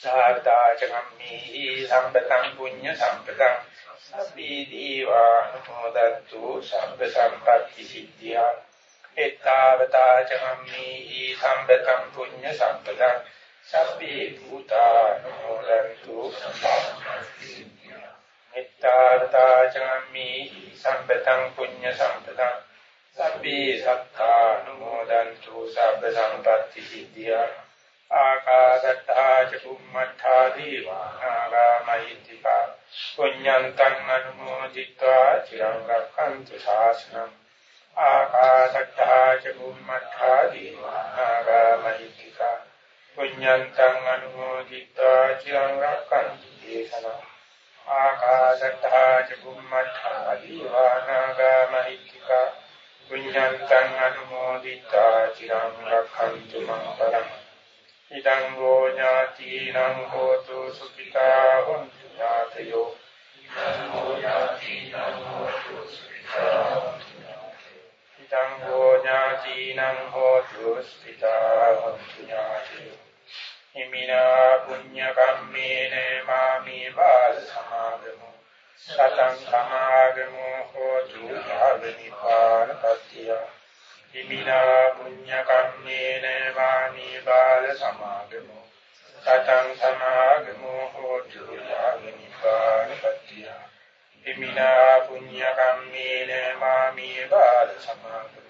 Speaker 1: සාර්ථාචනම්මි සම්පතං පුඤ්ඤ සම්පතං සබ්බේ දීවා අනුමෝදන්තු සම්ප සම්පත්ති සිද්ධා එත්තාවතාචනම්මි සම්පතං පුඤ්ඤ සම්පතං සබ්බේ භූතානුමෝදන්තු. මෙත්තාර්ථාචනම්මි සම්පතං පුඤ්ඤ සම්පතං. සබ්බේ සත්තානුමෝදන්තු සබ්බ සම්පත්ති සිද්ධියා. ආකාශත්තා ච බුම්මත්තා දීවානාගා මහිත්‍තිකා පුඤ්ඤන්තං අනුමෝදිत्वा චිරං රක්ඛන්තු ශාසනං. ආකාශත්තා ච බුම්මත්තා දීවානාගා මහිත්‍තිකා පුඤ්ඤන්තං අනුමෝදිතා චිරං රක්ඛන්තු දේශනා. ආකාශත්තා ච බුම්මත්තා දීවානාගා මහිත්‍තිකා. පුඤ්ඤන්තං අනුමෝදිතා චිරං රක්ඛන්තු මං පරං ඉදං ගෝ ඥාතිනං හෝතු සුඛිතා හොන්තු ඥාතයෝ. ඉදං ගෝ ඥාතිනං හෝතු සුඛිතා ඉදං ගෝ ඥාතිනං හෝතු සුඛිතා හොන්තු ඥාතයෝ. හිමිනා පුඤ්ඤ කම්මේන මාමි බාල සමාගමෝ සතං සමාගමෝ හෝතු භාවනිපාන පත්‍තිය හිමිනා පුඤ්ඤ කම්මේන මාමි බාල සමාගමෝ සතං සමාගමෝ හෝතු භාවනිපාන පත්‍තිය හිමිනා පුඤ්ඤ කම්මේන මාමි බාල සමාගමෝ